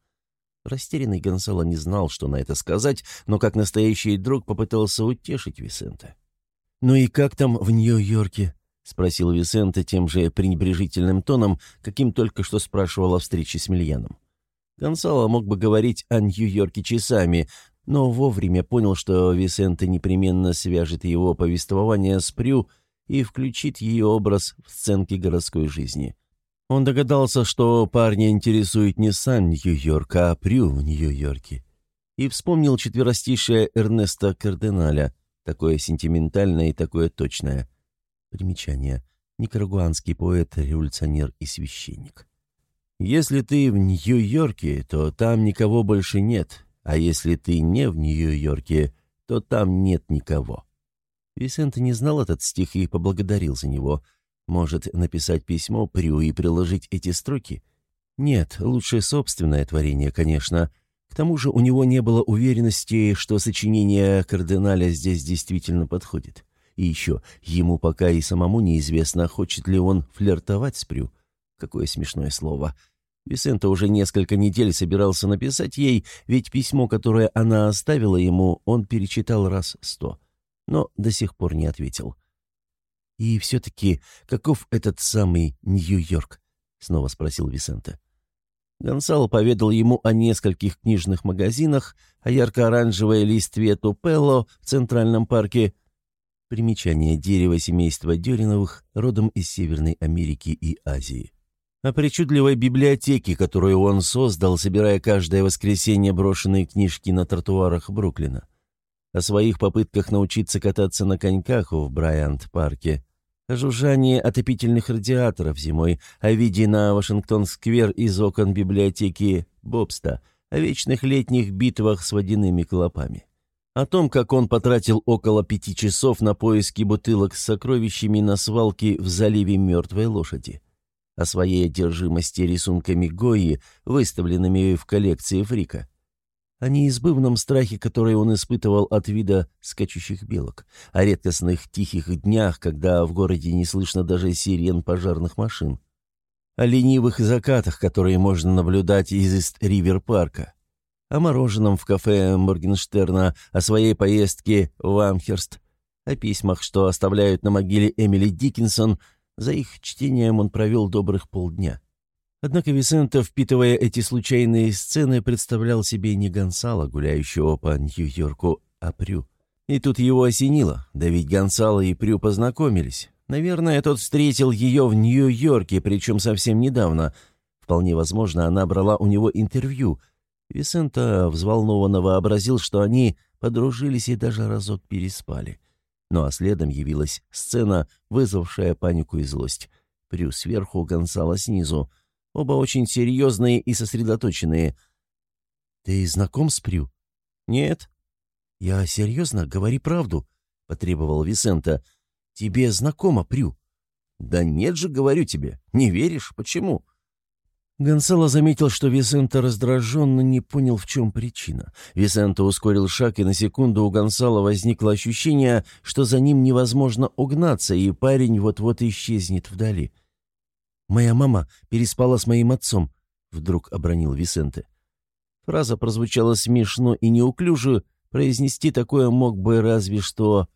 Растерянный Гонсало не знал, что на это сказать, но как настоящий друг попытался утешить Висента. «Ну и как там в Нью-Йорке?» — спросил Висенте тем же пренебрежительным тоном, каким только что спрашивал о встрече с Мильяном. Гонсало мог бы говорить о Нью-Йорке часами, но вовремя понял, что Висенте непременно свяжет его повествование с Прю и включит ее образ в сценки городской жизни. Он догадался, что парня интересует не сам Нью-Йорк, а Прю в Нью-Йорке. и вспомнил четверостишее Эрнеста Карденаля, такое сентиментальное и такое точное. Примечание. Никарагуанский поэт, революционер и священник. «Если ты в Нью-Йорке, то там никого больше нет, а если ты не в Нью-Йорке, то там нет никого». Висенто не знал этот стих и поблагодарил за него. Может, написать письмо Прю и приложить эти строки? Нет, лучше собственное творение, конечно. К тому же у него не было уверенности, что сочинение кардиналя здесь действительно подходит. И еще, ему пока и самому неизвестно, хочет ли он флиртовать с Прю. Какое смешное слово. Висенто уже несколько недель собирался написать ей, ведь письмо, которое она оставила ему, он перечитал раз сто. Но до сих пор не ответил. «И все-таки, каков этот самый Нью-Йорк?» — снова спросил Висенто. Гонсало поведал ему о нескольких книжных магазинах, о ярко-оранжевой листве Тупелло в Центральном парке. Примечание дерева семейства Дёриновых, родом из Северной Америки и Азии. О причудливой библиотеке, которую он создал, собирая каждое воскресенье брошенные книжки на тротуарах Бруклина. О своих попытках научиться кататься на коньках в Брайант-парке о жужжании отопительных радиаторов зимой, о виде на Вашингтон-сквер из окон библиотеки Бобста, о вечных летних битвах с водяными клопами. О том, как он потратил около пяти часов на поиски бутылок с сокровищами на свалке в заливе мертвой лошади. О своей одержимости рисунками Гои, выставленными в коллекции Фрика о неизбывном страхе, который он испытывал от вида скачущих белок, о редкостных тихих днях, когда в городе не слышно даже сирен пожарных машин, о ленивых закатах, которые можно наблюдать из Ист-Ривер-парка, о мороженом в кафе Моргенштерна, о своей поездке в Амхерст, о письмах, что оставляют на могиле Эмили Диккенсон, за их чтением он провел добрых полдня. Однако Висенто, впитывая эти случайные сцены, представлял себе не Гонсала, гуляющего по Нью-Йорку, а Прю. И тут его осенило, да ведь Гонсало и Прю познакомились. Наверное, тот встретил ее в Нью-Йорке, причем совсем недавно. Вполне возможно, она брала у него интервью. Висенто взволнованно вообразил, что они подружились и даже разок переспали. Ну а следом явилась сцена, вызвавшая панику и злость. Прю сверху, Гонсало снизу — Оба очень серьезные и сосредоточенные. «Ты знаком с Прю?» «Нет». «Я серьезно? Говори правду», — потребовал Висента. «Тебе знакомо Прю?» «Да нет же, говорю тебе. Не веришь? Почему?» Гонсало заметил, что Висента раздражен, но не понял, в чем причина. Висента ускорил шаг, и на секунду у Гонсало возникло ощущение, что за ним невозможно угнаться, и парень вот-вот исчезнет вдали. «Моя мама переспала с моим отцом», — вдруг обронил Висенте. Фраза прозвучала смешно и неуклюже, произнести такое мог бы разве что...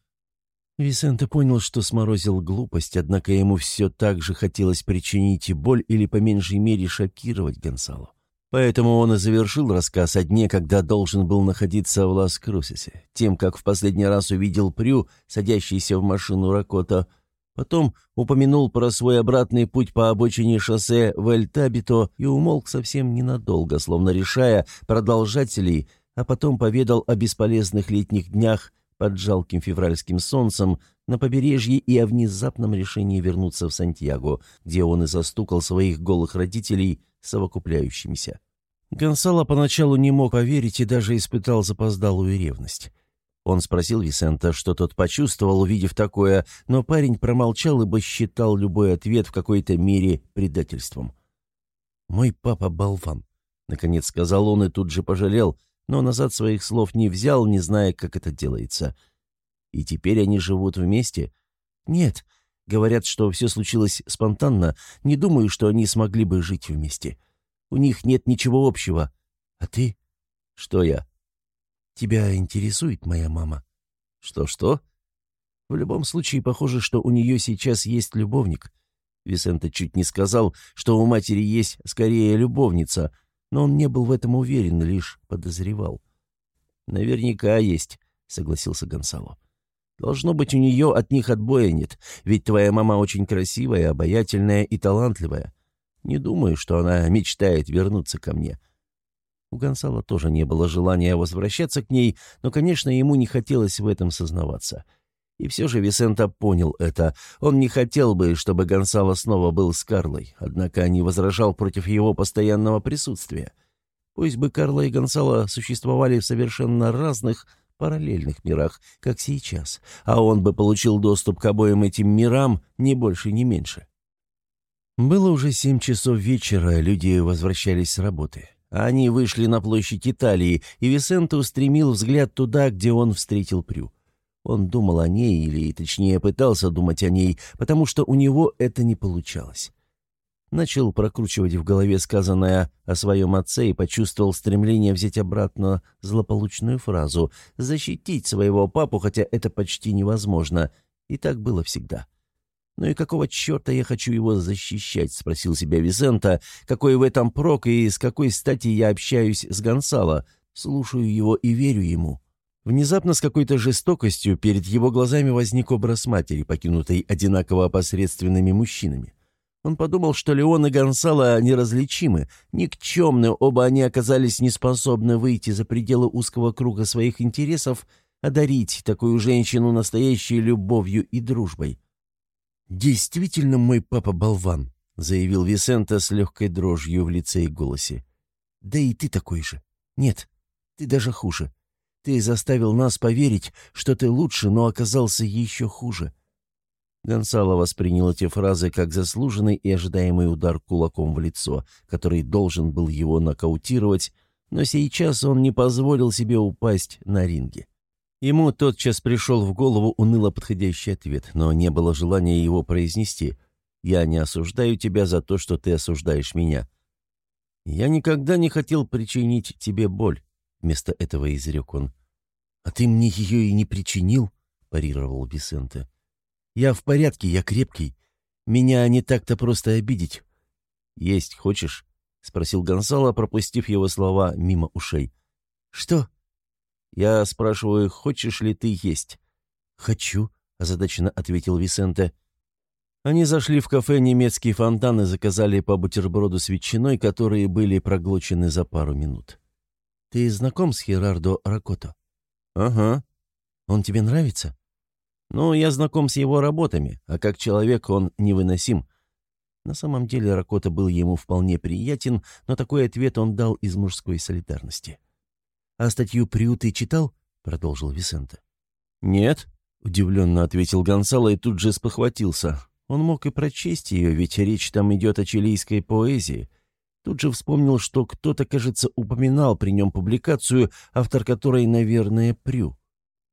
Висенте понял, что сморозил глупость, однако ему все так же хотелось причинить боль или по меньшей мере шокировать Гонсалу. Поэтому он и завершил рассказ о дне, когда должен был находиться в Лас-Крусисе, тем, как в последний раз увидел Прю, садящийся в машину Ракота, Потом упомянул про свой обратный путь по обочине шоссе в Эль-Табито и умолк совсем ненадолго, словно решая, продолжать ли, а потом поведал о бесполезных летних днях под жалким февральским солнцем на побережье и о внезапном решении вернуться в Сантьяго, где он и застукал своих голых родителей совокупляющимися. Гонсало поначалу не мог поверить и даже испытал запоздалую ревность. Он спросил Висента, что тот почувствовал, увидев такое, но парень промолчал, ибо считал любой ответ в какой-то мере предательством. «Мой папа болван», — наконец сказал он и тут же пожалел, но назад своих слов не взял, не зная, как это делается. «И теперь они живут вместе?» «Нет», Говорят, что все случилось спонтанно. Не думаю, что они смогли бы жить вместе. У них нет ничего общего. А ты? Что я? Тебя интересует моя мама?» «Что-что?» «В любом случае, похоже, что у нее сейчас есть любовник». Висенто чуть не сказал, что у матери есть скорее любовница, но он не был в этом уверен, лишь подозревал. «Наверняка есть», — согласился Гонсало. «Должно быть, у нее от них отбоя нет, ведь твоя мама очень красивая, обаятельная и талантливая. Не думаю, что она мечтает вернуться ко мне. У Гонсала тоже не было желания возвращаться к ней, но, конечно, ему не хотелось в этом сознаваться. И все же Висента понял это. Он не хотел бы, чтобы Гонсало снова был с Карлой, однако не возражал против его постоянного присутствия. Пусть бы Карла и Гонсало существовали в совершенно разных, параллельных мирах, как сейчас, а он бы получил доступ к обоим этим мирам ни больше, ни меньше. Было уже семь часов вечера, люди возвращались с работы. Они вышли на площадь Италии, и Висенто устремил взгляд туда, где он встретил Прю. Он думал о ней, или точнее пытался думать о ней, потому что у него это не получалось. Начал прокручивать в голове сказанное о своем отце и почувствовал стремление взять обратно злополучную фразу «защитить своего папу, хотя это почти невозможно». И так было всегда. «Ну и какого черта я хочу его защищать?» — спросил себя Визента. «Какой в этом прок и с какой стати я общаюсь с Гонсало? Слушаю его и верю ему». Внезапно с какой-то жестокостью перед его глазами возник образ матери, покинутой одинаково опосредственными мужчинами. Он подумал, что Леон и Гонсало неразличимы, никчемны, оба они оказались неспособны выйти за пределы узкого круга своих интересов, одарить такую женщину настоящей любовью и дружбой. «Действительно мой папа болван», — заявил Висента с легкой дрожью в лице и голосе. «Да и ты такой же. Нет, ты даже хуже. Ты заставил нас поверить, что ты лучше, но оказался еще хуже». Гонсало воспринял эти фразы как заслуженный и ожидаемый удар кулаком в лицо, который должен был его нокаутировать, но сейчас он не позволил себе упасть на ринге. Ему тотчас пришел в голову уныло подходящий ответ, но не было желания его произнести. «Я не осуждаю тебя за то, что ты осуждаешь меня». «Я никогда не хотел причинить тебе боль», — вместо этого изрек он. «А ты мне ее и не причинил», — парировал Висенте. «Я в порядке, я крепкий. Меня не так-то просто обидеть». «Есть хочешь?» — спросил Гонсало, пропустив его слова мимо ушей. «Что?» Я спрашиваю, хочешь ли ты есть?» «Хочу», — озадаченно ответил Висенте. Они зашли в кафе «Немецкий фонтан» и заказали по бутерброду с ветчиной, которые были проглочены за пару минут. «Ты знаком с Херардо Ракото?» «Ага». «Он тебе нравится?» «Ну, я знаком с его работами, а как человек он невыносим». На самом деле Ракота был ему вполне приятен, но такой ответ он дал из мужской солидарности. «А статью Прю ты читал?» — продолжил Висенте. «Нет», — удивленно ответил Гонсало и тут же спохватился. Он мог и прочесть ее, ведь речь там идет о чилийской поэзии. Тут же вспомнил, что кто-то, кажется, упоминал при нем публикацию, автор которой, наверное, Прю.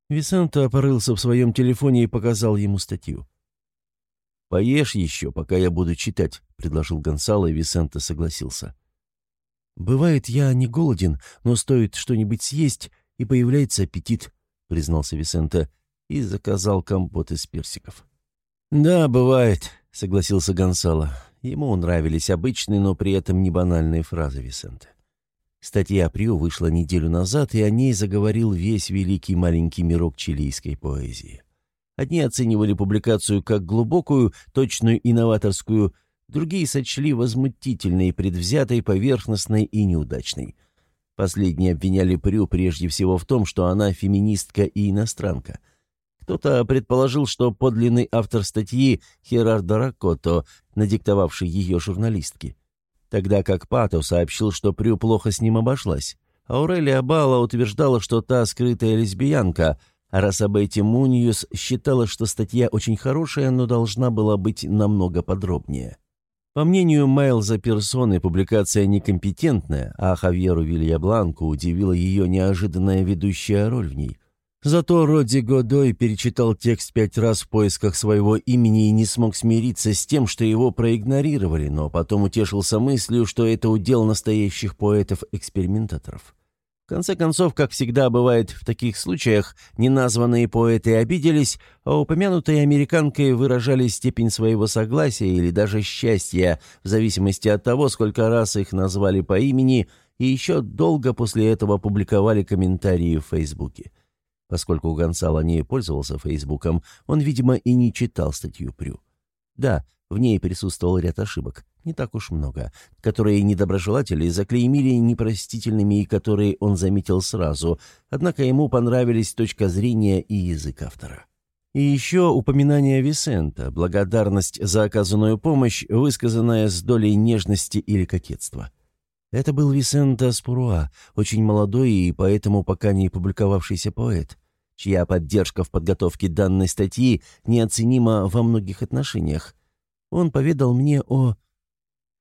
Висенто опорылся в своем телефоне и показал ему статью. «Поешь еще, пока я буду читать», — предложил Гонсало, и Висенто согласился. «Бывает, я не голоден, но стоит что-нибудь съесть, и появляется аппетит», — признался Висента и заказал компот из персиков. «Да, бывает», — согласился Гонсало. Ему нравились обычные, но при этом не банальные фразы Висента. Статья Прио вышла неделю назад, и о ней заговорил весь великий маленький мирок чилийской поэзии. Одни оценивали публикацию как глубокую, точную и новаторскую, Другие сочли возмутительной, предвзятой, поверхностной и неудачной. Последние обвиняли Прю прежде всего в том, что она феминистка и иностранка. Кто-то предположил, что подлинный автор статьи Херардо Ракото, надиктовавший ее журналистке. Тогда как Пато сообщил, что Прю плохо с ним обошлась. Аурелия Бала утверждала, что та скрытая лесбиянка, а Рассабетти Муньюс считала, что статья очень хорошая, но должна была быть намного подробнее. По мнению Майлза Персоны, публикация некомпетентная, а Хавьеру Вильябланку удивила ее неожиданная ведущая роль в ней. Зато Родди Годой перечитал текст пять раз в поисках своего имени и не смог смириться с тем, что его проигнорировали, но потом утешился мыслью, что это удел настоящих поэтов-экспериментаторов конце концов, как всегда бывает в таких случаях, неназванные поэты обиделись, а упомянутые американкой выражали степень своего согласия или даже счастья, в зависимости от того, сколько раз их назвали по имени, и еще долго после этого публиковали комментарии в Фейсбуке. Поскольку Гонсало не пользовался Фейсбуком, он, видимо, и не читал статью Прю. Да, В ней присутствовал ряд ошибок, не так уж много, которые недоброжелатели заклеймили непростительными и которые он заметил сразу, однако ему понравились точка зрения и язык автора. И еще упоминание Висента, благодарность за оказанную помощь, высказанная с долей нежности или кокетства. Это был Висента Спуруа, очень молодой и поэтому пока не публиковавшийся поэт, чья поддержка в подготовке данной статьи неоценима во многих отношениях. Он поведал мне о...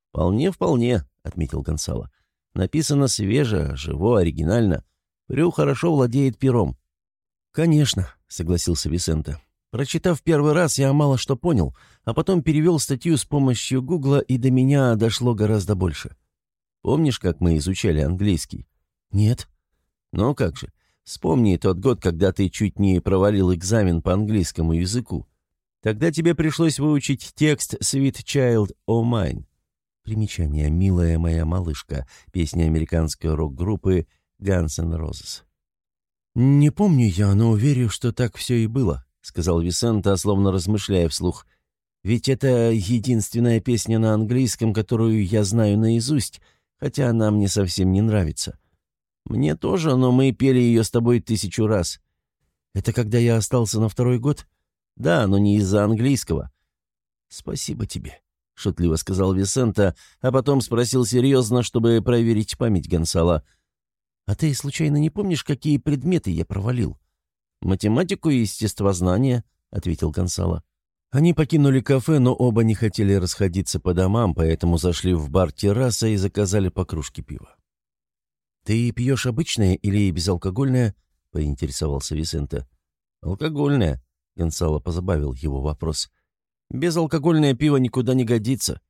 «Вполне, вполне», — отметил Гонсало. «Написано свеже, живо, оригинально. Рю хорошо владеет пером». «Конечно», — согласился Висента. «Прочитав первый раз, я мало что понял, а потом перевел статью с помощью Гугла, и до меня дошло гораздо больше. Помнишь, как мы изучали английский?» «Нет». «Ну как же. Вспомни тот год, когда ты чуть не провалил экзамен по английскому языку. Тогда тебе пришлось выучить текст «Sweet Child O' Mine». Примечание «Милая моя малышка» — песня американской рок-группы Guns N' Roses. «Не помню я, но уверен, что так все и было», — сказал Висента, словно размышляя вслух. «Ведь это единственная песня на английском, которую я знаю наизусть, хотя она мне совсем не нравится. Мне тоже, но мы пели ее с тобой тысячу раз. Это когда я остался на второй год? Да, но не из-за английского. Спасибо тебе, шутливо сказал Висента, а потом спросил серьезно, чтобы проверить память Гонсала. А ты случайно не помнишь, какие предметы я провалил? Математику и естествознание, ответил Гонсало. Они покинули кафе, но оба не хотели расходиться по домам, поэтому зашли в бар терраса и заказали по кружке пива. «Ты пьешь обычное или безалкогольное?» — поинтересовался Висента. «Алкогольное», — Гонсало позабавил его вопрос. «Безалкогольное пиво никуда не годится».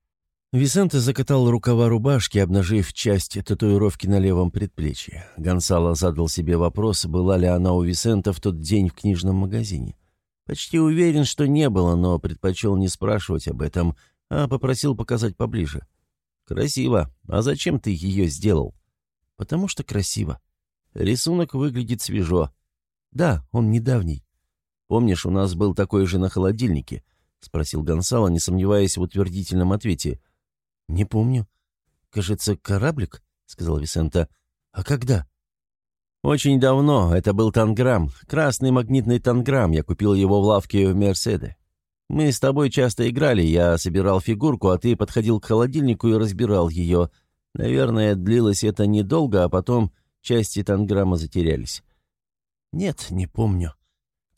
Висенте закатал рукава рубашки, обнажив часть татуировки на левом предплечье. Гонсало задал себе вопрос, была ли она у Висента в тот день в книжном магазине. Почти уверен, что не было, но предпочел не спрашивать об этом, а попросил показать поближе. «Красиво. А зачем ты ее сделал?» «Потому что красиво. Рисунок выглядит свежо. Да, он недавний. Помнишь, у нас был такой же на холодильнике?» — спросил Гонсало, не сомневаясь в утвердительном ответе. «Не помню. Кажется, кораблик?» — сказал Висента. «А когда?» «Очень давно. Это был танграмм. Красный магнитный танграмм. Я купил его в лавке в Мерседе. Мы с тобой часто играли. Я собирал фигурку, а ты подходил к холодильнику и разбирал ее. Наверное, длилось это недолго, а потом части танграмма затерялись». «Нет, не помню.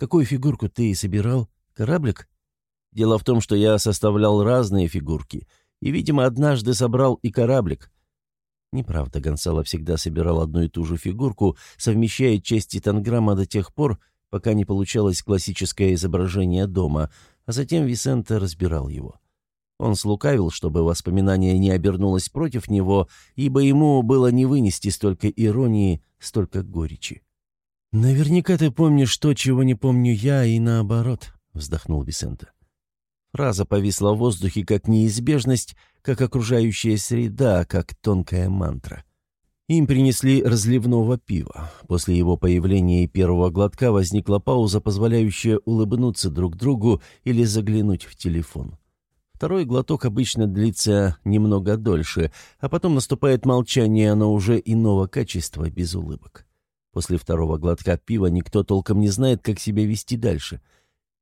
Какую фигурку ты собирал? Кораблик?» «Дело в том, что я составлял разные фигурки, и, видимо, однажды собрал и кораблик». Неправда, Гонсало всегда собирал одну и ту же фигурку, совмещая части танграмма до тех пор, пока не получалось классическое изображение дома, а затем Висенте разбирал его. Он слукавил, чтобы воспоминание не обернулось против него, ибо ему было не вынести столько иронии, столько горечи. «Наверняка ты помнишь то, чего не помню я, и наоборот», — вздохнул Висенте. Фраза повисла в воздухе как неизбежность, как окружающая среда, как тонкая мантра. Им принесли разливного пива. После его появления и первого глотка возникла пауза, позволяющая улыбнуться друг другу или заглянуть в телефон. Второй глоток обычно длится немного дольше, а потом наступает молчание, но уже иного качества, без улыбок. После второго глотка пива никто толком не знает, как себя вести дальше —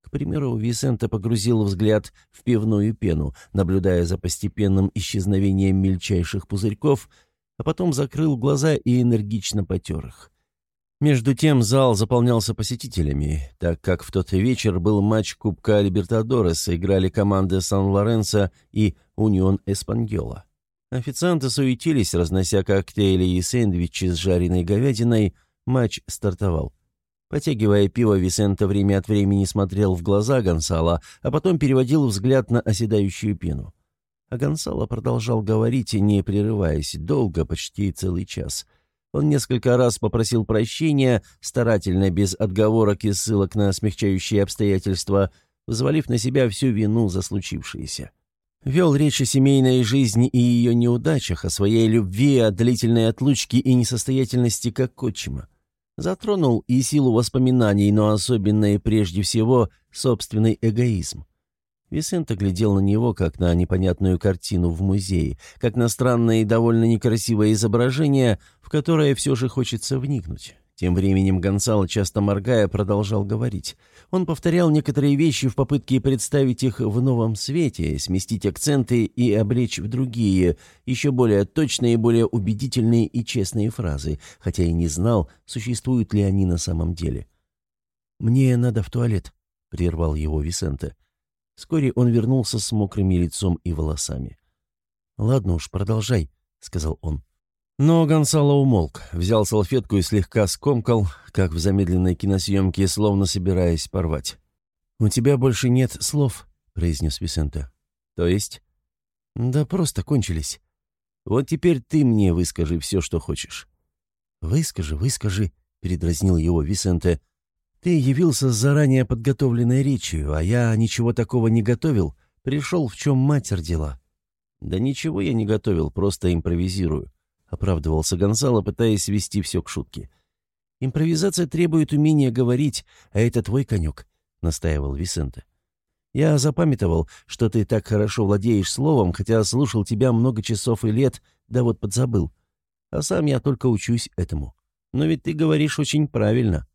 к примеру, Висента погрузил взгляд в пивную пену, наблюдая за постепенным исчезновением мельчайших пузырьков, а потом закрыл глаза и энергично потер их. Между тем зал заполнялся посетителями, так как в тот вечер был матч Кубка Либертадорес, играли команды Сан-Лоренцо и Унион Эспаньола. Официанты суетились, разнося коктейли и сэндвичи с жареной говядиной, матч стартовал. Потягивая пиво, Висенто время от времени смотрел в глаза Гонсала, а потом переводил взгляд на оседающую пену. А Гонсало продолжал говорить, не прерываясь, долго, почти целый час. Он несколько раз попросил прощения, старательно, без отговорок и ссылок на смягчающие обстоятельства, взвалив на себя всю вину за случившееся. Вел речь о семейной жизни и ее неудачах, о своей любви, о длительной отлучке и несостоятельности как отчима. Затронул и силу воспоминаний, но особенно и прежде всего собственный эгоизм. Висента глядел на него, как на непонятную картину в музее, как на странное и довольно некрасивое изображение, в которое все же хочется вникнуть. Тем временем Гонсало, часто моргая, продолжал говорить. Он повторял некоторые вещи в попытке представить их в новом свете, сместить акценты и облечь в другие, еще более точные, более убедительные и честные фразы, хотя и не знал, существуют ли они на самом деле. «Мне надо в туалет», — прервал его Висенте. Вскоре он вернулся с мокрыми лицом и волосами. «Ладно уж, продолжай», — сказал он. Но Гонсало умолк, взял салфетку и слегка скомкал, как в замедленной киносъемке, словно собираясь порвать. «У тебя больше нет слов», — произнес Висенте. «То есть?» «Да просто кончились. Вот теперь ты мне выскажи все, что хочешь». «Выскажи, выскажи», — передразнил его Висенте. Ты явился с заранее подготовленной речью, а я ничего такого не готовил. Пришел, в чем мать родила». «Да ничего я не готовил, просто импровизирую», — оправдывался Гонсало, пытаясь свести все к шутке. «Импровизация требует умения говорить, а это твой конек», — настаивал Висенте. «Я запамятовал, что ты так хорошо владеешь словом, хотя слушал тебя много часов и лет, да вот подзабыл. А сам я только учусь этому. Но ведь ты говоришь очень правильно».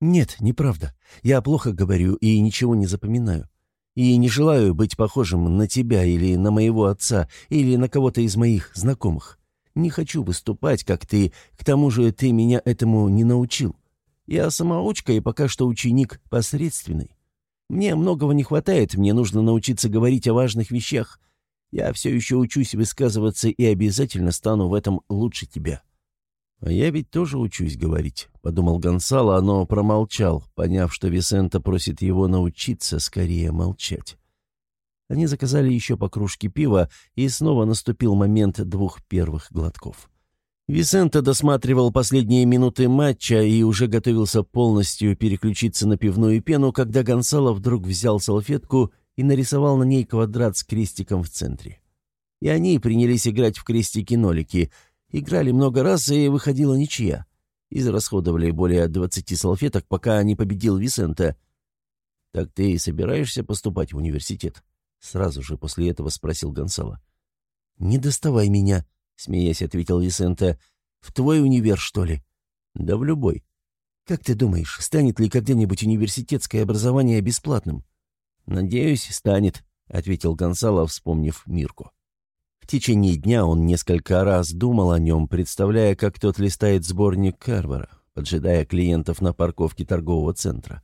«Нет, неправда. Я плохо говорю и ничего не запоминаю. И не желаю быть похожим на тебя или на моего отца, или на кого-то из моих знакомых. Не хочу выступать, как ты, к тому же ты меня этому не научил. Я самоучка и пока что ученик посредственный. Мне многого не хватает, мне нужно научиться говорить о важных вещах. Я все еще учусь высказываться и обязательно стану в этом лучше тебя». «А я ведь тоже учусь говорить», — подумал Гонсало, но промолчал, поняв, что Висента просит его научиться скорее молчать. Они заказали еще по кружке пива, и снова наступил момент двух первых глотков. Висента досматривал последние минуты матча и уже готовился полностью переключиться на пивную пену, когда Гонсало вдруг взял салфетку и нарисовал на ней квадрат с крестиком в центре. И они принялись играть в крестики-нолики — Играли много раз, и выходила ничья. Израсходовали более двадцати салфеток, пока не победил Висента. «Так ты и собираешься поступать в университет?» Сразу же после этого спросил Гонсало. «Не доставай меня», — смеясь ответил Висента. «В твой универ, что ли?» «Да в любой». «Как ты думаешь, станет ли когда-нибудь университетское образование бесплатным?» «Надеюсь, станет», — ответил Гонсало, вспомнив Мирку. В течение дня он несколько раз думал о нем, представляя, как тот листает сборник Карвара, поджидая клиентов на парковке торгового центра.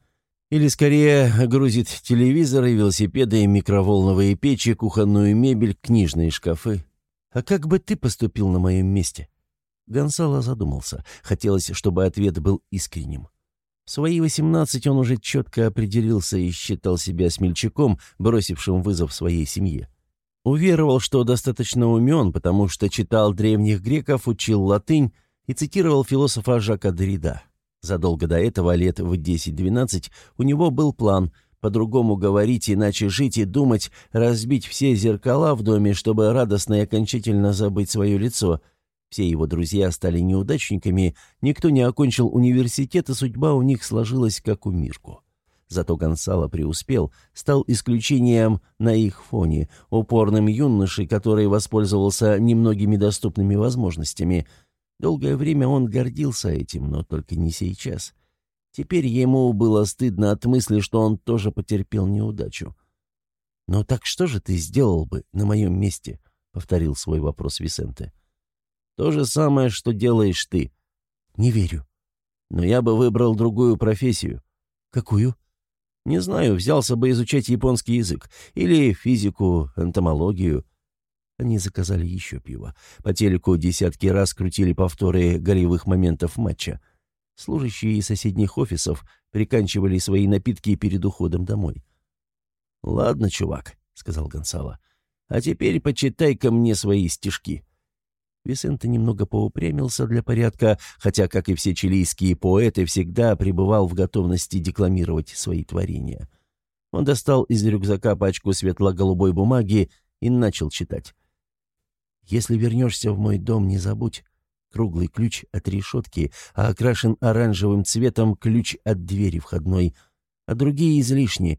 Или, скорее, грузит телевизоры, велосипеды, микроволновые печи, кухонную мебель, книжные шкафы. «А как бы ты поступил на моем месте?» Гонсало задумался. Хотелось, чтобы ответ был искренним. В свои восемнадцать он уже четко определился и считал себя смельчаком, бросившим вызов своей семье. Уверовал, что достаточно умен, потому что читал древних греков, учил латынь и цитировал философа Жака Деррида. Задолго до этого, лет в 10-12, у него был план по-другому говорить, иначе жить и думать, разбить все зеркала в доме, чтобы радостно и окончательно забыть свое лицо. Все его друзья стали неудачниками, никто не окончил университет, и судьба у них сложилась, как у Мирку. Зато Гонсало преуспел, стал исключением на их фоне, упорным юношей, который воспользовался немногими доступными возможностями. Долгое время он гордился этим, но только не сейчас. Теперь ему было стыдно от мысли, что он тоже потерпел неудачу. «Но так что же ты сделал бы на моем месте?» — повторил свой вопрос Висенте. «То же самое, что делаешь ты». «Не верю». «Но я бы выбрал другую профессию». «Какую?» Не знаю, взялся бы изучать японский язык или физику, энтомологию. Они заказали еще пиво. По телеку десятки раз крутили повторы голевых моментов матча. Служащие из соседних офисов приканчивали свои напитки перед уходом домой. «Ладно, чувак», — сказал Гонсало, — «а теперь почитай-ка мне свои стишки». Висенто немного поупрямился для порядка, хотя, как и все чилийские поэты, всегда пребывал в готовности декламировать свои творения. Он достал из рюкзака пачку светло-голубой бумаги и начал читать. «Если вернешься в мой дом, не забудь. Круглый ключ от решетки, а окрашен оранжевым цветом ключ от двери входной, а другие излишни.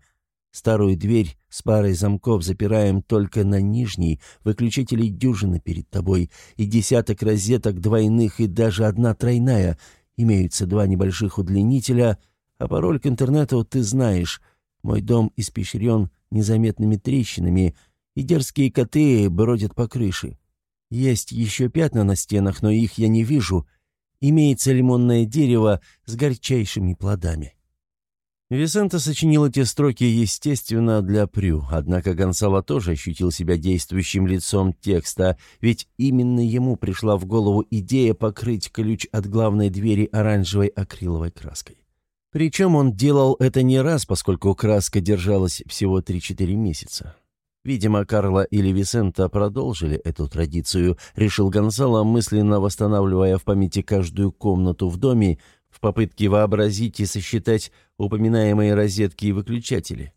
Старую дверь с парой замков запираем только на нижней, выключателей дюжины перед тобой, и десяток розеток двойных и даже одна тройная. Имеются два небольших удлинителя, а пароль к интернету ты знаешь. Мой дом испещрен незаметными трещинами, и дерзкие коты бродят по крыше. Есть еще пятна на стенах, но их я не вижу. Имеется лимонное дерево с горчайшими плодами. Висента сочинил эти строки, естественно, для Прю, однако Гонсало тоже ощутил себя действующим лицом текста, ведь именно ему пришла в голову идея покрыть ключ от главной двери оранжевой акриловой краской. Причем он делал это не раз, поскольку краска держалась всего 3-4 месяца. Видимо, Карла или Висента продолжили эту традицию, решил Гонсало, мысленно восстанавливая в памяти каждую комнату в доме, в попытке вообразить и сосчитать упоминаемые розетки и выключатели.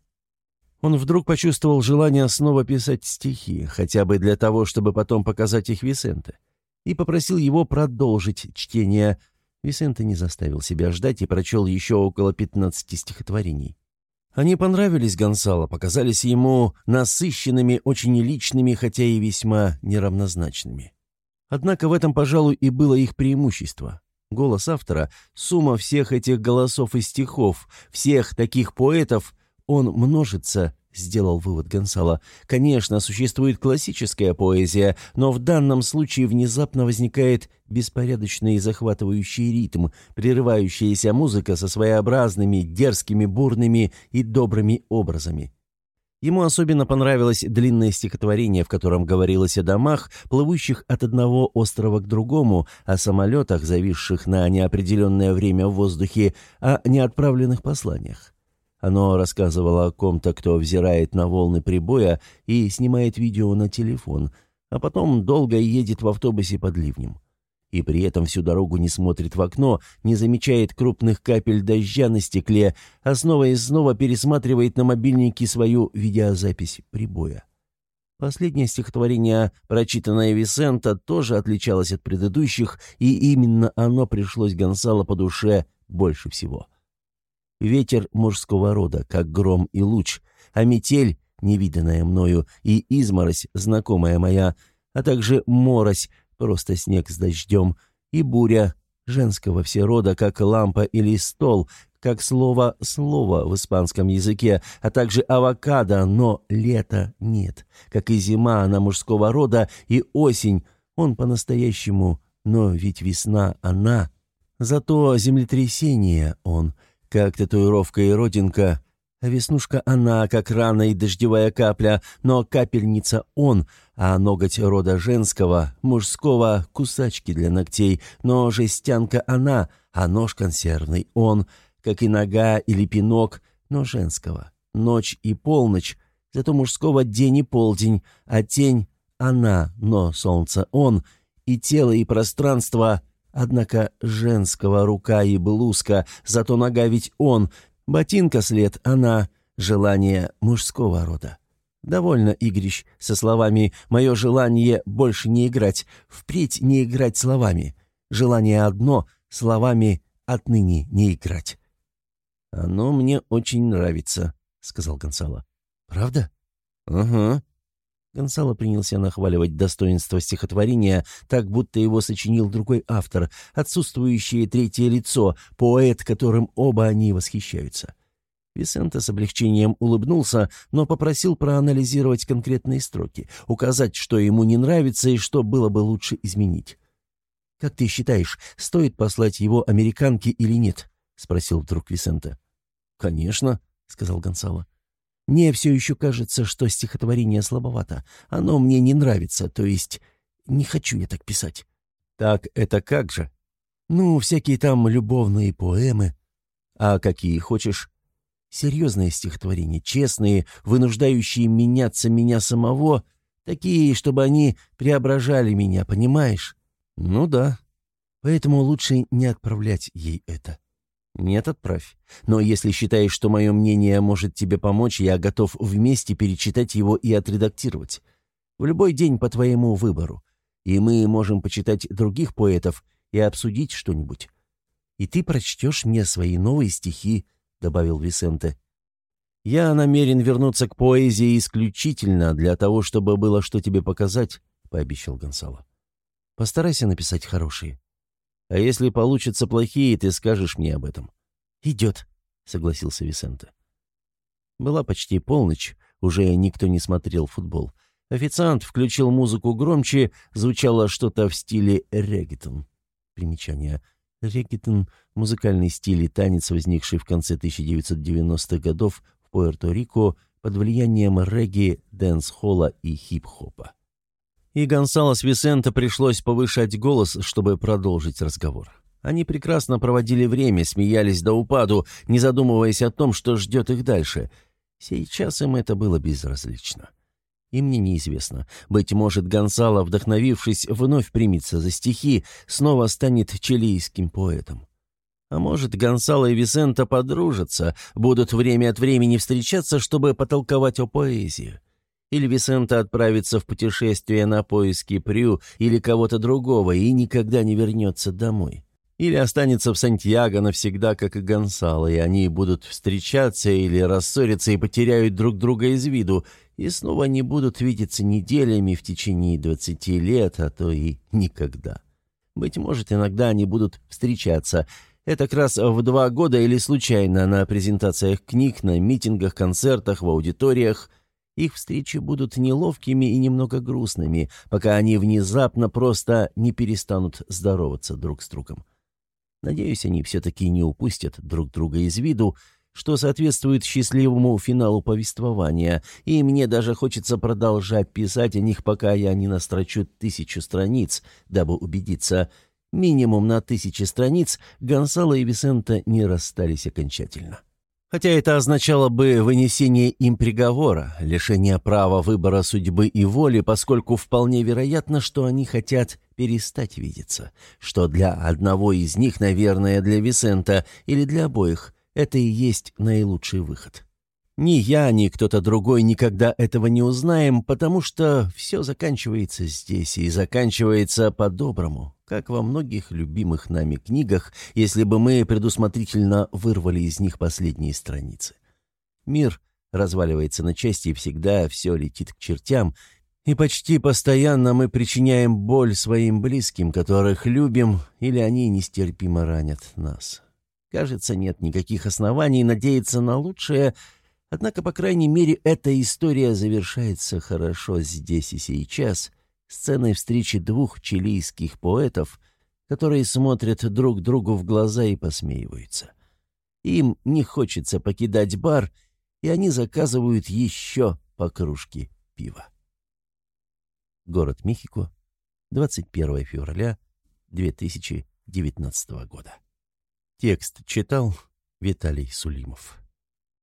Он вдруг почувствовал желание снова писать стихи, хотя бы для того, чтобы потом показать их Висенте, и попросил его продолжить чтение. Висенте не заставил себя ждать и прочел еще около 15 стихотворений. Они понравились Гонсало, показались ему насыщенными, очень личными, хотя и весьма неравнозначными. Однако в этом, пожалуй, и было их преимущество. Голос автора, сумма всех этих голосов и стихов, всех таких поэтов, он множится, сделал вывод Гонсало. Конечно, существует классическая поэзия, но в данном случае внезапно возникает беспорядочный и захватывающий ритм, прерывающаяся музыка со своеобразными, дерзкими, бурными и добрыми образами. Ему особенно понравилось длинное стихотворение, в котором говорилось о домах, плывущих от одного острова к другому, о самолетах, зависших на неопределенное время в воздухе, о неотправленных посланиях. Оно рассказывало о ком-то, кто взирает на волны прибоя и снимает видео на телефон, а потом долго едет в автобусе под ливнем и при этом всю дорогу не смотрит в окно, не замечает крупных капель дождя на стекле, а снова и снова пересматривает на мобильнике свою видеозапись прибоя. Последнее стихотворение, прочитанное Висента, тоже отличалось от предыдущих, и именно оно пришлось Гонсало по душе больше всего. Ветер мужского рода, как гром и луч, а метель, невиданная мною, и изморозь, знакомая моя, а также морось, просто снег с дождем, и буря, женского все рода, как лампа или стол, как слово «слово» в испанском языке, а также авокадо, но лета нет, как и зима, она мужского рода, и осень, он по-настоящему, но ведь весна, она. Зато землетрясение он, как татуировка и родинка, а веснушка она, как рана и дождевая капля, но капельница он, а ноготь рода женского, мужского, кусачки для ногтей, но жестянка она, а нож консервный он, как и нога или пинок, но женского. Ночь и полночь, зато мужского день и полдень, а тень она, но солнце он, и тело и пространство, однако женского рука и блузка, зато нога ведь он, ботинка след она, желание мужского рода. Довольно игрищ со словами «Мое желание больше не играть, впредь не играть словами. Желание одно, словами отныне не играть». «Оно мне очень нравится», — сказал Гонсало. «Правда?» «Ага». Гонсало принялся нахваливать достоинство стихотворения, так будто его сочинил другой автор, отсутствующее третье лицо, поэт, которым оба они восхищаются. Висенте с облегчением улыбнулся, но попросил проанализировать конкретные строки, указать, что ему не нравится и что было бы лучше изменить. «Как ты считаешь, стоит послать его американке или нет?» — спросил вдруг Висенте. «Конечно», — сказал Гонсало. «Мне все еще кажется, что стихотворение слабовато. Оно мне не нравится, то есть не хочу я так писать». «Так это как же?» «Ну, всякие там любовные поэмы». «А какие хочешь?» Серьезные стихотворения, честные, вынуждающие меняться меня самого, такие, чтобы они преображали меня, понимаешь? Ну да. Поэтому лучше не отправлять ей это. Нет, отправь. Но если считаешь, что мое мнение может тебе помочь, я готов вместе перечитать его и отредактировать. В любой день по твоему выбору. И мы можем почитать других поэтов и обсудить что-нибудь. И ты прочтешь мне свои новые стихи, добавил Висенте. «Я намерен вернуться к поэзии исключительно для того, чтобы было что тебе показать», — пообещал Гонсало. «Постарайся написать хорошие. А если получатся плохие, ты скажешь мне об этом». «Идет», — согласился Висенте. Была почти полночь, уже никто не смотрел футбол. Официант включил музыку громче, звучало что-то в стиле реггетон. Примечание. Реггетон — музыкальный стиль и танец, возникший в конце 1990-х годов в Пуэрто-Рико под влиянием регги, дэнс-холла и хип-хопа. И Гонсало с Висенте пришлось повышать голос, чтобы продолжить разговор. Они прекрасно проводили время, смеялись до упаду, не задумываясь о том, что ждет их дальше. Сейчас им это было безразлично. И мне неизвестно. Быть может, Гонсало, вдохновившись, вновь примется за стихи, снова станет чилийским поэтом. А может, Гонсало и Висента подружатся, будут время от времени встречаться, чтобы потолковать о поэзии. Или Висента отправится в путешествие на поиски Прю или кого-то другого и никогда не вернется домой. Или останется в Сантьяго навсегда, как и Гонсало, и они будут встречаться или рассориться и потеряют друг друга из виду, и снова не будут видеться неделями в течение двадцати лет, а то и никогда. Быть может, иногда они будут встречаться. Это как раз в два года или случайно на презентациях книг, на митингах, концертах, в аудиториях. Их встречи будут неловкими и немного грустными, пока они внезапно просто не перестанут здороваться друг с другом. Надеюсь, они все-таки не упустят друг друга из виду, что соответствует счастливому финалу повествования, и мне даже хочется продолжать писать о них, пока я не настрочу тысячу страниц, дабы убедиться, минимум на тысячи страниц Гонсало и Висента не расстались окончательно. Хотя это означало бы вынесение им приговора, лишение права выбора судьбы и воли, поскольку вполне вероятно, что они хотят перестать видеться, что для одного из них, наверное, для Висента или для обоих, это и есть наилучший выход. Ни я, ни кто-то другой никогда этого не узнаем, потому что все заканчивается здесь и заканчивается по-доброму, как во многих любимых нами книгах, если бы мы предусмотрительно вырвали из них последние страницы. Мир разваливается на части, и всегда все летит к чертям, и почти постоянно мы причиняем боль своим близким, которых любим, или они нестерпимо ранят нас. Кажется, нет никаких оснований надеяться на лучшее, однако, по крайней мере, эта история завершается хорошо здесь и сейчас, сценой встречи двух чилийских поэтов, которые смотрят друг другу в глаза и посмеиваются. Им не хочется покидать бар, и они заказывают еще по кружке пива. Город Мехико, 21 февраля 2019 года. Текст читал Виталий Сулимов.